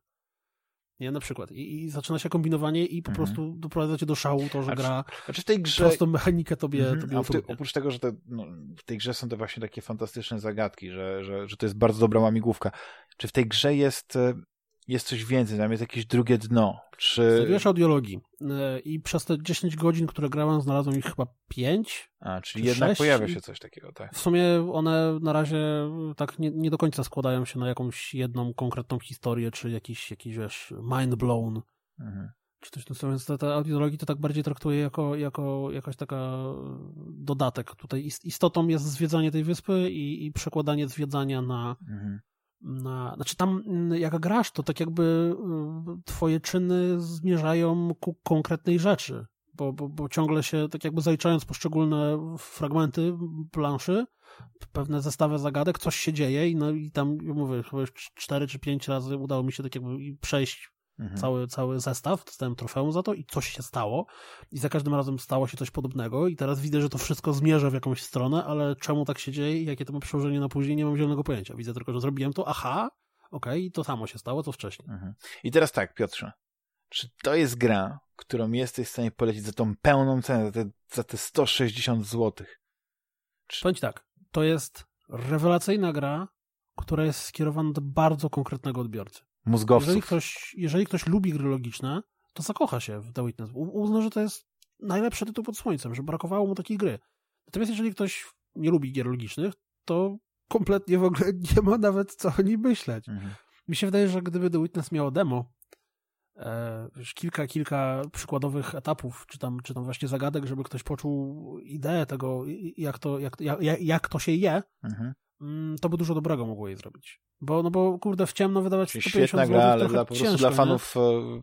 Speaker 2: Nie, na przykład. I, i zaczyna się kombinowanie i po mhm. prostu doprowadza cię do szału to, że gra
Speaker 1: znaczy w tej grze...
Speaker 2: prostą mechanikę tobie, tobie
Speaker 1: ty, Oprócz tego, że te, no, w tej grze są to właśnie takie fantastyczne zagadki, że, że, że to jest bardzo dobra łamigłówka. Czy w tej grze jest e, jest coś więcej, tam jest jakieś drugie dno. Czy...
Speaker 2: Audiologii e, i przez te 10 godzin, które grałem, znalazłem ich chyba 5.
Speaker 1: A, czyli jednak 6. pojawia się coś takiego, tak.
Speaker 2: W sumie one na razie tak nie, nie do końca składają się na jakąś jedną konkretną historię, czy jakiś, jakiś wiesz, mind blown. Mhm. Czy coś w tym Więc te, te audiologii to tak bardziej traktuję jako, jako jakaś taka dodatek. Tutaj istotą jest zwiedzanie tej wyspy i, i przekładanie zwiedzania na, mhm na, znaczy tam mm, jak grasz, to tak jakby y, twoje czyny zmierzają ku konkretnej rzeczy, bo, bo, bo ciągle się, tak jakby zaliczając poszczególne fragmenty planszy, pewne zestawy zagadek, coś się dzieje i, no, i tam, mówię, chyba już cztery czy pięć razy udało mi się tak jakby przejść mhm. cały, cały zestaw, dostałem trofeum za to i coś się stało i za każdym razem stało się coś podobnego i teraz widzę, że to wszystko zmierza w jakąś stronę, ale czemu tak się dzieje i jakie to ma przełożenie na później, nie mam zielonego pojęcia. Widzę tylko, że zrobiłem to, aha, okej, okay, to samo się stało, co wcześniej. Mhm.
Speaker 1: I teraz tak, Piotrze, czy to jest gra, którą jesteś w stanie polecić za tą pełną cenę, za te, za te 160 zł?
Speaker 2: Czy... Powiem tak, to jest rewelacyjna gra, która jest skierowana do bardzo konkretnego odbiorcy
Speaker 1: mózgowców.
Speaker 2: Jeżeli ktoś, jeżeli ktoś lubi gry logiczne, to zakocha się w The Witness. Uzna, że to jest najlepszy tytuł pod słońcem, że brakowało mu takiej gry. Natomiast jeżeli ktoś nie lubi gier logicznych, to kompletnie w ogóle (laughs) nie ma nawet co o nim myśleć. Mhm. Mi się wydaje, że gdyby The Witness miało demo, e, kilka, kilka przykładowych etapów, czy tam, czy tam właśnie zagadek, żeby ktoś poczuł ideę tego, jak to, jak, jak, jak to się je, mhm. Mm, to by dużo dobrego mogło jej zrobić. Bo, no bo kurde, w ciemno wydawać
Speaker 1: Czyli świetna gra, ale dla, po prostu dla fanów nie?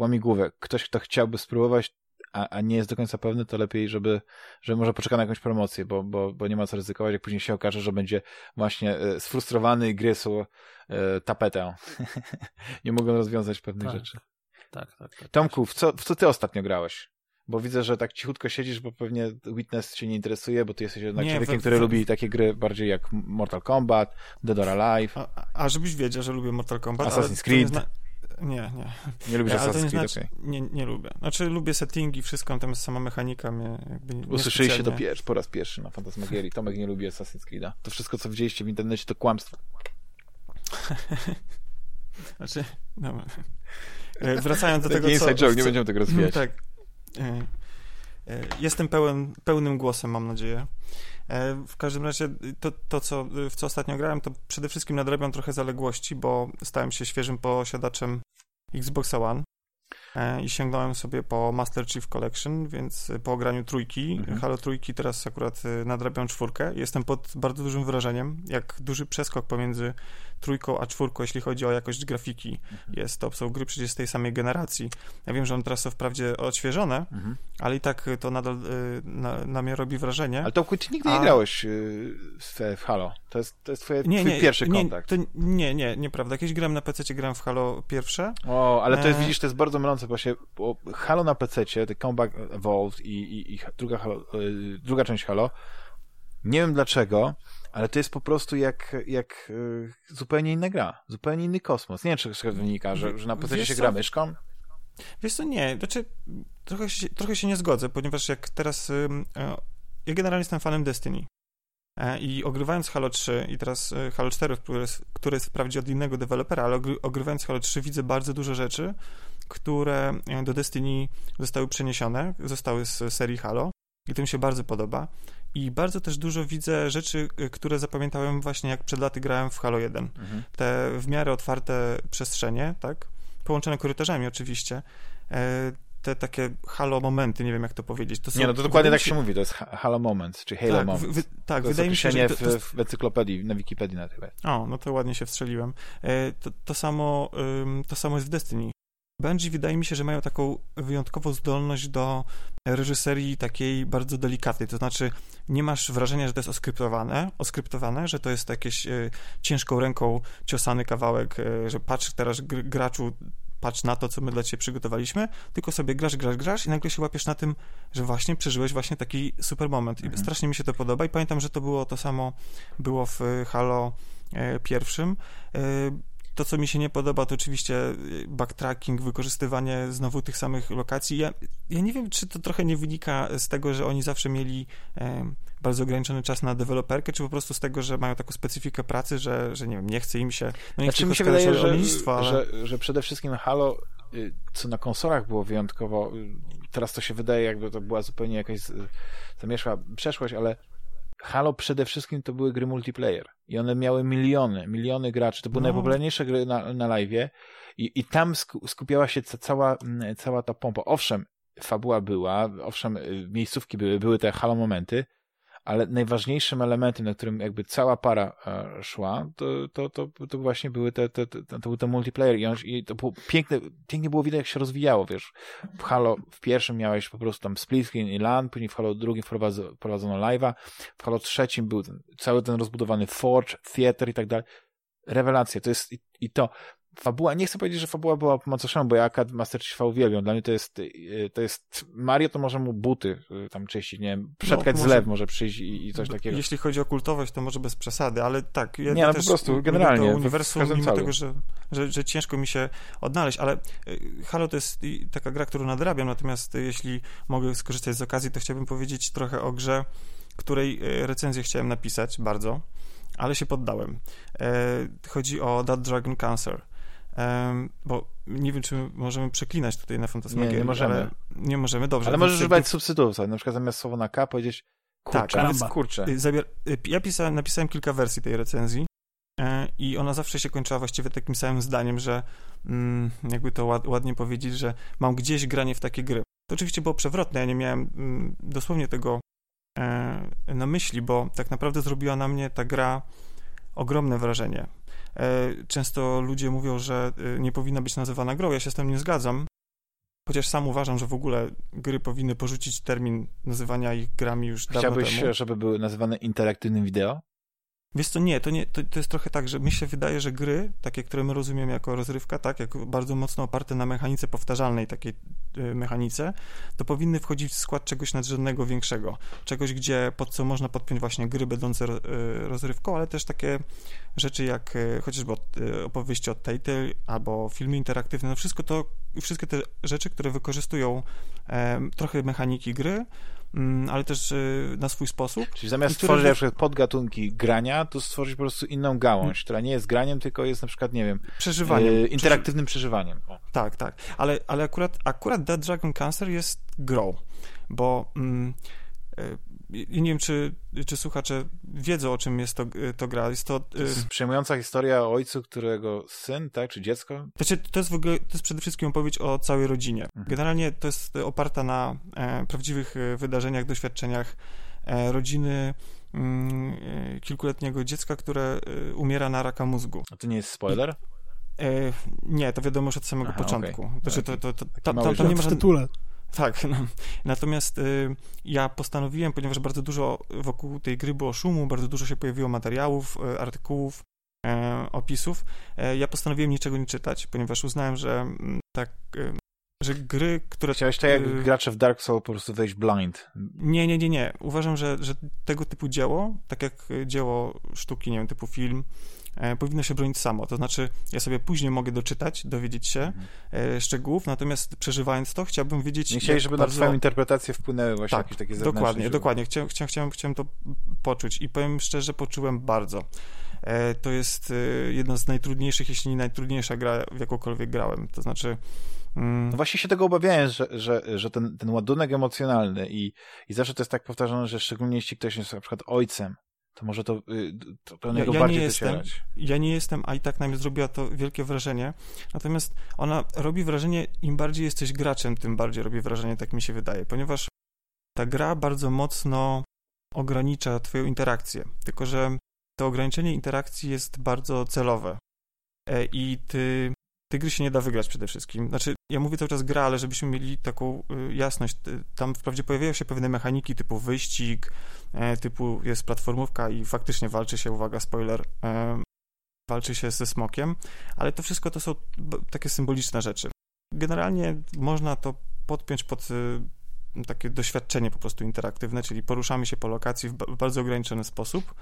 Speaker 1: łamigłówek. Ktoś, kto chciałby spróbować, a, a nie jest do końca pewny, to lepiej, żeby, żeby może poczeka na jakąś promocję, bo, bo, bo nie ma co ryzykować, jak później się okaże, że będzie właśnie e, sfrustrowany i gryzł e, tapetę. (laughs) nie mogą rozwiązać pewnych
Speaker 2: tak.
Speaker 1: rzeczy.
Speaker 2: Tak, tak, tak.
Speaker 1: Tomku, w co, w co ty ostatnio grałeś? Bo widzę, że tak cichutko siedzisz, bo pewnie Witness cię nie interesuje, bo ty jesteś jednak nie, człowiekiem, we, który we... lubi takie gry bardziej jak Mortal Kombat, Dead or Alive.
Speaker 3: A, a żebyś wiedział, że lubię Mortal Kombat.
Speaker 1: Assassin's Creed.
Speaker 3: Nie, nie.
Speaker 1: Nie lubisz Assassin's Creed, znaczy... okay.
Speaker 3: nie, nie lubię. Znaczy lubię settingi, wszystko, natomiast sama mechanika mnie jakby
Speaker 1: Usłyszeliście to pier po raz pierwszy na Fantasmagierii. Tomek nie lubi Assassin's Creed'a. To wszystko, co widzieliście w internecie, to kłamstwo. (laughs)
Speaker 3: znaczy, no, wracając do tego,
Speaker 1: inside co... joke, nie będziemy tego rozwijać. (laughs)
Speaker 3: tak. E, e, jestem pełen, pełnym głosem, mam nadzieję. E, w każdym razie to, to co, w co ostatnio grałem, to przede wszystkim nadrabiam trochę zaległości, bo stałem się świeżym posiadaczem Xboxa One i sięgnąłem sobie po Master Chief Collection, więc po ograniu trójki, mhm. Halo trójki teraz akurat nadrabiam czwórkę. Jestem pod bardzo dużym wrażeniem, jak duży przeskok pomiędzy trójką a czwórką, jeśli chodzi o jakość grafiki. Mhm. Jest to, są gry przecież z tej samej generacji. Ja wiem, że one teraz są wprawdzie odświeżone, mhm. ale i tak to nadal na, na mnie robi wrażenie.
Speaker 1: Ale to ty nigdy a... nie grałeś w, w Halo. To jest, to jest twoje, nie, twój nie, pierwszy
Speaker 3: nie,
Speaker 1: kontakt.
Speaker 3: To, nie, nie, nieprawda. Jakieś gram na PC, gram w Halo pierwsze.
Speaker 1: O, ale to jest, e... widzisz, to jest bardzo mylące, właśnie, bo Halo na PC, The Combat Evolved i, i, i druga, Halo, y, druga część Halo, nie wiem dlaczego, ale to jest po prostu jak, jak y, zupełnie inna gra, zupełnie inny kosmos. Nie wiem, czy to wynika, że, że na PC się gra myszką.
Speaker 3: Wiesz co, nie, znaczy trochę się, trochę się nie zgodzę, ponieważ jak teraz, y, ja generalnie jestem fanem Destiny e, i ogrywając Halo 3 i teraz Halo 4, które jest, które jest wprawdzie od innego dewelopera, ale ogrywając Halo 3 widzę bardzo dużo rzeczy, które do Destiny zostały przeniesione, zostały z serii Halo i to mi się bardzo podoba. I bardzo też dużo widzę rzeczy, y, które zapamiętałem właśnie jak przed laty grałem w Halo 1. Mhm. Te w miarę otwarte przestrzenie, tak? Połączone korytarzami oczywiście. E, te takie halo momenty, nie wiem jak to powiedzieć. To
Speaker 1: są, nie, no to dokładnie tak się mówi, to jest halo moment, czy halo tak, moment. Tak, to wydaje mi się, że... To, to... W, w encyklopedii, na Wikipedii na tyle.
Speaker 3: O, no to ładnie się wstrzeliłem. E, to, to, samo, to samo jest w Destiny. Bungie wydaje mi się, że mają taką wyjątkową zdolność do reżyserii takiej bardzo delikatnej, to znaczy nie masz wrażenia, że to jest oskryptowane, oskryptowane że to jest jakieś e, ciężką ręką ciosany kawałek, e, że patrz teraz graczu, patrz na to, co my dla ciebie przygotowaliśmy, tylko sobie grasz, grasz, grasz i nagle się łapiesz na tym, że właśnie przeżyłeś właśnie taki super moment. I mhm. strasznie mi się to podoba i pamiętam, że to było to samo było w Halo e, pierwszym. E, to, co mi się nie podoba, to oczywiście y, backtracking, wykorzystywanie znowu tych samych lokacji. Ja, ja nie wiem, czy to trochę nie wynika z tego, że oni zawsze mieli e, bardzo ograniczony czas na deweloperkę, czy po prostu z tego, że mają taką specyfikę pracy, że, że nie wiem, nie chce im się. No
Speaker 1: nie znaczy, mi się wydaje, że, ale... że, że przede wszystkim Halo, y, co na konsolach było wyjątkowo, y, teraz to się wydaje, jakby to była zupełnie jakaś zamieszła przeszłość, ale Halo przede wszystkim to były gry multiplayer i one miały miliony, miliony graczy. To były no. najpopularniejsze gry na, na live i, i tam skupiała się cała, cała ta pompa. Owszem, fabuła była, owszem, y, miejscówki były, były te Halo momenty, ale najważniejszym elementem, na którym jakby cała para e, szła, to, to, to, to właśnie były te, te, te, to był ten multiplayer i, on, i to było piękne, pięknie było widać, jak się rozwijało, wiesz. W Halo w pierwszym miałeś po prostu tam split screen i LAN, później w Halo drugim wprowadzono live'a, w Halo trzecim był ten, cały ten rozbudowany Forge, Theater i tak dalej. Rewelacja, to jest i, i to fabuła, nie chcę powiedzieć, że fabuła była po macoszemu, bo ja Akad Master Chiefa uwielbiam. Dla mnie to jest, y, to jest Mario, to może mu buty y, tam czyścić, nie wiem, przetkać no, może, zlew może przyjść i, i, coś takiego.
Speaker 3: Jeśli chodzi o kultowość, to może bez przesady, ale tak.
Speaker 1: Ja nie, no po prostu, generalnie.
Speaker 3: To uniwersum, mimo tego, że, że, że, ciężko mi się odnaleźć, ale y, Halo to jest taka gra, którą nadrabiam, natomiast jeśli mogę skorzystać z okazji, to chciałbym powiedzieć trochę o grze, której recenzję chciałem napisać bardzo, ale się poddałem. E, chodzi o That Dragon Cancer. Um, bo nie wiem, czy możemy przeklinać tutaj na Fantasmagierii.
Speaker 1: Nie, nie możemy.
Speaker 3: nie możemy, dobrze.
Speaker 1: Ale możesz używać substytutów, na przykład zamiast słowa na K powiedzieć kurczę, tak, więc kurczę.
Speaker 3: Y, zabier... Y, ja pisałem, napisałem kilka wersji tej recenzji e, i ona zawsze się kończyła właściwie takim samym zdaniem, że mm, jakby to ład, ładnie powiedzieć, że mam gdzieś granie w takie gry. To oczywiście było przewrotne, ja nie miałem mm, dosłownie tego e, na myśli, bo tak naprawdę zrobiła na mnie ta gra ogromne wrażenie. E, często ludzie mówią, że e, nie powinna być nazywana grą. Ja się z tym nie zgadzam. Chociaż sam uważam, że w ogóle gry powinny porzucić termin nazywania ich grami już dawno
Speaker 1: Chciałbyś, temu. żeby były nazywane interaktywnym wideo?
Speaker 3: Wiesz co, nie, to, nie to, to jest trochę tak, że mi się wydaje, że gry, takie, które my rozumiemy jako rozrywka, tak, jak bardzo mocno oparte na mechanice powtarzalnej, takiej y, mechanice, to powinny wchodzić w skład czegoś nadrzędnego, większego. Czegoś, gdzie pod co można podpiąć właśnie gry będące y, rozrywką, ale też takie rzeczy jak y, chociażby opowieści od Telltale albo filmy interaktywne, no wszystko to, wszystkie te rzeczy, które wykorzystują trochę mechaniki gry, ale też y, na swój sposób.
Speaker 1: Czyli zamiast stworzyć na przykład podgatunki grania, to stworzyć po prostu inną gałąź, hmm. która nie jest graniem, tylko jest na przykład, nie wiem, przeżywaniem. Yy, interaktywnym przeżywaniem. O.
Speaker 3: Tak, tak. Ale, ale akurat, akurat Dead Dragon Cancer jest grą, bo mm, y, i nie wiem, czy, czy słuchacze wiedzą, o czym jest to, to gra. Jest to,
Speaker 1: to jest y, przejmująca historia o ojcu, którego syn, tak, czy dziecko?
Speaker 3: Znaczy, to jest w ogóle, to jest przede wszystkim opowieść o całej rodzinie. Mhm. Generalnie to jest oparta na e, prawdziwych e, wydarzeniach, doświadczeniach e, rodziny mm, e, kilkuletniego dziecka, które e, umiera na raka mózgu.
Speaker 1: A to nie jest spoiler?
Speaker 3: E, nie, to wiadomo już od samego
Speaker 1: Aha,
Speaker 3: początku.
Speaker 1: okej.
Speaker 3: Znaczy, to, to, to,
Speaker 1: taki
Speaker 3: tam, nie
Speaker 2: w
Speaker 3: ma żadnych...
Speaker 2: tytule.
Speaker 3: Tak, (laughs) no. natomiast y, ja postanowiłem, ponieważ bardzo dużo wokół tej gry było szumu, bardzo dużo się pojawiło materiałów, y, artykułów, e, opisów, e, ja postanowiłem niczego nie czytać, ponieważ uznałem, że mm, tak, y, że gry, które...
Speaker 1: Chciałeś tak jak
Speaker 3: y,
Speaker 1: gracze w Dark Souls po prostu wejść blind.
Speaker 3: Nie, nie, nie, nie. Uważam, że, że tego typu dzieło, tak jak y, dzieło sztuki, nie wiem, typu film, powinno się bronić samo. To znaczy, ja sobie później mogę doczytać, dowiedzieć się
Speaker 1: Mhm.
Speaker 3: e, szczegółów, natomiast przeżywając to, chciałbym wiedzieć...
Speaker 1: Nie
Speaker 3: jak
Speaker 1: żeby na
Speaker 3: bardzo...
Speaker 1: twoją interpretację wpłynęły właśnie
Speaker 3: Tak,
Speaker 1: jakieś takie zewnętrzne
Speaker 3: Dokładnie,
Speaker 1: źródła.
Speaker 3: dokładnie. Chciałem, chciałem, chciałem, chciałem, to poczuć i powiem szczerze, poczułem bardzo. E, to jest e, jedna z najtrudniejszych, jeśli nie najtrudniejsza gra, w jakąkolwiek grałem. To znaczy... Mm,
Speaker 1: No właśnie się tego obawiałem, że, że, że ten, ten ładunek emocjonalny i, i zawsze to jest tak powtarzane, że szczególnie jeśli ktoś jest na przykład ojcem, to może to, y, to, to
Speaker 3: Ja-
Speaker 1: niego
Speaker 3: ja nie
Speaker 1: bardziej
Speaker 3: jestem.
Speaker 1: docierać.
Speaker 3: ja nie jestem, a i tak na mnie zrobiła to wielkie wrażenie. Natomiast ona robi wrażenie, im bardziej jesteś graczem, tym bardziej robi wrażenie, tak mi się wydaje, ponieważ ta gra bardzo mocno ogranicza twoją interakcję. Tylko, że to ograniczenie interakcji jest bardzo celowe. E, I ty, tej gry się nie da wygrać przede wszystkim. Znaczy, ja mówię cały czas gra, ale żebyśmy mieli taką y, jasność, tam wprawdzie pojawiają się pewne mechaniki typu wyścig, e, typu jest platformówka i faktycznie walczy się, uwaga, spoiler, e, walczy się ze smokiem, ale to wszystko to są takie symboliczne rzeczy. Generalnie można to podpiąć pod y, takie doświadczenie po prostu interaktywne, czyli poruszamy się po lokacji w, ba- w bardzo ograniczony sposób.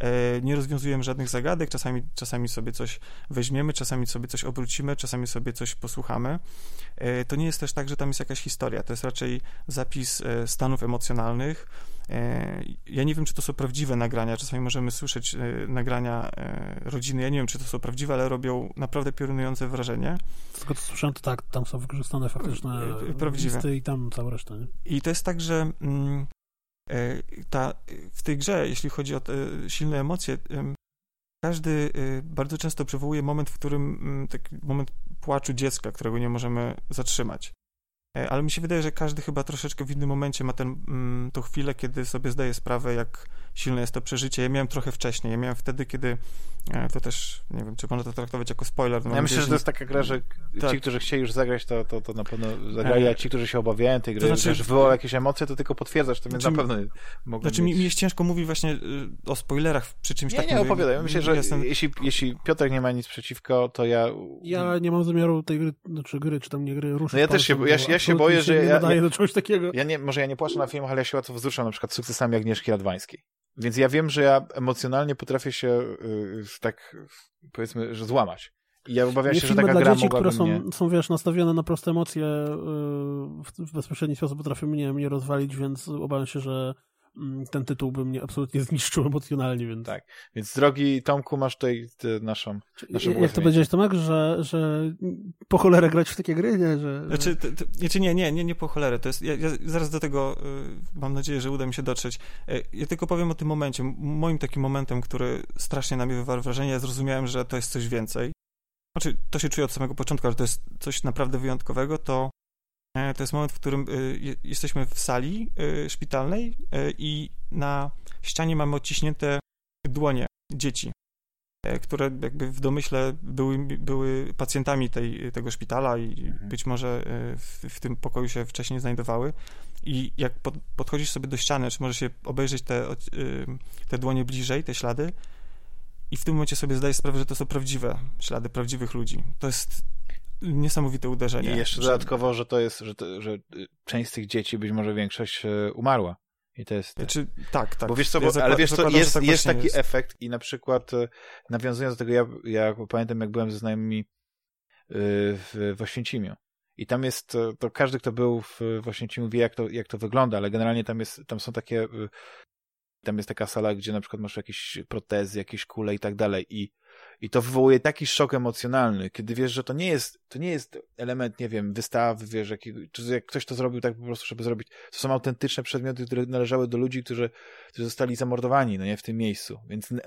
Speaker 3: E, Nie rozwiązujemy żadnych zagadek, czasami, czasami sobie coś weźmiemy, czasami sobie coś obrócimy, czasami sobie coś posłuchamy. E, To nie jest też tak, że tam jest jakaś historia, to jest raczej zapis e, stanów emocjonalnych. E, Ja nie wiem, czy to są prawdziwe nagrania, czasami możemy słyszeć e, nagrania e, rodziny, ja nie wiem, czy to są prawdziwe, ale robią naprawdę piorunujące wrażenie.
Speaker 2: Z tego co słyszałem, to tak, tam są wykorzystane faktyczne
Speaker 3: prawdziwe.
Speaker 2: listy i tam cała reszta, nie?
Speaker 3: I to jest tak, że mm, ta, w tej grze, jeśli chodzi o te silne emocje, em, każdy bardzo często przywołuje moment, w którym mm, taki moment płaczu dziecka, którego nie możemy zatrzymać. E, Ale mi się wydaje, że każdy chyba troszeczkę w innym momencie ma ten, mm, tą chwilę, kiedy sobie zdaje sprawę, jak silne jest to przeżycie. Ja miałem trochę wcześniej. Ja miałem wtedy, kiedy e, to też, nie wiem, czy można to traktować jako spoiler. no
Speaker 1: Ja myślę, że to jest taka gra, że
Speaker 3: Tak.
Speaker 1: ci, którzy chcieli już zagrać, to, to, to na pewno zagrali, a ci, którzy się obawiają tej gry,
Speaker 3: To znaczy-
Speaker 1: że wywołał jakieś emocje, to tylko potwierdzasz, to więc
Speaker 3: Znaczy-
Speaker 1: na pewno mogą
Speaker 3: Znaczy, mi,
Speaker 1: mieć...
Speaker 3: mi jest ciężko mówić właśnie y, o spoilerach przy czymś
Speaker 1: Nie,
Speaker 3: takim.
Speaker 1: nie opowiadaj. Myślę, że
Speaker 3: jestem-
Speaker 1: jeśli, jeśli Piotr nie ma nic przeciwko, to ja...
Speaker 2: Ja nie mam zamiaru tej gry, znaczy gry, czy tam nie gry ruszyć.
Speaker 1: No ja też się- ja ja się boję, że ja- ja-
Speaker 2: do czegoś takiego.
Speaker 1: Ja nie, może ja nie płaczę na filmach, ale ja się łatwo wzruszam na przykład sukcesami Agnieszki Radwańskiej. Więc ja wiem, że ja emocjonalnie potrafię się y, tak, powiedzmy, że złamać. I ja obawiam
Speaker 2: Nie
Speaker 1: się, że taka
Speaker 2: dla
Speaker 1: gra
Speaker 2: dzieci, które są,
Speaker 1: mnie...
Speaker 2: są, wiesz, nastawione na proste emocje yy, w, w bezpośredni sposób potrafią mnie, mnie rozwalić, więc obawiam się, że ten tytuł by mnie absolutnie (laughs) zniszczył emocjonalnie, więc...
Speaker 1: Tak. Więc drogi Tomku, masz tutaj tę naszą... nasze
Speaker 2: Jak to powiedziałeś, Tomek, że, że po cholerę grać w takie gry, nie? Że,
Speaker 3: Znaczy, to, to, znaczy nie, nie, nie, nie po cholerę. To jest, ja, ja zaraz do tego y, mam nadzieję, że uda mi się dotrzeć. Y, ja tylko powiem o tym momencie. Moim takim momentem, który strasznie na mnie wywarł wrażenie, ja zrozumiałem, że to jest coś więcej. Znaczy, to się czuje od samego początku, ale to jest coś naprawdę wyjątkowego, to e, to jest moment, w którym y, je- jesteśmy w sali y, szpitalnej y, i na ścianie mamy odciśnięte dłonie dzieci, e, które jakby w domyśle były, były pacjentami tej, tego szpitala i
Speaker 1: Mhm.
Speaker 3: być może e, w, w tym pokoju się wcześniej znajdowały. I jak pod, podchodzisz sobie do ściany, czy możesz się obejrzeć te, te dłonie bliżej, te ślady, i w tym momencie sobie zdajesz sprawę, że to są prawdziwe ślady prawdziwych ludzi. To jest niesamowite uderzenie.
Speaker 1: I jeszcze dodatkowo, że to jest, że, to, że y, część z tych dzieci, być może większość e, umarła. I to jest...
Speaker 3: Czy, tak, tak.
Speaker 1: Bo wiesz co,
Speaker 3: Ja
Speaker 1: bo,
Speaker 3: zakła-
Speaker 1: ale wiesz co, jest,
Speaker 3: tak
Speaker 1: jest taki
Speaker 3: jest.
Speaker 1: efekt i na przykład e, nawiązując do tego, ja, ja pamiętam jak byłem ze znajomymi y, w, w Oświęcimiu i tam jest, to każdy kto był w, w Oświęcimiu wie jak to, jak to wygląda, ale generalnie tam jest, tam są takie y, tam jest taka sala, gdzie na przykład masz jakieś protezy, jakieś kule i tak dalej i, i to wywołuje taki szok emocjonalny, kiedy wiesz, że to nie jest, to nie jest element, nie wiem, wystawy, wiesz, jakiego, czy jak ktoś to zrobił tak po prostu, żeby zrobić, to są autentyczne przedmioty, które należały do ludzi, którzy, którzy zostali zamordowani, no nie, w tym miejscu. Więc, e,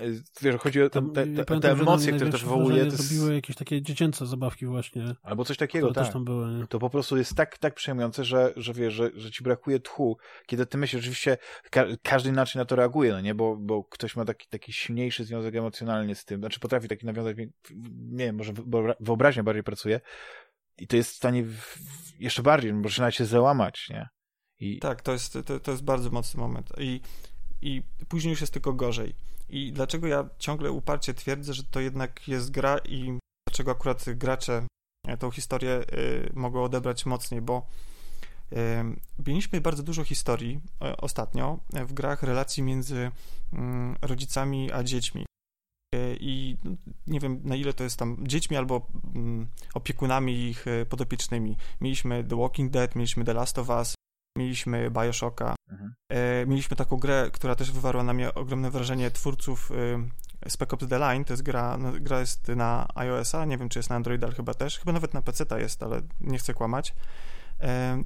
Speaker 1: wiesz, chodzi o te, te, te, te emocje, które to wywołuje. To
Speaker 2: jest... Zrobiły jakieś takie dziecięce zabawki właśnie.
Speaker 1: Albo coś takiego, tak.
Speaker 2: Też tam były?
Speaker 1: To po prostu jest tak, tak przejmujące, że, że wiesz, że, że ci brakuje tchu, kiedy ty myślisz, oczywiście ka każdy inaczej na to reaguje, no nie, bo, bo ktoś ma taki, taki silniejszy związek emocjonalny z tym, znaczy potrafi taki nawiązać, nie wiem, może wyobraźnia bardziej pracuje, i to jest w stanie w, jeszcze bardziej, bo zaczyna się załamać, nie?
Speaker 3: I... Tak, to jest, to, to jest bardzo mocny moment. I, I później już jest tylko gorzej. I dlaczego ja ciągle uparcie twierdzę, że to jednak jest gra i dlaczego akurat gracze e, tą historię y, mogą odebrać mocniej, bo mieliśmy bardzo dużo historii y, ostatnio w grach relacji między mm, rodzicami a dziećmi. E, i no, nie wiem na ile to jest tam dziećmi albo mm, opiekunami ich e, podopiecznymi. Mieliśmy The Walking Dead, mieliśmy The Last of Us, mieliśmy Bioshocka, mhm. E, mieliśmy taką grę, która też wywarła na mnie ogromne wrażenie twórców Spec Ops The Line, to jest gra, no, gra jest na iOS-a, nie wiem czy jest na Androida, ale chyba też, chyba nawet na PC ta jest, ale nie chcę kłamać.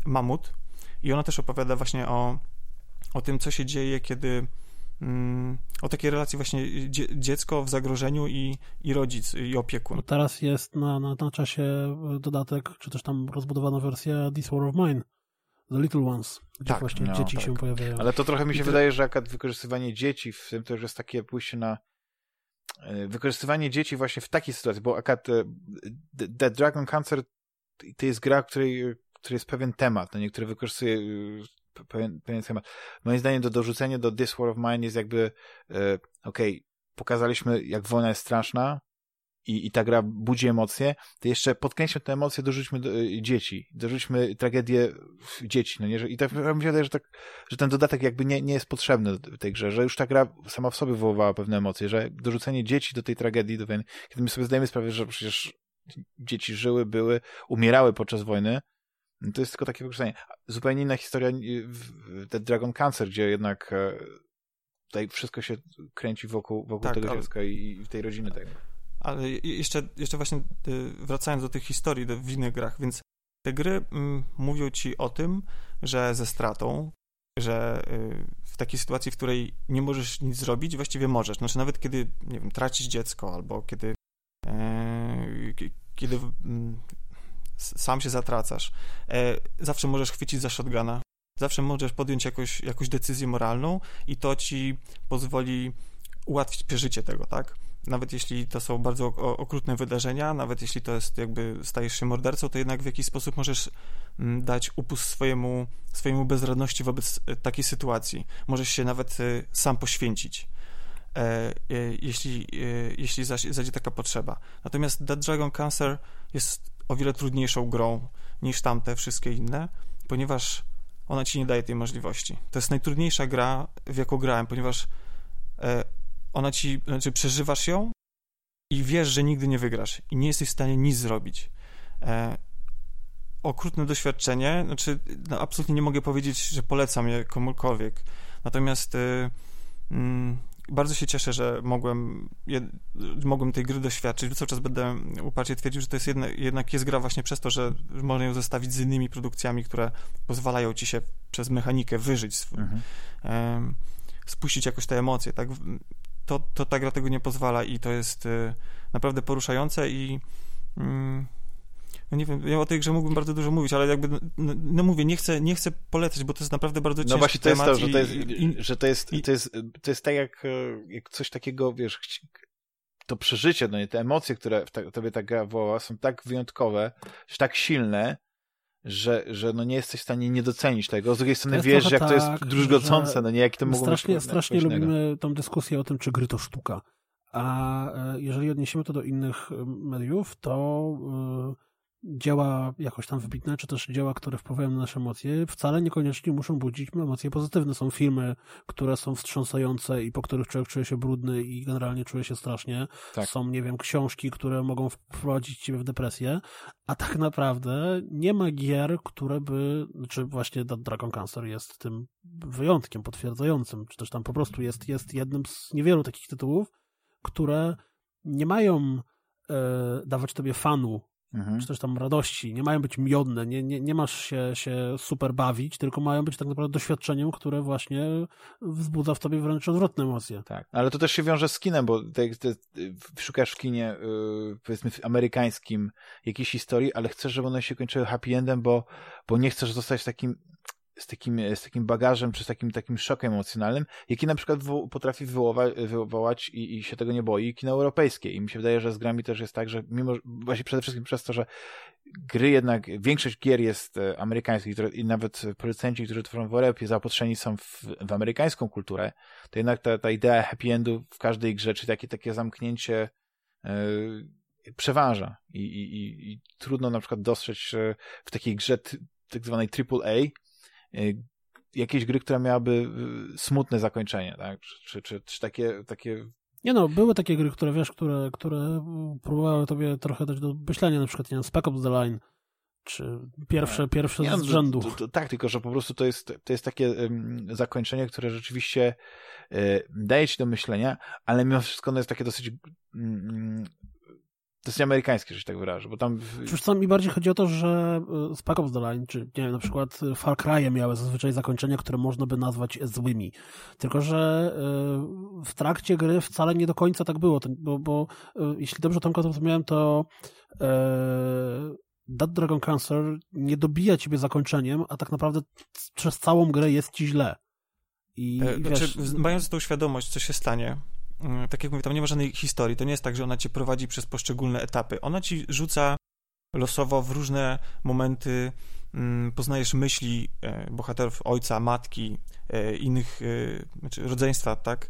Speaker 3: Mamut i ona też opowiada właśnie o, o tym, co się dzieje, kiedy o takiej relacji właśnie dziecko w zagrożeniu i, i rodzic, i opiekun. No
Speaker 2: teraz jest na, na, na czasie dodatek, czy też tam rozbudowana wersja This War of Mine. The Little Ones, gdzie tak, właśnie no, dzieci tak. się pojawiają.
Speaker 1: Ale to trochę mi się wydaje, że akad wykorzystywanie dzieci w tym to już jest takie pójście na e, wykorzystywanie dzieci właśnie w takiej sytuacji, bo akad e, The Dragon Cancer to jest gra, której, której jest pewien temat, no niektóry wykorzystuje pewien, pewien schemat. Moim zdaniem to dorzucenie do This War of Mine jest jakby e, okej, okay, pokazaliśmy jak wojna jest straszna i, i ta gra budzi emocje, to jeszcze podkreślmy te emocje, dorzućmy do, y, dzieci, dorzućmy tragedię dzieci, no nie? I tak mi się wydaje, że, tak, że ten dodatek jakby nie, nie jest potrzebny w tej grze, że już ta gra sama w sobie wywoływała pewne emocje, że dorzucenie dzieci do tej tragedii, do wojny, kiedy my sobie zdajemy sprawę, że przecież dzieci żyły, były, umierały podczas wojny, to jest tylko takie wykorzystanie. Zupełnie inna historia The Dragon Cancer, gdzie jednak e, tutaj wszystko się kręci wokół, wokół tak, tego ale... dziecka i, i tej rodziny tego.
Speaker 3: Ale jeszcze, jeszcze właśnie y, wracając do tych historii w innych grach, więc te gry mm, mówią ci o tym, że ze stratą, że y, w takiej sytuacji, w której nie możesz nic zrobić, właściwie możesz. Znaczy nawet kiedy, nie wiem, tracisz dziecko, albo kiedy e, kiedy mm, sam się zatracasz. E, zawsze możesz chwycić za shotguna, zawsze możesz podjąć jakoś, jakąś decyzję moralną i to ci pozwoli ułatwić przeżycie tego, tak? Nawet jeśli to są bardzo okrutne wydarzenia, nawet jeśli to jest jakby stajesz się mordercą, to jednak w jakiś sposób możesz mm, dać upust swojemu, swojemu bezradności wobec e, takiej sytuacji. Możesz się nawet e, sam poświęcić, jeśli, jeśli zajdzie taka potrzeba. Natomiast Dead Dragon Cancer jest o wiele trudniejszą grą niż tamte wszystkie inne, ponieważ ona ci nie daje tej możliwości. To jest najtrudniejsza gra, w jaką grałem, ponieważ e, ona ci, znaczy przeżywasz ją i wiesz, że nigdy nie wygrasz i nie jesteś w stanie nic zrobić. E, okrutne doświadczenie, znaczy no, absolutnie nie mogę powiedzieć, że polecam je komukolwiek. Natomiast y, mm, bardzo się cieszę, że mogłem, jed, mogłem tej gry doświadczyć. Cały czas będę uparcie twierdził, że to jest jedna, jednak jest gra właśnie przez to, że można ją zestawić z innymi produkcjami, które pozwalają ci się przez mechanikę wyżyć, mhm. um, spuścić jakoś te emocje, tak? To, to ta gra tego nie pozwala i to jest y, naprawdę poruszające i mm, no nie wiem, ja o tej grze mógłbym bardzo dużo mówić, ale jakby, no, no mówię, nie chcę, nie chcę polecać, bo to jest naprawdę bardzo ciężki
Speaker 1: No właśnie
Speaker 3: to
Speaker 1: jest to, że to jest, i, że to jest, i, to jest, to jest tak jak, e, jak coś takiego, wiesz, to przeżycie, no nie, te emocje, które w ta, tobie ta gra woła, są tak wyjątkowe, tak silne, że, że no nie jesteś w stanie nie docenić tego. Z drugiej strony wiesz, jak tak, to jest tak, druzgocące, no nie, jak to mogło
Speaker 2: strasznie, być Strasznie lubimy tą dyskusję o tym, czy gry to sztuka. A e, jeżeli odniesiemy to do innych e, mediów, to dzieła jakoś tam wybitne, czy też dzieła, które wpływają na nasze emocje, wcale niekoniecznie muszą budzić emocje pozytywne. Są filmy, które są wstrząsające i po których człowiek czuje się brudny i generalnie czuje się strasznie. Tak. Są, nie wiem, książki, które mogą wprowadzić ciebie w depresję, a tak naprawdę nie ma gier, które by, czy znaczy właśnie Dragon Cancer jest tym wyjątkiem potwierdzającym, czy też tam po prostu jest, jest jednym z niewielu takich tytułów, które nie mają e, dawać tobie fanu mhm. czy też tam radości, nie mają być miodne, nie, nie, nie masz się, się super bawić, tylko mają być tak naprawdę doświadczeniem, które właśnie wzbudza w tobie wręcz odwrotne emocje.
Speaker 1: Tak, ale to też się wiąże z kinem, bo te, te, szukasz w kinie, yy, powiedzmy amerykańskim jakiejś historii, ale chcesz, żeby one się kończyły happy endem, bo, bo nie chcesz zostać takim z takim, z takim bagażem, czy z takim, takim szokiem emocjonalnym, jaki na przykład potrafi wywoła, wywołać i, i się tego nie boi kino europejskie. I mi się wydaje, że z grami też jest tak, że mimo, właśnie przede wszystkim przez to, że gry jednak, większość gier jest e, amerykańskich i nawet producenci, którzy tworzą w Europie, zaopatrzeni są w, w amerykańską kulturę, to jednak ta, ta idea happy endu w każdej grze, czy takie, takie zamknięcie yy, przeważa I, i, i, trudno na przykład dostrzec w takiej grze tak zwanej AAA jakieś gry, która miałaby y, smutne zakończenie, tak? Czy, czy, czy takie, takie
Speaker 2: nie no, były takie gry, które wiesz, które, które próbowały tobie trochę dać do myślenia, na przykład nie wiem, Spec Ops The Line, czy pierwsze, tak. pierwsze nie, z no, rzędu. To,
Speaker 1: to, tak, tylko że po prostu to jest, to jest takie um, zakończenie, które rzeczywiście y, daje ci do myślenia, ale mimo wszystko ono jest takie dosyć um, to jest amerykańskie, że się tak wyrażę, bo tam...
Speaker 2: Przecież co mi bardziej chodzi o to, że Spec Ops The Line, czy nie wiem, na przykład Far Cry miały zazwyczaj zakończenia, które można by nazwać złymi. Tylko, że y, w trakcie gry wcale nie do końca tak było, bo, bo jeśli dobrze Tomka zrozumiałem, to Dead Dragon Cancer nie dobija ciebie zakończeniem, a tak naprawdę przez całą grę jest ci źle.
Speaker 3: I, e, wiesz... znaczy, mając tą świadomość, co się stanie, tak jak mówię, tam nie ma żadnej historii. To nie jest tak, że ona cię prowadzi przez poszczególne etapy. Ona ci rzuca losowo w różne momenty, mm, poznajesz myśli e, bohaterów ojca, matki, e, innych, e, znaczy rodzeństwa, tak?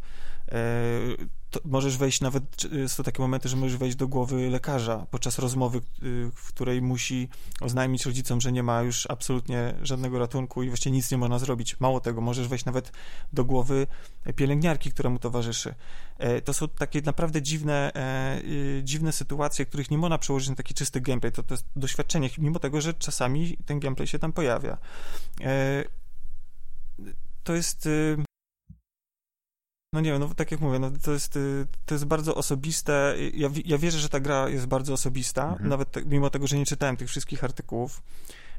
Speaker 3: Możesz wejść nawet, są takie momenty, że możesz wejść do głowy lekarza podczas rozmowy, y, w której musi oznajmić rodzicom, że nie ma już absolutnie żadnego ratunku i właściwie nic nie można zrobić. Mało tego, możesz wejść nawet do głowy pielęgniarki, która mu towarzyszy. E, to są takie naprawdę dziwne, e, y, dziwne sytuacje, których nie można przełożyć na taki czysty gameplay. To, to jest doświadczenie, mimo tego, że czasami ten gameplay się tam pojawia. E, to jest y, no nie wiem, no tak jak mówię, no to, jest, y, to jest bardzo osobiste. Ja, ja wierzę, że ta gra jest bardzo osobista, mhm. nawet te, mimo tego, że nie czytałem tych wszystkich artykułów.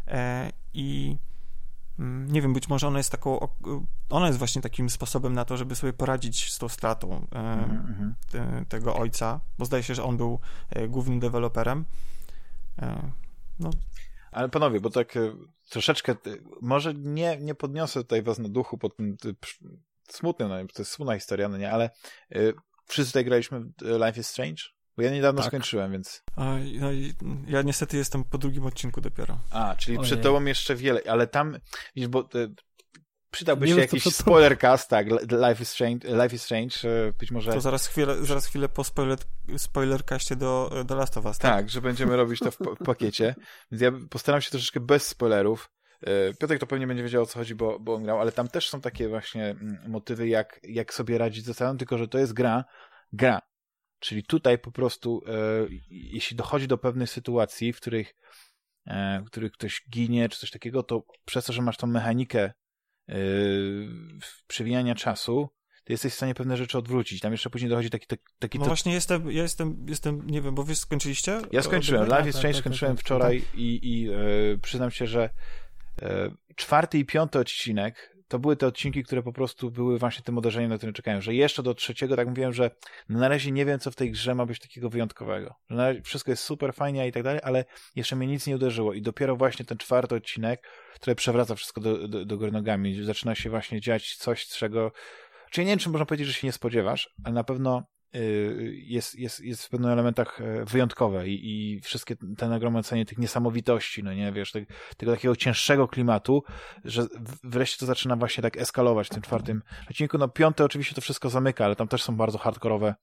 Speaker 3: E, I mm, nie wiem, być może ona jest taką, ona jest właśnie takim sposobem na to, żeby sobie poradzić z tą stratą e, mhm, mhm. te, tego ojca, bo zdaje się, że on był e, głównym deweloperem. E, no.
Speaker 1: Ale panowie, bo tak e, troszeczkę, może nie, nie podniosę tutaj was na duchu pod tym smutne, no, to jest smutna historia, no nie, ale y, wszyscy tutaj graliśmy Life is Strange? Bo ja niedawno tak. skończyłem, więc...
Speaker 3: A, no, ja niestety jestem po drugim odcinku dopiero.
Speaker 1: A, czyli Ojej. przed tobą jeszcze wiele, ale tam, widzisz, bo y, przydałby nie się jakiś spoiler cast, tak, Life is Strange, Life is Strange y, być może...
Speaker 3: To zaraz chwilę, zaraz chwilę po spoiler, spoiler castie do, do Last of Us, tak?
Speaker 1: Tak, że będziemy robić to w, w pakiecie, więc ja postaram się troszeczkę bez spoilerów, Piotrek to pewnie będzie wiedział o co chodzi, bo, bo on grał, ale tam też są takie właśnie mm, motywy, jak, jak sobie radzić ze sobą, tylko że to jest gra, gra. Czyli tutaj po prostu, e, jeśli dochodzi do pewnych sytuacji, w których, e, w których ktoś ginie, czy coś takiego, to przez to, że masz tą mechanikę e, przewijania czasu, to jesteś w stanie pewne rzeczy odwrócić. Tam jeszcze później dochodzi taki... taki, taki
Speaker 3: no to... właśnie jestem, ja jestem, jestem, nie wiem, bo wy skończyliście?
Speaker 1: Ja skończyłem. Life is Strange tak, tak, skończyłem tak, wczoraj i, i e, przyznam się, że E, czwarty i piąty odcinek to były te odcinki, które po prostu były właśnie tym uderzeniem, na które czekają, że jeszcze do trzeciego tak mówiłem, że na razie nie wiem, co w tej grze ma być takiego wyjątkowego. Że na razie wszystko jest super fajnie i tak dalej, ale jeszcze mnie nic nie uderzyło i dopiero właśnie ten czwarty odcinek, który przewraca wszystko do, do, do góry nogami, zaczyna się właśnie dziać coś, czego Czyli nie wiem, czy można powiedzieć, że się nie spodziewasz, ale na pewno jest, jest, jest w pewnych elementach e, wyjątkowe i, i wszystkie te nagromadzenie tych niesamowitości, no nie, wiesz, tego, tego takiego cięższego klimatu, że wreszcie to zaczyna właśnie tak eskalować w tym czwartym odcinku. No piąte oczywiście to wszystko zamyka, ale tam też są bardzo hardkorowe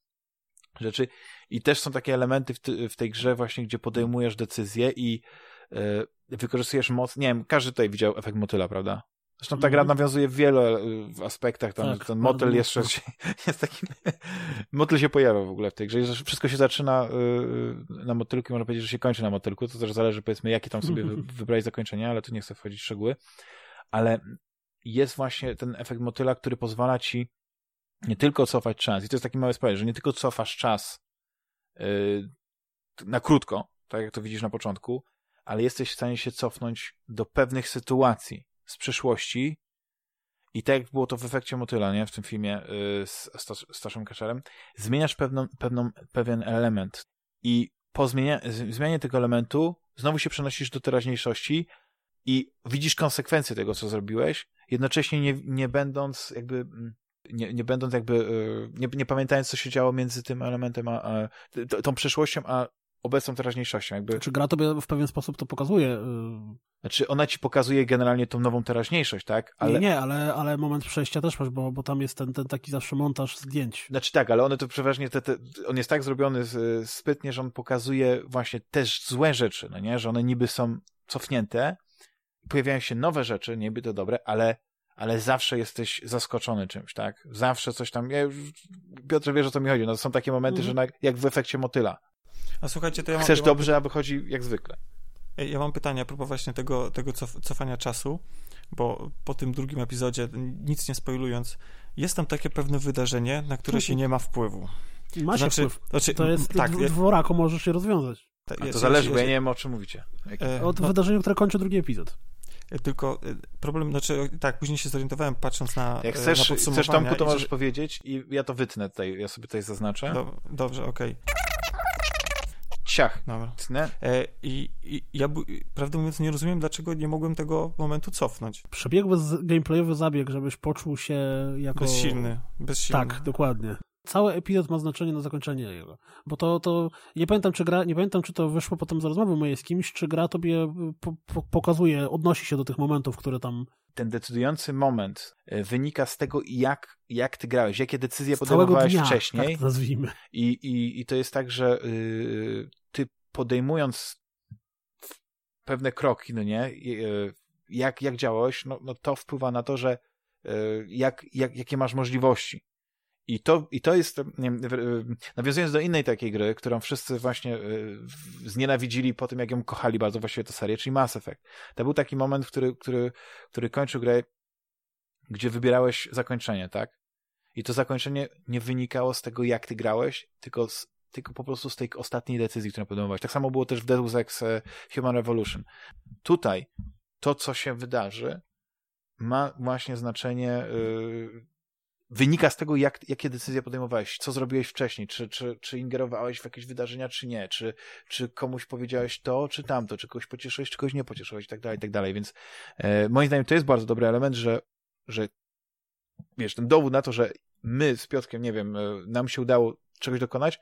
Speaker 1: rzeczy i też są takie elementy w, ty, w tej grze właśnie, gdzie podejmujesz decyzje i yy, wykorzystujesz moc, nie wiem, każdy tutaj widział efekt motyla, prawda? Zresztą ta gra mhm. nawiązuje w wielu e, aspektach. Tam tak, ten motyl jeszcze się, (laughs) jest taki. (laughs) motyl się pojawia w ogóle w tej grze. Wszystko się zaczyna y, na motylku, można powiedzieć, że się kończy na motylku. To też zależy, powiedzmy, jakie tam sobie (laughs) wybrać zakończenia, ale tu nie chcę wchodzić w szczegóły. Ale jest właśnie ten efekt motyla, który pozwala ci nie tylko cofać czas. I to jest taki mały spoiler, że nie tylko cofasz czas na krótko, tak jak to widzisz na początku, ale jesteś w stanie się cofnąć do pewnych sytuacji z przeszłości. I tak jak było to w efekcie motyla, nie? W tym filmie yy, z Staszem Kaczerem, zmieniasz pewną, pewną, pewien element. I po zmianie, zmianie tego elementu znowu się przenosisz do teraźniejszości i widzisz konsekwencje tego, co zrobiłeś, jednocześnie nie, nie będąc jakby mm, nie, nie będąc jakby, y, nie, nie pamiętając, co się działo między tym elementem, a, a tą przeszłością, a obecną teraźniejszością. Jakby...
Speaker 2: Czy gra tobie w pewien sposób to pokazuje? Y,
Speaker 1: znaczy, ona ci pokazuje generalnie tą nową teraźniejszość, tak?
Speaker 2: Ale... Nie, nie, ale, ale moment przejścia też masz, bo, bo tam jest ten, ten taki zawsze montaż zdjęć.
Speaker 1: Znaczy tak, ale one to przeważnie, te, te, on jest tak zrobiony spytnie, że on pokazuje właśnie też złe rzeczy, no nie? Że one niby są cofnięte, pojawiają się nowe rzeczy, niby to dobre, ale ale zawsze jesteś zaskoczony czymś, tak? Zawsze coś tam, ja już, Piotrze wiesz o co mi chodzi, no są takie momenty, mm. że na, jak w efekcie motyla.
Speaker 3: A słuchajcie, to ja
Speaker 1: Chcesz
Speaker 3: mam,
Speaker 1: dobrze, a wychodzi jak zwykle.
Speaker 3: Ja mam pytanie a propos właśnie tego, tego cof cofania czasu, bo po tym drugim epizodzie, nic nie spoilując, jest tam takie pewne wydarzenie, na które się nie ma wpływu.
Speaker 2: Ma się znaczy, wpływ. Znaczy, to jest tak, w, dworaku możesz się rozwiązać.
Speaker 1: A to zależy, bo ja nie wiem o czym mówicie.
Speaker 2: E, Od no, wydarzenia, które kończy drugi epizod.
Speaker 3: E, tylko e, problem, znaczy tak, później się zorientowałem patrząc na
Speaker 1: Jak chcesz, na chcesz Tomku, to możesz że... powiedzieć i ja to wytnę tutaj, ja sobie tutaj zaznaczę. Do,
Speaker 3: dobrze, okej. Okay.
Speaker 1: Ciach.
Speaker 3: Dobra. E, I, i ja, prawdę mówiąc, nie rozumiem, dlaczego nie mogłem tego momentu cofnąć.
Speaker 2: Przebiegły gameplayowy zabieg, żebyś poczuł się jako...
Speaker 3: Bezsilny. Bezsilny.
Speaker 2: Tak, dokładnie cały epizod ma znaczenie na zakończenie jego. Bo to, to nie pamiętam, czy gra, nie pamiętam, czy to wyszło potem z rozmowy mojej z kimś, czy gra tobie po, po, pokazuje, odnosi się do tych momentów, które tam.
Speaker 1: Ten decydujący moment e, wynika z tego, jak, jak ty grałeś, jakie decyzje podejmowałeś dnia, wcześniej.
Speaker 2: Tak to nazwijmy.
Speaker 1: I, i, I to jest tak, że yy, podejmując pewne kroki, no nie, yy, jak, jak działałeś, no, no to wpływa na to, że yy, jak, jak, jakie masz możliwości. I to, I to jest, nie, nawiązując do innej takiej gry, którą wszyscy właśnie znienawidzili po tym, jak ją kochali bardzo właściwie tę serię, czyli Mass Effect. To był taki moment, który, który, który kończył grę, gdzie wybierałeś zakończenie, tak? I to zakończenie nie wynikało z tego, jak ty grałeś, tylko, z, tylko po prostu z tej ostatniej decyzji, którą podejmowałeś. Tak samo było też w Deus Ex e, Human Revolution. Tutaj to, co się wydarzy, ma właśnie znaczenie yy, wynika z tego, jak, jakie decyzje podejmowałeś, co zrobiłeś wcześniej, czy, czy, czy ingerowałeś w jakieś wydarzenia, czy nie, czy, czy komuś powiedziałeś to, czy tamto, czy kogoś pocieszyłeś, czy kogoś nie pocieszyłeś, i tak dalej, i tak dalej. Więc e, moim zdaniem to jest bardzo dobry element, że, że wiesz, ten dowód na to, że my z Piotrkiem, nie wiem, nam się udało czegoś dokonać,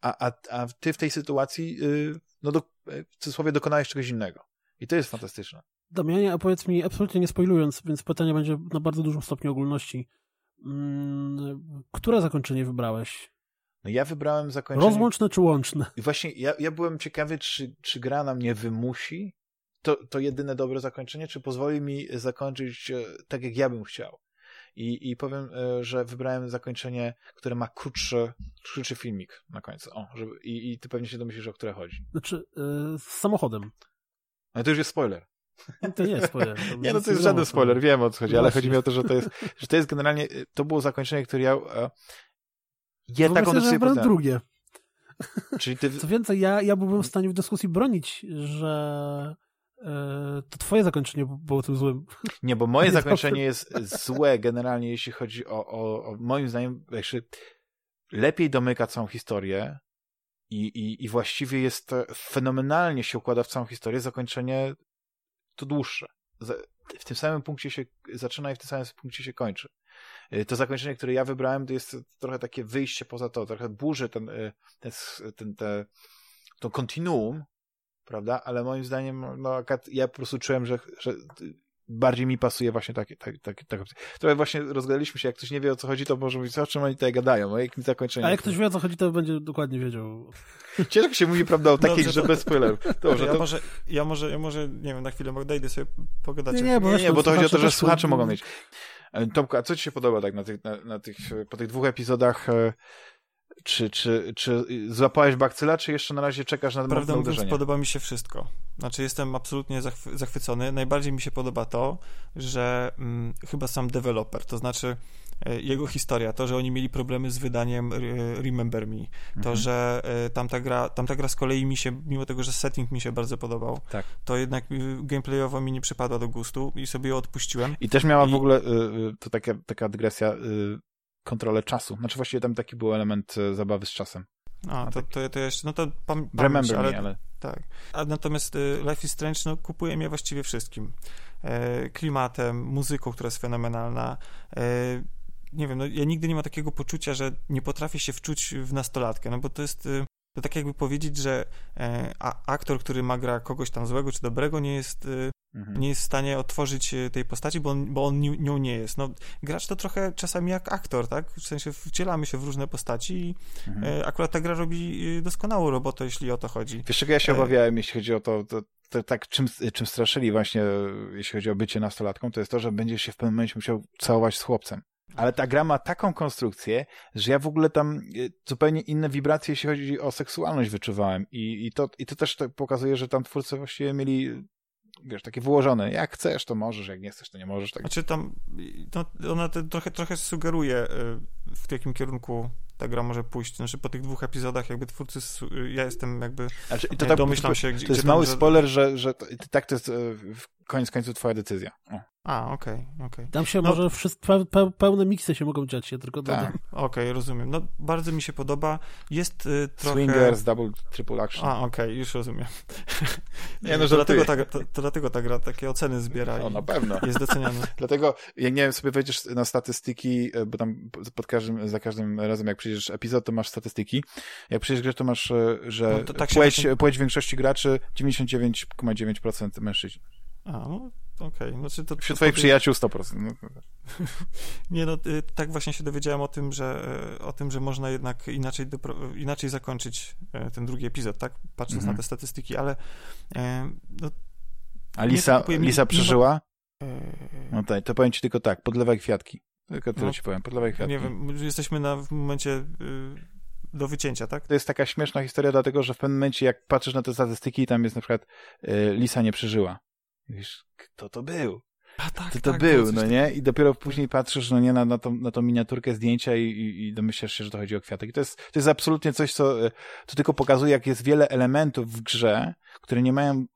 Speaker 1: a, a, a ty w tej sytuacji, y, no do, w cudzysłowie dokonałeś czegoś innego. I to jest fantastyczne.
Speaker 2: Damianie, a powiedz mi, absolutnie nie spoilując, więc pytanie będzie na bardzo dużym stopniu ogólności. Mm, które zakończenie wybrałeś?
Speaker 1: No ja wybrałem zakończenie...
Speaker 2: Rozłączne czy łączne?
Speaker 1: I właśnie ja, ja byłem ciekawy, czy, czy gra na mnie wymusi to, to jedyne dobre zakończenie, czy pozwoli mi zakończyć e, tak, jak ja bym chciał. I, i powiem, e, że wybrałem zakończenie, które ma krótszy, krótszy filmik na końcu. O, żeby, i, I ty pewnie się domyślisz, o które chodzi.
Speaker 2: Znaczy, yy, z samochodem.
Speaker 1: Ale to już jest spoiler.
Speaker 2: To nie jest spoiler.
Speaker 1: To (laughs) nie, no to jest żaden spoiler, wiem o co chodzi, ale chodzi mi o to, że to jest, (laughs) że to jest generalnie, to było zakończenie, które ja e,
Speaker 2: ja taką decyzję podjąłem. drugie.
Speaker 1: Czyli ty...
Speaker 2: Co więcej, ja, ja byłbym w stanie w dyskusji bronić, że e, to twoje zakończenie było tym złym.
Speaker 1: Nie, bo moje (laughs) zakończenie jest złe generalnie, jeśli chodzi o, o, o moim zdaniem, lepiej domyka całą historię i, i, i właściwie jest fenomenalnie się układa w całą historię zakończenie to dłuższe. W tym samym punkcie się zaczyna i w tym samym punkcie się kończy. Y, to zakończenie, które ja wybrałem, to jest trochę takie wyjście poza to, trochę burzy ten, y, ten, ten, te, to kontinuum, prawda? Ale moim zdaniem, no, ja po prostu czułem, że, że bardziej mi pasuje właśnie takie, takie, takie, takie. Trochę właśnie rozgadaliśmy się, jak ktoś nie wie o co chodzi, to może mówić, o czym oni tutaj gadają, o jakim zakończeniu.
Speaker 2: A jak ktoś wie o co chodzi, to będzie dokładnie wiedział. (laughs)
Speaker 1: Ciężko się mówi, prawda, o takiej grze bez spoilerów.
Speaker 3: Dobrze, ja, to... może, ja może, ja może, nie wiem, na chwilę odejdę sobie pogadać.
Speaker 2: Nie, nie, bo,
Speaker 1: nie, nie, bo to chodzi o to, że słuchacze mogą mieć. Tomku, a co ci się podoba tak na tych, na, na tych, po tych dwóch epizodach e, czy, czy, czy złapałeś bakcyla, czy jeszcze na razie czekasz na
Speaker 3: Prawdę
Speaker 1: mówiąc,
Speaker 3: uderzenie? podoba mi się wszystko. Znaczy jestem absolutnie zachwycony. Najbardziej mi się podoba to, że mm, chyba sam deweloper, to znaczy e, jego historia, to, że oni mieli problemy z wydaniem e, Remember Me, to, mhm. że tamta gra, tamta gra z kolei mi się, mimo tego, że setting mi się bardzo podobał,
Speaker 1: tak.
Speaker 3: to jednak gameplayowo mi nie przypadła do gustu i sobie ją odpuściłem.
Speaker 1: I też miała I... w ogóle, to taka, taka dygresja, kontrolę czasu. Znaczy właściwie tam taki był element zabawy z czasem.
Speaker 3: A, to, to, to jeszcze, no to pam,
Speaker 1: Remember ale, me, ale...
Speaker 3: Tak. A natomiast y, Life is Strange, no kupuję je właściwie wszystkim. E, klimatem, muzyką, która jest fenomenalna. E, nie wiem, no ja nigdy nie mam takiego poczucia, że nie potrafię się wczuć w nastolatkę, no bo to jest... To tak jakby powiedzieć, że e, a, aktor, który ma gra kogoś tam złego czy dobrego, nie jest y, mhm. nie jest w stanie otworzyć e, tej postaci, bo on, bo on nią nie jest. No, gracz to trochę czasami jak aktor, tak? W sensie wcielamy się w różne postaci i mhm. e, akurat ta gra robi e, doskonałą robotę, jeśli o to chodzi.
Speaker 1: Wiesz czego ja się obawiałem, jeśli chodzi o to, to, to tak czym, czym straszyli właśnie, jeśli chodzi o bycie nastolatką, to jest to, że będzie się w pewnym momencie musiał całować z chłopcem. Ale ta gra ma taką konstrukcję, że ja w ogóle tam zupełnie inne wibracje, jeśli chodzi o seksualność, wyczuwałem. I, i, to, i to też pokazuje, że tam twórcy właściwie mieli wiesz, takie wyłożone. Jak chcesz, to możesz, jak nie chcesz, to nie możesz. Tak.
Speaker 3: Znaczy tam, no, ona trochę, trochę sugeruje, y, w jakim kierunku ta gra może pójść. Znaczy po tych dwóch epizodach jakby twórcy, ja jestem jakby,
Speaker 1: znaczy, to tak, domyślam się, gdzie... To jest mały spoiler, że, że to, tak to jest e, koniec końców twoja decyzja. O.
Speaker 3: A, okej, okay, okej. Okay.
Speaker 2: Tam się no, może wszystko, pe, pełne miksy się mogą dziać, się tylko
Speaker 3: tak. Okej, okay, rozumiem. No, bardzo mi się podoba. Jest y, trochę...
Speaker 1: Swingers, double, triple action.
Speaker 3: A, okej, okay, już rozumiem. (laughs) Nie, no, to dlatego, ta, to, to dlatego ta gra takie oceny zbiera
Speaker 1: no, na pewno.
Speaker 3: jest doceniana. (laughs)
Speaker 1: dlatego, jak nie wiem, sobie wejdziesz na statystyki, e, bo tam pod każdym, za każdym razem, jak przyjdziesz epizod, to masz statystyki. Jak przyjdziesz grę, to masz, e, że no, tak płeć, właśnie... płeć większości graczy 99,9% mężczyzn.
Speaker 3: A, no okej. Okay. Znaczy to,
Speaker 1: Wśród twoich przyjaciół 100%. No. (laughs)
Speaker 3: Nie no, y, tak właśnie się dowiedziałem o tym, że y, o tym, że można jednak inaczej, inaczej zakończyć y, ten drugi epizod, tak? Patrząc mm -hmm. na te statystyki, ale no,
Speaker 1: A Lisa, Lisa przeżyła? No tak, to powiem ci tylko tak, podlewaj kwiatki. Tylko tyle no, ci powiem, podlewaj kwiatki.
Speaker 3: Nie wiem, jesteśmy na, w momencie do wycięcia, tak?
Speaker 1: To jest taka śmieszna historia, dlatego że w pewnym momencie, jak patrzysz na te statystyki, tam jest na przykład Lisa nie przeżyła. Wiesz, kto to był?
Speaker 3: A tak,
Speaker 1: to, to tak, był, no nie? I dopiero później patrzysz, no nie, na, na, tą, na tą miniaturkę zdjęcia i, i, i domyślasz się, że to chodzi o kwiatek. I to jest, to jest absolutnie coś, co to tylko pokazuje, jak jest wiele elementów w grze, które nie mają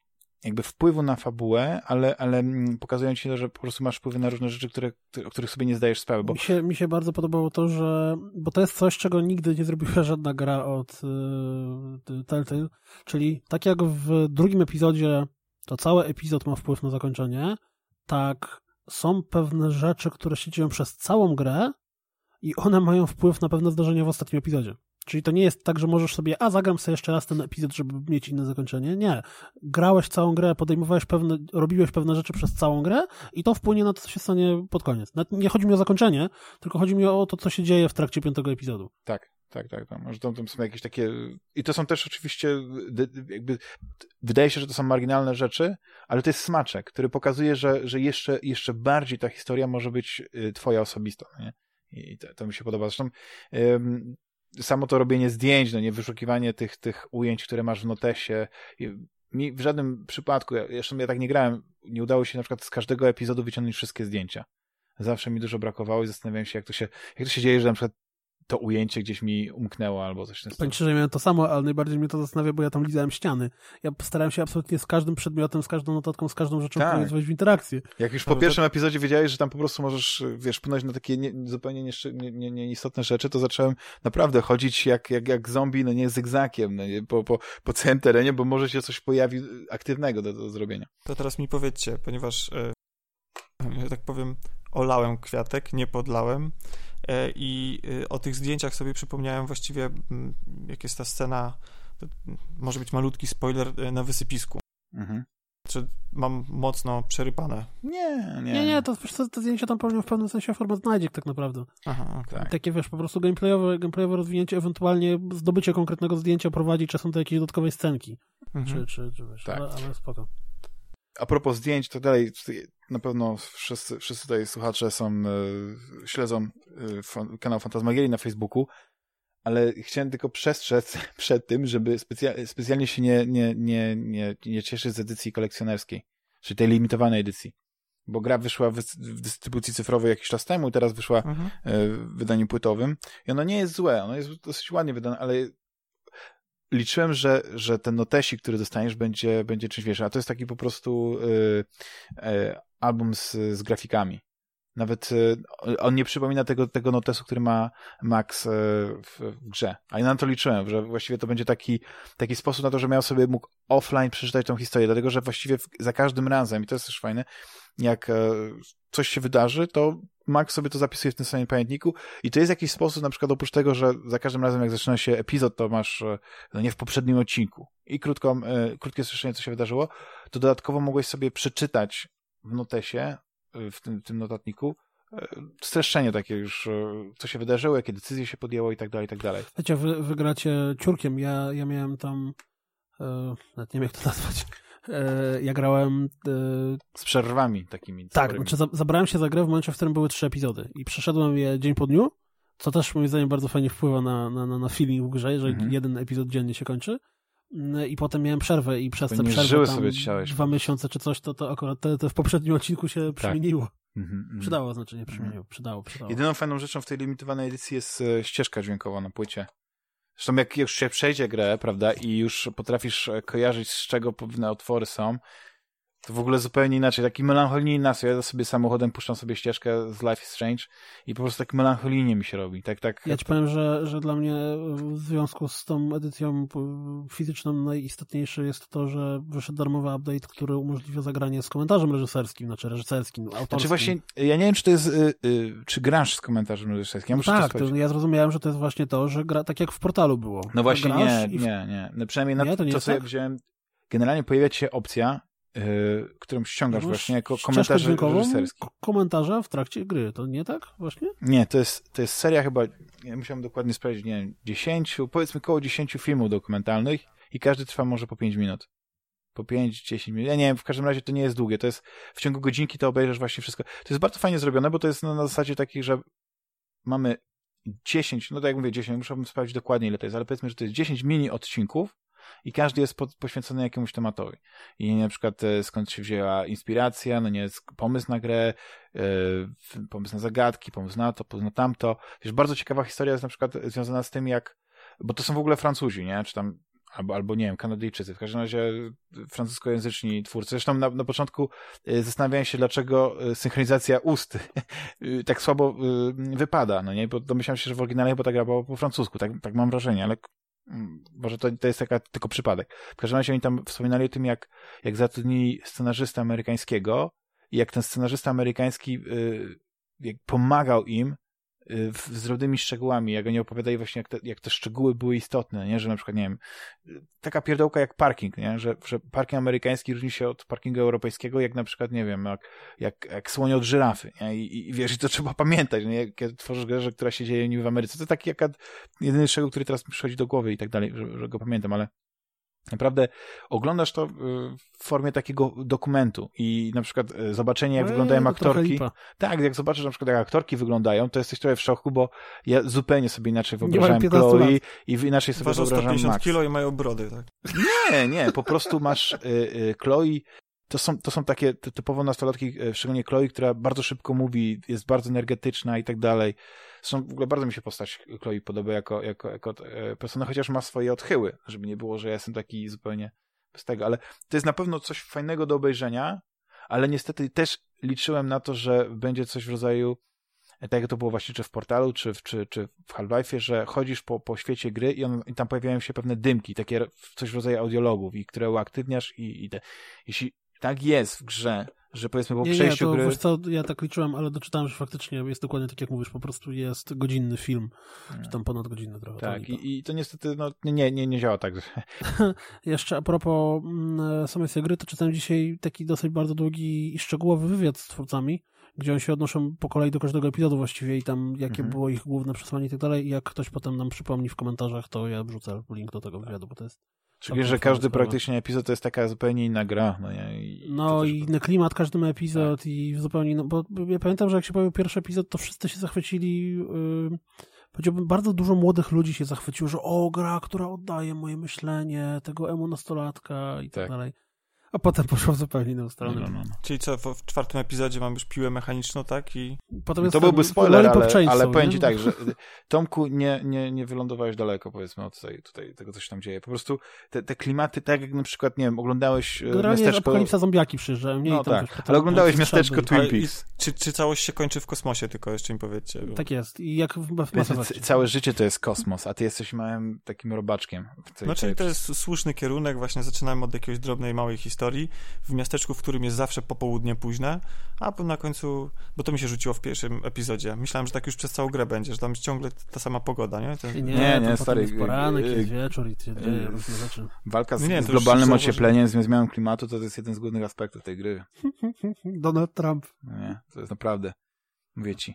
Speaker 1: jakby wpływu na fabułę, ale, ale mm, pokazują ci to, że po prostu masz wpływy na różne rzeczy, które, o których sobie nie zdajesz sprawy. Bo...
Speaker 2: Mi, się, mi się bardzo podobało to, że bo to jest coś, czego nigdy nie zrobiła (laughs) żadna gra od yy, Telltale, czyli tak jak w drugim epizodzie to cały epizod ma wpływ na zakończenie, tak są pewne rzeczy, które się dzieją przez całą grę i one mają wpływ na pewne zdarzenia w ostatnim epizodzie. Czyli to nie jest tak, że możesz sobie, a zagram sobie jeszcze raz ten epizod, żeby mieć inne zakończenie. Nie. Grałeś całą grę, podejmowałeś pewne, robiłeś pewne rzeczy przez całą grę i to wpłynie na to, co się stanie pod koniec. Nie chodzi mi o zakończenie, tylko chodzi mi o to, co się dzieje w trakcie piątego epizodu.
Speaker 1: Tak, tak, tak. tak. Może tam, tam są jakieś takie... I to są też oczywiście jakby... Wydaje się, że to są marginalne rzeczy, ale to jest smaczek, który pokazuje, że, że jeszcze, jeszcze bardziej ta historia może być y, twoja osobista, nie? I to, to mi się podoba. Zresztą ym, samo to robienie zdjęć, no nie wyszukiwanie tych, tych ujęć, które masz w notesie. Mi w żadnym przypadku, ja, zresztą ja tak nie grałem, nie udało się na przykład z każdego epizodu wyciągnąć wszystkie zdjęcia. Zawsze mi dużo brakowało i zastanawiałem się, jak to się, jak to się dzieje, że na przykład to ujęcie gdzieś mi umknęło albo coś w
Speaker 2: tym że miałem to samo, ale najbardziej mnie to zastanawia, bo ja tam lizałem ściany. Ja postarałem się absolutnie z każdym przedmiotem, z każdą notatką, z każdą rzeczą tak. wejść w interakcję.
Speaker 1: Jak już po no, pierwszym to... epizodzie wiedziałeś, że tam po prostu możesz, wiesz, płynąć na takie nie, zupełnie nieistotne nie, nie, nie rzeczy, to zacząłem naprawdę chodzić jak, jak, jak zombie, no nie, zygzakiem, no nie, po, po, po całym terenie, bo może się coś pojawi aktywnego do, do zrobienia.
Speaker 3: To teraz mi powiedzcie, ponieważ, yy, że tak powiem, olałem kwiatek, nie podlałem, i y, o tych zdjęciach sobie przypomniałem właściwie, mm, jak jest ta scena, może być malutki spoiler, e, na wysypisku. Mhm. Czy mam mocno przerypane?
Speaker 1: Nie, nie.
Speaker 2: Nie, nie, to, to, to zdjęcia tam pełnią w pewnym sensie formę znajdziek tak naprawdę.
Speaker 3: Aha, okay.
Speaker 2: Takie, wiesz, po prostu gameplayowe, gameplayowe rozwinięcie, ewentualnie zdobycie konkretnego zdjęcia prowadzi czasem do jakiejś dodatkowej scenki. Mhm. Czy, czy, czy wiesz, tak. ale, ale spoko
Speaker 1: a propos zdjęć, to dalej na pewno wszyscy, wszyscy tutaj słuchacze są, e, śledzą e, kanał Fantasmagierii na Facebooku, ale chciałem tylko przestrzec (laughs) przed tym, żeby specja specjalnie się nie, nie, nie, nie, nie cieszyć z edycji kolekcjonerskiej, czyli tej limitowanej edycji. bo gra wyszła w, w dystrybucji cyfrowej jakiś czas temu i teraz wyszła mhm. E, w wydaniu płytowym i ono nie jest złe, ono jest dosyć ładnie wydane, ale liczyłem, że, że ten notesik, który dostaniesz, będzie, będzie czymś większym, a to jest taki po prostu y, y, album z, z grafikami. Nawet y, on nie przypomina tego, tego notesu, który ma Max y, w, grze. A ja na to liczyłem, że właściwie to będzie taki, taki sposób na to, że miał sobie mógł offline przeczytać tą historię, dlatego że właściwie za każdym razem, i to jest też fajne, jak e, coś się wydarzy, to Max sobie to zapisuje w tym samym pamiętniku. I to jest jakiś sposób, na przykład oprócz tego, że za każdym razem jak zaczyna się epizod, to masz, e, no nie w poprzednim odcinku. I krótką, e, krótkie streszczenie, co się wydarzyło, to dodatkowo mogłeś sobie przeczytać w notesie, w tym, tym notatniku, streszczenie takie już, co się wydarzyło, jakie decyzje się podjęło i tak dalej, i tak dalej.
Speaker 2: Wiecie, wy, wy gracie ciurkiem, ja, ja miałem tam, e, nawet nie wiem jak to nazwać, e, ja grałem... E,
Speaker 1: Z przerwami takimi.
Speaker 2: Tak, znaczy za, zabrałem się za grę w momencie, w którym były trzy epizody i przeszedłem je dzień po dniu, co też moim zdaniem bardzo fajnie wpływa na, na, na feeling w grze, że mhm. jeden epizod dziennie się kończy. Mm, I potem miałem przerwę i przez tę przerwę tam sobie dwa miesiące czy coś, to, to akurat te, te w poprzednim odcinku się tak. przemieniło. Mhm, mhm. przydało znaczenie, przemieniło. Mhm. Przydało, przydało.
Speaker 1: Jedyną fajną rzeczą w tej limitowanej edycji jest e, ścieżka dźwiękowa na płycie. Zresztą jak już się przejdzie grę, prawda, i już potrafisz e, kojarzyć, z czego pewne otwory są, to w ogóle zupełnie inaczej, taki melancholijny nastrój. Ja sobie samochodem puszczam sobie ścieżkę z Life is Strange i po prostu tak melancholijnie mi się robi. Tak, tak,
Speaker 2: ja ci powiem, że, że dla mnie w związku z tą edycją fizyczną najistotniejsze jest to, że wyszedł darmowy update, który umożliwia zagranie z komentarzem reżyserskim, znaczy reżyserskim, autorskim.
Speaker 1: Znaczy właśnie, ja nie wiem, czy to jest, y, y, czy grasz z komentarzem reżyserskim. Ja
Speaker 2: tak, to, ja zrozumiałem, że to jest właśnie to, że gra tak jak w portalu było.
Speaker 1: No właśnie, nie, nie, nie. No przynajmniej na nie, to, to co tak? wziąłem, generalnie pojawia się opcja, Yy, którą ściągasz właśnie jako komentarz reżyserski.
Speaker 2: Komentarza w trakcie gry, to nie tak właśnie?
Speaker 1: Nie, to jest, to jest seria chyba, ja musiałem dokładnie sprawdzić, nie wiem, 10, powiedzmy koło 10 filmów dokumentalnych i każdy trwa może po 5 minut. Po 5-10 minut. Ja nie wiem, w każdym razie to nie jest długie. To jest w ciągu godzinki to obejrzysz właśnie wszystko. To jest bardzo fajnie zrobione, bo to jest na, na zasadzie takich, że mamy 10, no tak jak mówię 10, muszę sprawdzić dokładnie ile to jest, ale powiedzmy, że to jest 10 mini odcinków, i każdy jest po, poświęcony jakiemuś tematowi. I na przykład e, skąd się wzięła inspiracja, no nie, pomysł na grę, e, pomysł na zagadki, pomysł na to, pomysł na tamto. Wiesz, bardzo ciekawa historia jest na przykład związana z tym, jak, bo to są w ogóle Francuzi, nie, czy tam albo, albo nie wiem, Kanadyjczycy, w każdym razie francuskojęzyczni twórcy. Zresztą na, na początku e, zastanawiałem się, dlaczego synchronizacja ust tak słabo wypada, no nie, bo domyślałem się, że w oryginale chyba ta gra była po francusku, tak, tak mam wrażenie, ale może to, to jest taka, tylko przypadek. W każdym razie oni tam wspominali o tym, jak, jak zatrudnili scenarzystę amerykańskiego i jak ten scenarzysta amerykański y, pomagał im z drobnymi szczegółami, jak oni opowiadali właśnie, jak te, jak te szczegóły były istotne, nie? że na przykład, nie wiem, taka pierdołka jak parking, nie? Że, że parking amerykański różni się od parkingu europejskiego, jak na przykład, nie wiem, jak, jak, jak od żyrafy, nie? I, i wiesz, i to trzeba pamiętać, nie? Jak tworzysz grę, która się dzieje w Ameryce. To taki jak jedyny szczegół, który teraz mi przychodzi do głowy i tak dalej, że, że go pamiętam, ale Naprawdę oglądasz to w formie takiego dokumentu i na przykład e, zobaczenie, jak Eee, wyglądają aktorki. Tak, jak zobaczysz na przykład, jak aktorki wyglądają, to jesteś trochę w szoku, bo ja zupełnie sobie inaczej wyobrażałem Chloe i inaczej sobie Ważą wyobrażam 150 Max.
Speaker 3: kilo i mają brody, tak?
Speaker 1: Nie, nie, po prostu masz y, y, Chloe to są, to są takie typowo nastolatki, szczególnie Chloe, która bardzo szybko mówi, jest bardzo energetyczna i tak dalej. W ogóle bardzo mi się postać Chloe podoba jako, jako, jako e, persona, chociaż ma swoje odchyły, żeby nie było, że ja jestem taki zupełnie bez tego, ale to jest na pewno coś fajnego do obejrzenia, ale niestety też liczyłem na to, że będzie coś w rodzaju e, tak jak to było właśnie czy w portalu, czy w, czy, czy w Half-Life'ie, że chodzisz po, po świecie gry i, on, i tam pojawiają się pewne dymki, takie coś w rodzaju audiologów i które uaktywniasz i, i te. Jeśli tak jest w grze, że powiedzmy po nie, przejściu
Speaker 2: nie, to,
Speaker 1: gry...
Speaker 2: Wiesz co, ja tak liczyłem, ale doczytałem, że faktycznie jest dokładnie tak jak mówisz, po prostu jest godzinny film, hmm. czy tam ponad godzinny trochę.
Speaker 1: Tak, i, i, to niestety no, nie, nie, nie działa tak. (laughs)
Speaker 2: Jeszcze a propos mm, samej tej gry, to czytałem dzisiaj taki dosyć bardzo długi i szczegółowy wywiad z twórcami, gdzie oni się odnoszą po kolei do każdego epizodu właściwie i tam jakie mhm. było ich główne przesłanie i tak dalej i jak ktoś potem nam przypomni w komentarzach, to ja wrzucę link do tego wywiadu, bo to jest
Speaker 1: Czyli że każdy sprawa. praktycznie epizod to jest taka zupełnie inna gra. No, nie?
Speaker 2: I no i inny klimat każdy ma epizod tak. i zupełnie, no, bo ja pamiętam, że jak się pojawił pierwszy epizod, to wszyscy się zachwycili, yy, powiedziałbym, bardzo dużo młodych ludzi się zachwyciło, że o, gra, która oddaje moje myślenie, tego emu nastolatka i tak, tak dalej. A potem poszło w zupełnie inną stronę.
Speaker 1: No, no, no.
Speaker 3: Czyli co, w, w czwartym epizodzie mam już piłę mechaniczną, tak? I
Speaker 2: Potem jest
Speaker 1: To byłby spoiler, ale,
Speaker 2: Chainsaw,
Speaker 1: ale powiem
Speaker 2: nie?
Speaker 1: ci tak, że (laughs) Tomku, nie, nie, nie wylądowałeś daleko, powiedzmy, od tutaj, tutaj tego, co się tam dzieje. Po prostu te, te klimaty, tak jak na przykład, nie wiem, oglądałeś e,
Speaker 2: Generalnie
Speaker 1: miasteczko...
Speaker 2: apokalipsa zombiaki przyjeżdżają, nie?
Speaker 1: No tak,
Speaker 2: potem-
Speaker 1: ale oglądałeś miasteczko. Twin
Speaker 3: i-
Speaker 1: Peaks.
Speaker 3: czy, czy całość się kończy w kosmosie, tylko jeszcze mi powiedzcie. Bo...
Speaker 2: Tak jest. I jak w, w
Speaker 1: całe życie to jest kosmos, a ty jesteś małym takim robaczkiem. W tej,
Speaker 3: No czyli
Speaker 1: tej-
Speaker 3: to jest słuszny kierunek, właśnie zaczynamy od jakiejś drobnej, małej historii w miasteczku, w którym jest zawsze popołudnie późne, a po- na końcu, bo to mi się rzuciło w pierwszym epizodzie. Myślałem, że tak już przez całą grę będzie, że tam jest ciągle ta sama pogoda, nie? Ten...
Speaker 2: Nie,
Speaker 1: Nie,
Speaker 2: nie,
Speaker 1: stary,
Speaker 2: Jest poranek,
Speaker 1: y,
Speaker 2: jest wieczór i się dzieje
Speaker 1: y,
Speaker 2: różne rzeczy.
Speaker 1: Walka z,
Speaker 3: Nie,
Speaker 1: z
Speaker 3: to
Speaker 1: globalnym ociepleniem, z zmianą klimatu, to jest jeden z głównych aspektów tej gry. (laughs)
Speaker 2: Donald Trump.
Speaker 1: Nie, to jest naprawdę, mówię ci.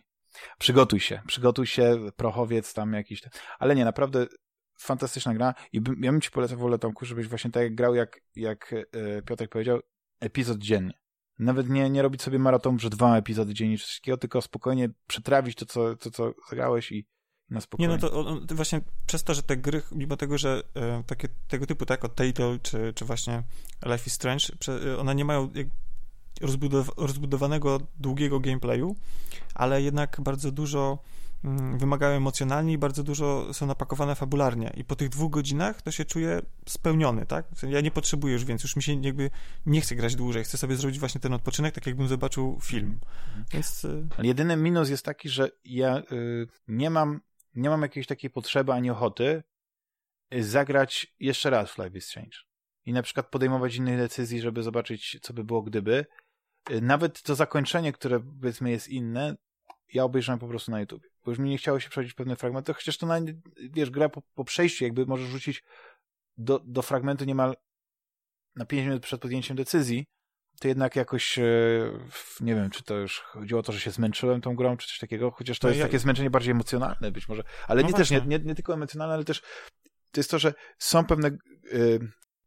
Speaker 1: Przygotuj się, przygotuj się, prochowiec tam jakiś. Ale nie, naprawdę fantastyczna gra i bym, ja bym ci polecał w ogóle Tomku, żebyś właśnie tak grał, jak, jak e, Piotrek powiedział, epizod dziennie. Nawet nie, nie robić sobie maraton, że dwa epizody dziennie czy coś tylko spokojnie przetrawić to, co, to, co zagrałeś i na
Speaker 3: Nie,
Speaker 1: spokojnie.
Speaker 3: no to on, właśnie przez to, że te gry, mimo tego, że e, takie, tego typu, tak, od Telltale, czy, czy właśnie Life is Strange, prze, e, one nie mają jak, rozbudow, rozbudowanego, długiego gameplayu, ale jednak bardzo dużo wymagają emocjonalnie i bardzo dużo są napakowane fabularnie. I po tych dwóch godzinach to się czuję spełniony, tak? Ja nie potrzebuję już więcej, już mi się jakby nie chcę grać dłużej, chcę sobie zrobić właśnie ten odpoczynek, tak jakbym zobaczył film. Więc e,
Speaker 1: Ale jedyny minus jest taki, że ja y, nie mam nie mam jakiejś takiej potrzeby ani ochoty y, zagrać jeszcze raz w Life is Strange. I na przykład podejmować innych decyzji, żeby zobaczyć, co by było gdyby. Y, Nawet to zakończenie, które powiedzmy jest inne, ja obejrzałem po prostu na YouTube. Bo już mi nie chciało się przechodzić pewne fragmenty, chociaż to na, wiesz, gra po, po przejściu, jakby możesz rzucić do, do fragmentu niemal na 5 minut przed podjęciem decyzji, to jednak jakoś, e, nie wiem, czy to już chodziło o to, że się zmęczyłem tą grą, czy coś takiego, chociaż to
Speaker 3: No
Speaker 1: jest
Speaker 3: ja-
Speaker 1: takie zmęczenie bardziej emocjonalne być może, ale
Speaker 3: No
Speaker 1: nie też, nie,
Speaker 3: właśnie.
Speaker 1: nie, nie tylko emocjonalne, ale też to jest to, że są pewne e,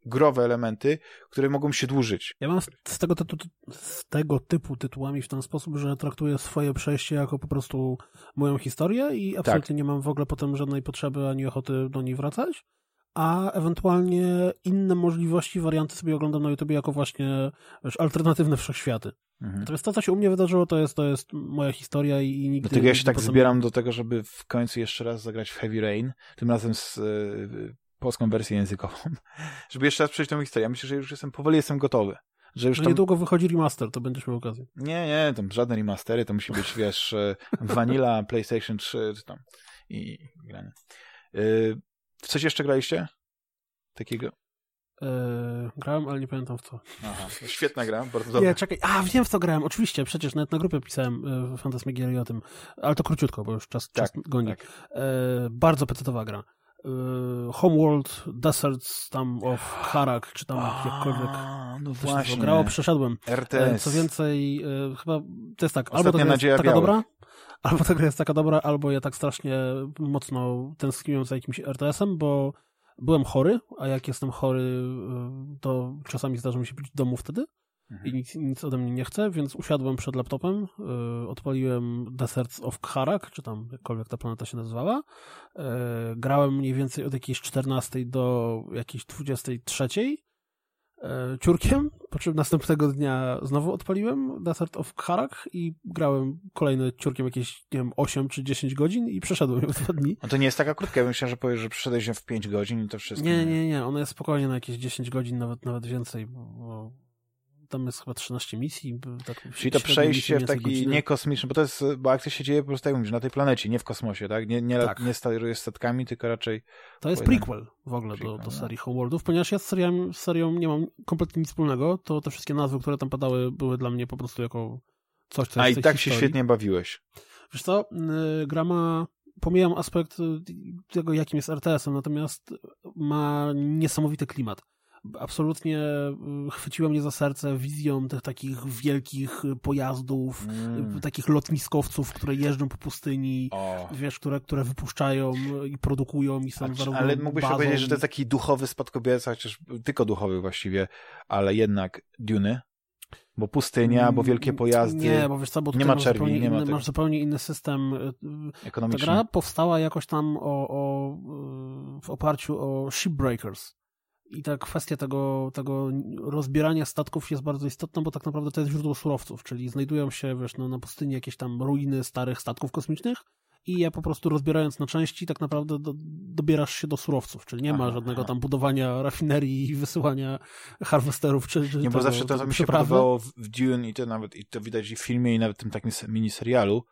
Speaker 1: growe elementy, które mogą się dłużyć.
Speaker 2: Ja mam z- z tego, tytu, z tego typu tytułami w ten sposób, że traktuję swoje przejście jako po prostu moją historię i absolutnie nie mam w ogóle potem żadnej potrzeby ani ochoty do niej wracać, a ewentualnie inne możliwości, warianty sobie oglądam na YouTube jako właśnie wiesz, alternatywne wszechświaty.
Speaker 1: Mhm.
Speaker 2: Natomiast to, co się u mnie wydarzyło, to jest, to jest moja historia i, i nigdy...
Speaker 1: Dlatego ja się tak
Speaker 2: potem-
Speaker 1: zbieram do tego, żeby w końcu jeszcze raz zagrać w Heavy Rain, tym razem z e, polską wersją językową, (laughs) żeby jeszcze raz przejść tą historię. Ja myślę, że już jestem, powoli jestem gotowy. Że już
Speaker 2: No
Speaker 1: tam
Speaker 2: niedługo wychodzi remaster, to będziesz miał okazję.
Speaker 1: Nie, nie, tam żadne remastery, to musi być, wiesz, e, Vanilla, (laughs) PlayStation 3, czy tam i granie. Yy, w coś jeszcze graliście? Takiego?
Speaker 2: Eee, grałem, ale nie pamiętam w co.
Speaker 1: Aha, świetna gra, bardzo dobra.
Speaker 2: Nie, czekaj. A, wiem w co grałem. Oczywiście, przecież nawet na grupie pisałem e, w Fantasmagierii o tym. Ale to króciutko, bo już czas, czas
Speaker 1: Tak,
Speaker 2: goni.
Speaker 1: tak.
Speaker 2: E, bardzo pecetowa gra. E, Homeworld, Deserts tam of Harak, czy tam jakkolwiek
Speaker 1: A, no
Speaker 2: to się
Speaker 1: właśnie.
Speaker 2: to grało, przeszedłem. E,
Speaker 1: RTS.
Speaker 2: co więcej, e, chyba to jest tak, albo
Speaker 1: Ostatnia
Speaker 2: ta gra jest taka
Speaker 1: białych.
Speaker 2: dobra, (laughs) albo ta gra jest taka dobra, albo ja tak strasznie mocno tęskniłem za jakimś RTS-em, bo byłem chory, a jak jestem chory, e, to czasami zdarza mi się być w domu wtedy. I nic, nic ode mnie nie chce, więc usiadłem przed laptopem, y, odpaliłem Deserts of Kharak, czy tam jakkolwiek ta planeta się nazywała. Y, grałem mniej więcej od jakiejś 14 do jakiejś 23 y, ciurkiem, po czym następnego dnia znowu odpaliłem Desert of Kharak i grałem kolejny ciurkiem jakieś, nie wiem, 8 czy 10 godzin i przeszedłem ją w (laughs) dwa dni.
Speaker 1: No to nie jest taka krótka, ja myślałem, że powiesz, że przyszedłeś się w 5 godzin i to wszystko.
Speaker 2: Nie, nie, nie, ona jest spokojnie na jakieś 10 godzin, nawet, nawet więcej, bo tam jest chyba 13 misji. Tak,
Speaker 1: Czyli to przejście w taki niekosmiczny, bo to jest, bo akcja się dzieje po prostu, jak mówisz, na tej planecie, nie w kosmosie, tak? Nie, nie,
Speaker 2: Tak.
Speaker 1: nie steruje statkami, tylko raczej
Speaker 2: To jest prequel w ogóle
Speaker 1: Prequel,
Speaker 2: do, do
Speaker 1: no.
Speaker 2: serii Homeworldów, ponieważ ja z serią, z serią nie mam kompletnie nic wspólnego, to te wszystkie nazwy, które tam padały, były dla mnie po prostu jako coś, co
Speaker 1: A i tak się świetnie bawiłeś.
Speaker 2: Wiesz co, y, gra ma, pomijam aspekt y, tego, jakim jest RTS-em, natomiast ma niesamowity klimat. Absolutnie y, chwyciło mnie za serce wizją tych takich wielkich pojazdów,
Speaker 1: Mm.
Speaker 2: y, takich lotniskowców, które jeżdżą po pustyni,
Speaker 1: O.
Speaker 2: wiesz, które, które wypuszczają i produkują i są
Speaker 1: A ale mógłbyś
Speaker 2: bazą
Speaker 1: powiedzieć, że to jest taki duchowy spadkobierca, chociaż tylko duchowy właściwie, ale jednak Duny? Bo pustynia, bo wielkie pojazdy,
Speaker 2: Mm, Nie, bo wiesz co, bo
Speaker 1: Nie ma
Speaker 2: zupełnie
Speaker 1: nie ma
Speaker 2: inny, masz zupełnie inny system. y, Ta
Speaker 1: ekonomiczne.
Speaker 2: gra powstała jakoś tam o, o, w oparciu o Shipbreakers. I ta kwestia tego, tego rozbierania statków jest bardzo istotna, bo tak naprawdę to jest źródło surowców, czyli znajdują się wiesz, no, na pustyni jakieś tam ruiny starych statków kosmicznych i je po prostu rozbierając na części tak naprawdę do, dobierasz się do surowców, czyli nie ma aha, żadnego aha. tam budowania rafinerii i wysyłania harvesterów czy, czy
Speaker 1: Nie, bo zawsze to, to mi się podobało w Dune i to nawet i to widać i w filmie i nawet w tym takim miniserialu,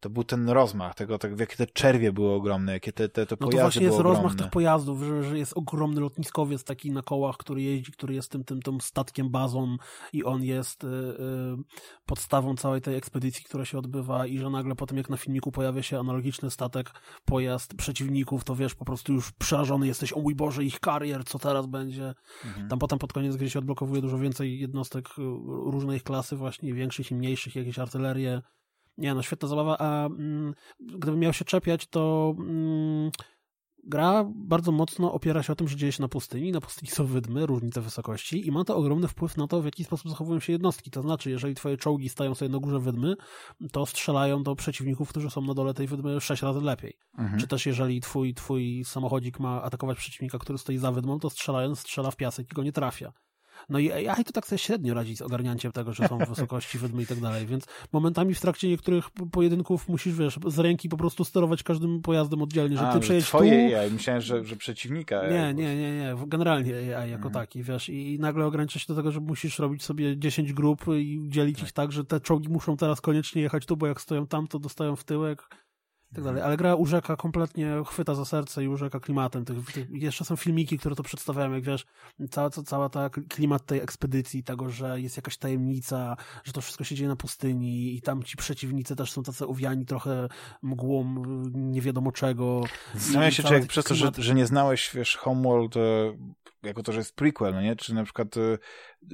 Speaker 1: to był ten rozmach tego, tego jakie te czerwie były ogromne, jakie te, te, te
Speaker 2: no to właśnie
Speaker 1: jest
Speaker 2: rozmach
Speaker 1: ogromne.
Speaker 2: tych pojazdów, że, że jest ogromny lotniskowiec taki na kołach, który jeździ, który jest tym, tym, tym statkiem bazą i on jest y, y, podstawą całej tej ekspedycji, która się odbywa i że nagle potem jak na filmiku pojawia się analogiczny statek, pojazd przeciwników, to wiesz, po prostu już przerażony jesteś, o mój Boże, ich karier, co teraz będzie. Mhm. Tam potem pod koniec gry się odblokowuje dużo więcej jednostek y, różnej klasy właśnie, większych i mniejszych, jakieś artylerię, nie no, świetna zabawa, a mm, gdybym miał się czepiać, to mm, gra bardzo mocno opiera się o tym, że dzieje się na pustyni. Na pustyni są wydmy, różnice wysokości i ma to ogromny wpływ na to, w jaki sposób zachowują się jednostki. To znaczy, jeżeli twoje czołgi stają sobie na górze wydmy, to strzelają do przeciwników, którzy są na dole tej wydmy sześć razy lepiej. Mhm. Czy też jeżeli twój, twój samochodzik ma atakować przeciwnika, który stoi za wydmą, to strzelając strzela w piasek i go nie trafia. No i AI to tak sobie średnio radzi z ogarnianiem tego, że są wysokości (laughs) wydmy i tak dalej, więc momentami w trakcie niektórych pojedynków musisz, wiesz, z ręki po prostu sterować każdym pojazdem oddzielnie, że ty przejedziesz
Speaker 1: twoje tu... AI, myślałem, że, że przeciwnika.
Speaker 2: Nie, nie, nie, nie, generalnie AI jako mhm. taki, wiesz, i nagle ogranicza się do tego, że musisz robić sobie 10 grup i dzielić tak. ich tak, że te czołgi muszą teraz koniecznie jechać tu, bo jak stoją tam, to dostają w tyłek i tak dalej. Ale gra urzeka kompletnie, chwyta za serce i urzeka klimatem. Tych, tych, jeszcze są filmiki, które to przedstawiają, jak wiesz, cała, cała ta klimat tej ekspedycji, tego, że jest jakaś tajemnica, że to wszystko się dzieje na pustyni i tam ci przeciwnicy też są tacy uwiani trochę mgłą nie wiadomo czego.
Speaker 1: Zastanawiam się, czy jak przez to, że, że nie znałeś, wiesz, Homeworld, e, jako to, że jest prequel, no nie? Czy na przykład e,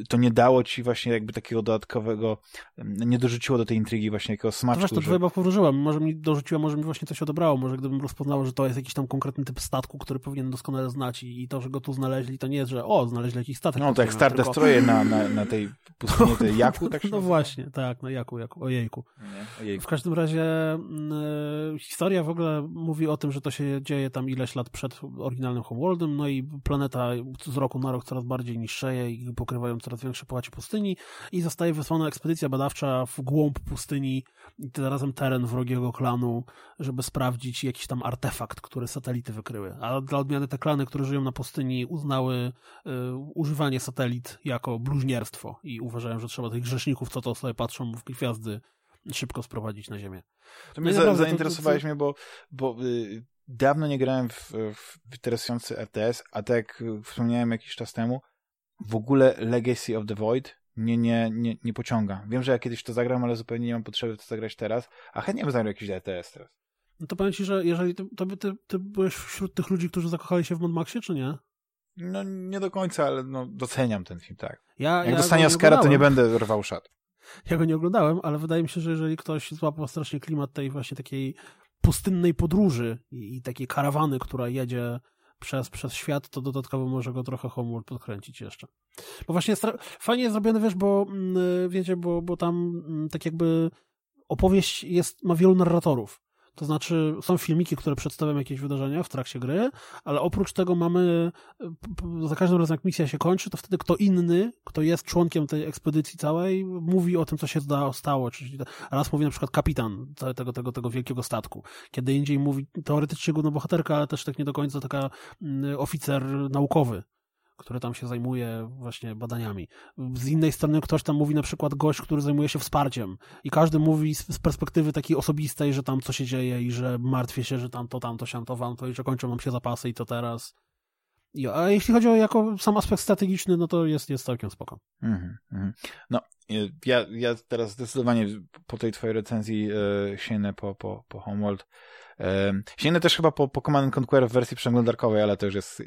Speaker 1: to nie dało ci właśnie jakby takiego dodatkowego, nie dorzuciło do tej intrygi właśnie jakiegoś smaczku. To
Speaker 2: wiesz, to że... chyba powróżyłem. Może mi dorzuciło, może mi właśnie coś odebrało. Może gdybym rozpoznało, że to jest jakiś tam konkretny typ statku, który powinien doskonale znać i, to, że go tu znaleźli, to nie jest, że o, znaleźli jakiś statek.
Speaker 1: No, tak jak Star tylko... Destroyer na, na, na tej (laughs) pustyni, tej Jaku, tak się
Speaker 2: No właśnie, tak, na Jaku, Jaku, ojejku. ojejku. W każdym razie y, historia w ogóle mówi o tym, że to się dzieje tam ileś lat przed oryginalnym Homeworldem, no i planeta z roku na rok coraz bardziej niższeje i pokrywają coraz większe połacie pustyni i zostaje wysłana ekspedycja badawcza w głąb pustyni i tym razem teren wrogiego klanu, żeby sprawdzić jakiś tam artefakt, który satelity wykryły. A dla odmiany te klany, które żyją na pustyni uznały y, używanie satelit jako bluźnierstwo i uważają, że trzeba tych grzeszników, co to sobie patrzą w gwiazdy, szybko sprowadzić na ziemię.
Speaker 1: To mnie no zainteresowałeś to, to... mnie, bo, bo y, dawno nie grałem w, w interesujący RTS, a tak jak wspomniałem jakiś czas temu, w ogóle Legacy of the Void mnie nie, nie, nie pociąga. Wiem, że ja kiedyś to zagram, ale zupełnie nie mam potrzeby to zagrać teraz, a chętnie bym zagrał jakiś RTS teraz.
Speaker 2: No to powiem ci, że jeżeli ty, to ty, ty byłeś wśród tych ludzi, którzy zakochali się w Mad Maxie, czy nie?
Speaker 1: No nie do końca, ale no, doceniam ten film, tak. Ja, Jak ja dostanie Oscara, to nie będę rwał szat. (laughs)
Speaker 2: Ja go nie oglądałem, ale wydaje mi się, że jeżeli ktoś złapał strasznie klimat tej właśnie takiej pustynnej podróży i, i takiej karawany, która jedzie przez, przez świat, to dodatkowo może go trochę Homeworld podkręcić jeszcze. Bo właśnie fajnie jest zrobione, wiesz, bo mm, wiecie, bo, bo tam mm, tak jakby opowieść jest, ma wielu narratorów. To znaczy, są filmiki, które przedstawiają jakieś wydarzenia w trakcie gry, ale oprócz tego mamy, za każdym razem jak misja się kończy, to wtedy kto inny, kto jest członkiem tej ekspedycji całej, mówi o tym, co się stało. Czyli raz mówi na przykład kapitan tego, tego, tego wielkiego statku. Kiedy indziej mówi teoretycznie główna bohaterka, ale też tak nie do końca taka mm, oficer naukowy który tam się zajmuje właśnie badaniami. Z innej strony ktoś tam mówi na przykład gość, który zajmuje się wsparciem i każdy mówi z, perspektywy takiej osobistej, że tam co się dzieje i że martwię się, że tam to, tam to, siam to, wam to i że kończą nam się zapasy i to teraz. A jeśli chodzi o jako sam aspekt strategiczny, no to jest, jest całkiem spoko. Mm -hmm.
Speaker 1: No, ja, ja teraz zdecydowanie po tej twojej recenzji e, sięgnę po, po, po Homeworld. E, sięgnę też chyba po, po Command Conquer w wersji przeglądarkowej, ale to już jest e,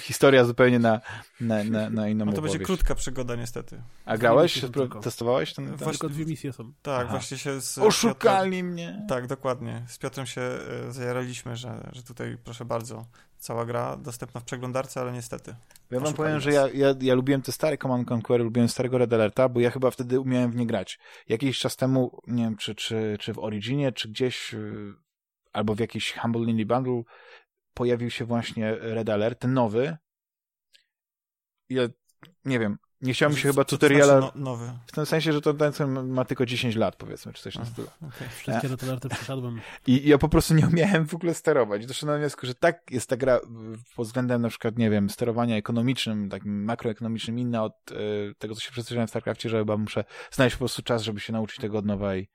Speaker 1: historia zupełnie na, na, na, na inną
Speaker 3: No to będzie krótka przygoda niestety.
Speaker 1: A grałeś? Testowałeś ten?
Speaker 2: ten? Tylko dwie misje są.
Speaker 3: Tak, Aha. właśnie się z
Speaker 1: Oszukali Piotrem, mnie.
Speaker 3: Tak, dokładnie. Z Piotrem się e, zajaraliśmy, że, że tutaj proszę bardzo, cała gra dostępna w przeglądarce, ale niestety.
Speaker 1: Ja wam powiem, że ja, ja, ja lubiłem te stare Command Conquer, lubiłem starego Red Alerta, bo ja chyba wtedy umiałem w nie grać. Jakiś czas temu, nie wiem, czy, czy, czy w Originie, czy gdzieś, y, albo w jakiś Humble Indie Bundle pojawił się właśnie Red Alert, ten nowy. ja nie wiem, nie chciałem się chyba
Speaker 3: to
Speaker 1: tutoriala,
Speaker 3: znaczy no, nowy.
Speaker 1: w tym sensie, że to ten ma tylko 10 lat, powiedzmy, czy coś na stylu.
Speaker 3: Okay.
Speaker 2: Wszystkie retolarty przeszedłem.
Speaker 1: I ja po prostu nie umiałem w ogóle sterować. Doszedłem do wniosku, że tak jest ta gra pod względem na przykład, nie wiem, sterowania ekonomicznym, takim makroekonomicznym inna od e, tego, co się przestrzeżałem w StarCraftie, że chyba muszę znaleźć po prostu czas, żeby się nauczyć tego od nowa i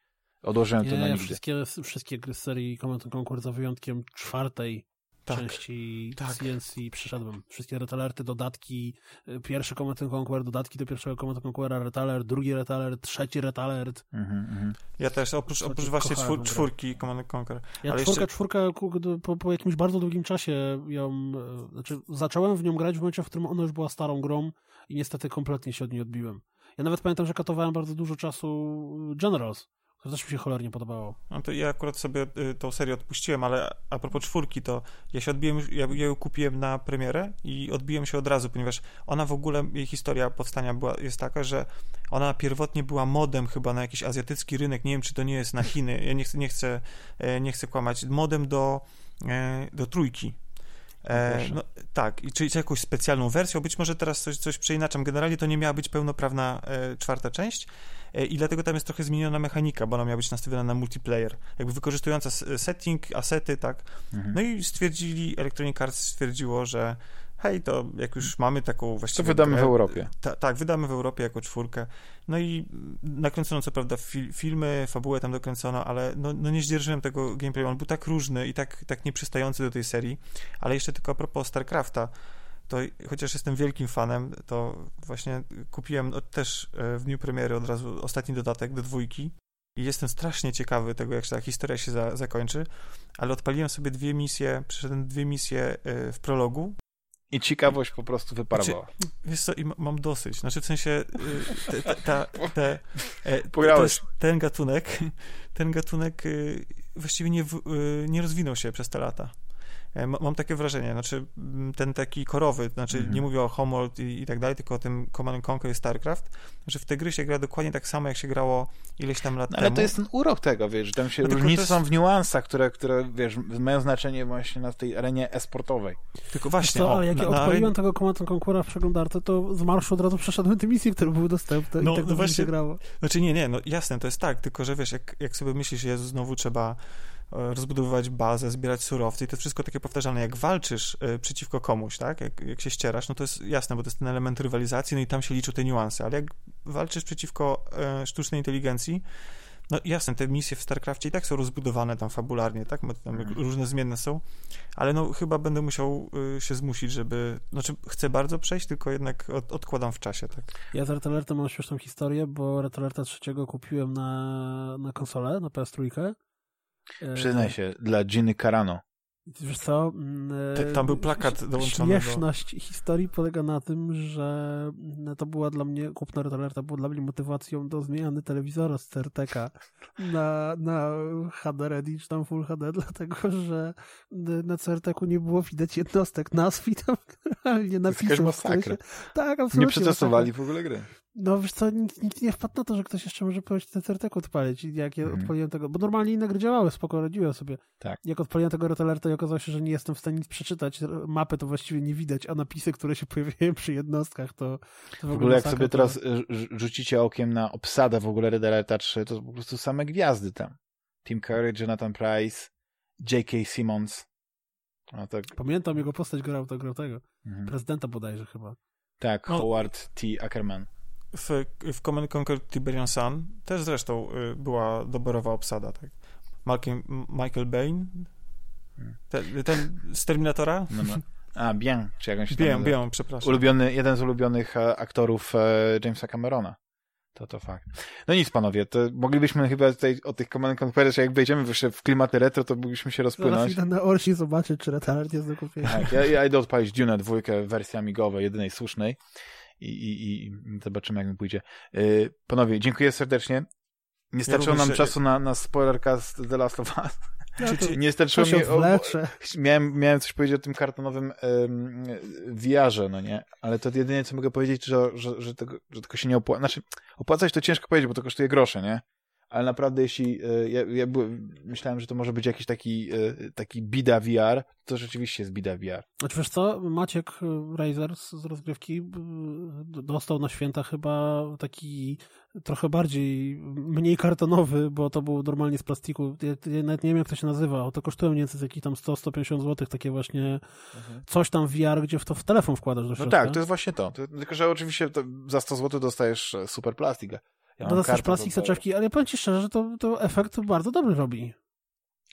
Speaker 1: odłożyłem to na
Speaker 2: Nie,
Speaker 1: nigdy.
Speaker 2: wszystkie, wszystkie gry z serii Command Conquer za wyjątkiem czwartej
Speaker 3: Tak.
Speaker 2: części
Speaker 3: tak.
Speaker 2: CNC przeszedłem. Wszystkie retalerty, dodatki, y, pierwszy Command Conquer, dodatki do pierwszego Command Conquera, retaler, drugi retaler, trzeci retalert.
Speaker 1: Mhm, mhm.
Speaker 3: Ja też, oprócz, oprócz właśnie czwór, czwórki Command Conquer.
Speaker 2: Ja
Speaker 3: Ale
Speaker 2: czwórka,
Speaker 3: jeszcze-
Speaker 2: czwórka po, po jakimś bardzo długim czasie ją, e, znaczy zacząłem w nią grać w momencie, w którym ona już była starą grą i niestety kompletnie się od niej odbiłem. Ja nawet pamiętam, że katowałem bardzo dużo czasu Generals, które też mi się cholernie podobało.
Speaker 3: No to ja akurat sobie y, tą serię odpuściłem, ale a propos czwórki, to ja się odbiłem, ja, ja ją kupiłem na premierę i odbiłem się od razu, ponieważ ona w ogóle, jej historia powstania była, jest taka, że ona pierwotnie była modem chyba na jakiś azjatycki rynek, nie wiem, czy to nie jest na Chiny, ja nie chcę, nie chcę, e, nie chcę kłamać, modem do, e, do trójki. E,
Speaker 1: proszę.
Speaker 3: no, tak, i czyli czy jakąś specjalną wersją, być może teraz coś, coś przeinaczam. Generalnie to nie miała być pełnoprawna e, czwarta część i dlatego tam jest trochę zmieniona mechanika, bo ona miała być nastawiona na multiplayer, jakby wykorzystująca setting, asety, tak.
Speaker 1: Mhm.
Speaker 3: No i stwierdzili, Electronic Arts stwierdziło, że hej, to jak już mamy taką
Speaker 1: To
Speaker 3: właściwie...
Speaker 1: wydamy w Europie.
Speaker 3: Ta, tak, wydamy w Europie jako czwórkę. No i nakręcono co prawda fil, filmy, fabułę tam dokręcono, ale no, no nie zdzierżyłem tego gameplayu. On był tak różny i tak, tak nieprzystający do tej serii. Ale jeszcze tylko a propos StarCrafta, to chociaż jestem wielkim fanem, to właśnie kupiłem też e, w dniu premiery od razu ostatni dodatek do dwójki. I jestem strasznie ciekawy tego, jak ta historia się za, zakończy, ale odpaliłem sobie dwie misje, przeszedłem dwie misje e, w prologu
Speaker 1: I ciekawość po prostu wyparowała.
Speaker 3: Wiesz co, i ma- mam dosyć. Znaczy w sensie te, te, ta- te, e, (laughs) ten gatunek, ten gatunek właściwie nie, nie rozwinął się przez te lata. E, ma- Mam takie wrażenie, znaczy ten taki korowy, znaczy
Speaker 1: Mhm.
Speaker 3: nie mówię o Homeworld i, i tak dalej, tylko o tym Command and Conquer i StarCraft, że w te gry się gra dokładnie tak samo, jak się grało ileś tam lat
Speaker 1: No, ale
Speaker 3: temu.
Speaker 1: to jest ten urok tego, wiesz, że tam się
Speaker 3: No
Speaker 1: różnice
Speaker 3: jest-
Speaker 1: są w niuansach, które, które, wiesz, mają znaczenie właśnie na tej arenie e-sportowej.
Speaker 3: Tylko właśnie,
Speaker 2: co,
Speaker 3: o,
Speaker 2: ale jak
Speaker 3: na,
Speaker 2: ja
Speaker 3: na
Speaker 2: odpaliłem
Speaker 3: arenie-
Speaker 2: tego Command Conquera w przeglądarce, to z marszu od razu przeszedłem te misje, które były dostępne
Speaker 3: No,
Speaker 2: i tak
Speaker 3: no
Speaker 2: no
Speaker 3: właśnie-
Speaker 2: się grało.
Speaker 3: Znaczy nie, nie, no jasne, to jest tak, tylko że wiesz, jak, jak sobie myślisz, Jezu, znowu trzeba rozbudowywać bazę, zbierać surowce i to jest wszystko takie powtarzalne. Jak walczysz e, przeciwko komuś, tak, jak, jak się ścierasz, no to jest jasne, bo to jest ten element rywalizacji, no i tam się liczą te niuanse, ale jak walczysz przeciwko e, sztucznej inteligencji, no jasne, te misje w StarCraftie i tak są rozbudowane tam fabularnie, tak, tam
Speaker 1: Mhm.
Speaker 3: różne zmienne są, ale no chyba będę musiał e, się zmusić, żeby, znaczy chcę bardzo przejść, tylko jednak od, odkładam w czasie, tak.
Speaker 2: Ja z Retalertem mam śmieszną historię, bo Retalerta trzeciego kupiłem na, na konsolę, na PS3. E,
Speaker 1: Przyznaj się, dla Ginny Carano.
Speaker 2: Wiesz co? mm,
Speaker 3: tam był plakat dołączony do-
Speaker 2: Śmieszność historii polega na tym, że mm, to była dla mnie, kupno Retalerta było dla mnie motywacją do zmiany telewizora z CRTK na, na HD Ready, czy tam Full HD, (laughs) dlatego, że na CRTK nie było widać jednostek nazw i tam (laughs) generalnie
Speaker 1: To jest
Speaker 2: napisów.
Speaker 1: masakra.
Speaker 2: Się... Tak, absolutnie.
Speaker 1: Nie
Speaker 2: masakra.
Speaker 1: przetestowali w ogóle gry.
Speaker 2: No wiesz co, nikt, nikt nie wpadł na to, że ktoś jeszcze może powiedzieć ten CRTK odpalić. I jak ja
Speaker 1: Mhm.
Speaker 2: odpaliłem tego, bo normalnie inne gry działały, spoko, radziłem sobie.
Speaker 1: Tak.
Speaker 2: Jak odpaliłem tego Retalerta i okazało się, że nie jestem w stanie nic przeczytać, mapy to właściwie nie widać, a napisy, które się (laughs) pojawiają przy jednostkach, to, to
Speaker 1: W ogóle jak
Speaker 2: masakra,
Speaker 1: sobie
Speaker 2: to-
Speaker 1: teraz y, rz- rzucicie okiem na obsadę w ogóle Red Alerta 3, to po prostu same gwiazdy tam. Tim Curry, Jonathan Price, J.K. Simmons. Tak,
Speaker 2: Pamiętam jego postać grał to grał tego.
Speaker 1: mhm.
Speaker 2: Prezydenta bodajże chyba.
Speaker 1: tak
Speaker 3: No.
Speaker 1: Howard T. Ackerman.
Speaker 3: W, w Command Conquer Tiberian Sun też zresztą y, była doborowa obsada, tak. Michael, Michael Bain, ten, ten z Terminatora?
Speaker 1: No, no. A, Bien, czy jak on się tam nazywa.
Speaker 3: wiem, przepraszam.
Speaker 1: Ulubiony, jeden z ulubionych e, aktorów e, Jamesa Camerona. To to fakt. No nic, panowie, to moglibyśmy chyba tutaj o tych Command Conquerach, jak wejdziemy jeszcze w klimaty retro, to moglibyśmy się
Speaker 2: Zaraz
Speaker 1: rozpłynąć.
Speaker 2: idę na Orsi zobaczyć, czy Retalert jest do kupienia.
Speaker 1: Tak, ja, ja idę odpalić Dune dwójkę w wersji amigowej, jedynej słusznej i, i, i zobaczymy, jak mi pójdzie. Yy, panowie, dziękuję serdecznie. Nie starczyło
Speaker 3: również,
Speaker 1: nam
Speaker 3: e,
Speaker 1: czasu na, na spoilercast The Last of Us.
Speaker 2: No
Speaker 1: Nie starczyło
Speaker 2: się
Speaker 1: mi... O, miałem, miałem coś powiedzieć o tym kartonowym um, VR-ze, no nie? Ale to jedynie, co mogę powiedzieć, że, że, że, tego, że tylko się nie opłaca. Znaczy, opłacać to ciężko powiedzieć, bo to kosztuje grosze, nie? Ale naprawdę jeśli e, ja, ja byłem, myślałem, że to może być jakiś taki, e, taki bida VR, to rzeczywiście jest bida VR.
Speaker 2: Znaczy wiesz co, Maciek e, Razer z rozgrywki dostał na święta chyba taki trochę bardziej, mniej kartonowy, bo to był normalnie z plastiku. Ja, ja nawet nie wiem, jak to się nazywa. To kosztuje mniej więcej jakieś tam 100-150 zł, takie właśnie mhm. coś tam VR, gdzie w to w telefon wkładasz do no
Speaker 1: środka. No tak, to jest właśnie to. Tylko, że oczywiście za 100 zł dostajesz super plastik.
Speaker 2: Ja no dostajesz plastik, soczewki, ale powiem ci szczerze, że to, to efekt bardzo dobry robi.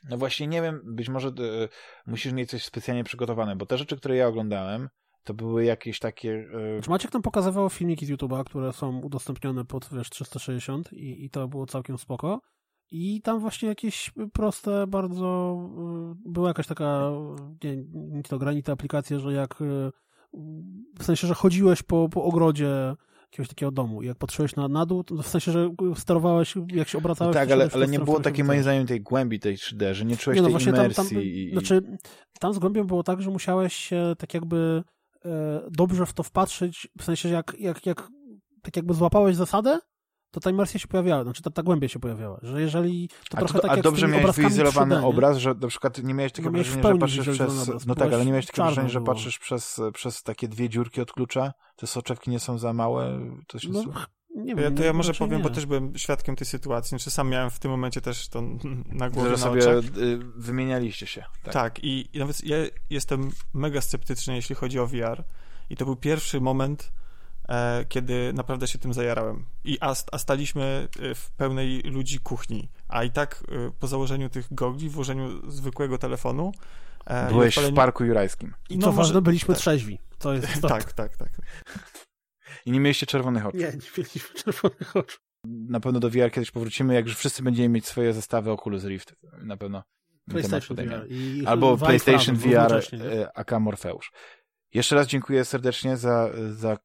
Speaker 1: No właśnie nie wiem, być może y, musisz mieć coś specjalnie przygotowane, bo te rzeczy, które ja oglądałem, to były jakieś takie...
Speaker 2: Y... Czy Maciek tam pokazywał filmiki z YouTube'a, które są udostępnione pod, wiesz, 360 i, i to było całkiem spoko. I tam właśnie jakieś proste, bardzo... Y, była jakaś taka, nie, nie to granita aplikacja, że jak... Y, w sensie, że chodziłeś po, po ogrodzie jakiegoś takiego domu. I jak patrzyłeś na, na dół, w sensie, że sterowałeś, jak się obracałeś...
Speaker 1: No tak, ale, ale nie było takiej moim zdaniem tej głębi tej 3D, że nie czułeś nie, no tej imersji. Tam, tam, i...
Speaker 2: Znaczy, tam z głębią było tak, że musiałeś się tak jakby e, dobrze w to wpatrzyć, w sensie, że jak, jak, jak tak jakby złapałeś zasadę, to ta imersja się pojawiała, znaczy ta, ta głębia się pojawiała, że jeżeli to a trochę to, tak
Speaker 1: A dobrze miałeś wyizolowany 3D, obraz, że na przykład nie miałeś takiego no wrażenia, że patrzysz przez... Obraz, no tak, ale nie miałeś takiego wrażenia, że patrzysz przez, przez takie dwie dziurki od klucza, te soczewki nie są za małe, to się no,
Speaker 3: nie wiem, ja, to ja może powiem, nie. bo też byłem świadkiem tej sytuacji, czy znaczy sam miałem w tym momencie też to (laughs) na głowie,
Speaker 1: Że
Speaker 3: na
Speaker 1: sobie oczach. Y, wymienialiście się.
Speaker 3: Tak, tak i, i nawet ja jestem mega sceptyczny, jeśli chodzi o VR i to był pierwszy moment, kiedy naprawdę się tym zajarałem. I, a, a staliśmy e, w pełnej ludzi kuchni. A i tak e, po założeniu tych gogli, włożeniu zwykłego telefonu.
Speaker 1: Byłeś w Parku Jurajskim.
Speaker 2: I no, co ważne, byliśmy tak. trzeźwi. To jest (laughs)
Speaker 3: tak, tak, tak.
Speaker 1: I nie mieliście czerwonych oczu.
Speaker 2: Nie, nie mieliśmy czerwonych oczu.
Speaker 1: Na pewno do VR kiedyś powrócimy, jak już wszyscy będziemy mieć swoje zestawy Oculus Rift. Na pewno.
Speaker 2: PlayStation VR.
Speaker 1: Albo PlayStation VR, AK Morfeusz. Jeszcze raz dziękuję serdecznie za, za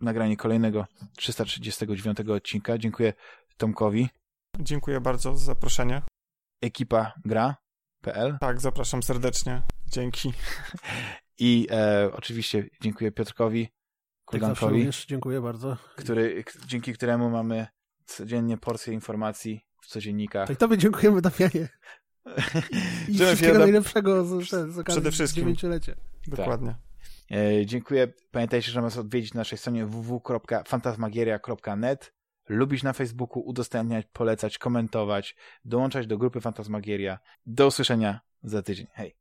Speaker 1: nagranie kolejnego 339 odcinka. Dziękuję Tomkowi.
Speaker 3: Dziękuję bardzo za zaproszenie.
Speaker 1: Ekipa gra.pl.
Speaker 3: Tak, zapraszam serdecznie. Dzięki. (laughs)
Speaker 1: I e, oczywiście dziękuję Piotrkowi Kulgankowi.
Speaker 2: Tak dziękuję bardzo.
Speaker 1: Który, dzięki któremu mamy codziennie porcję informacji w codziennikach.
Speaker 2: Tak, tobie dziękujemy, Damianie. (laughs) I wszystkiego najlepszego z, z, z
Speaker 3: Przede wszystkim.
Speaker 2: dziewięciolecie.
Speaker 3: Dokładnie. Tak.
Speaker 1: E, dziękuję. Pamiętajcie, że nas odwiedzić na naszej stronie www.fantasmagieria.net lubić na Facebooku, udostępniać, polecać, komentować, dołączać do grupy Fantasmagieria. Do usłyszenia za tydzień. Hej!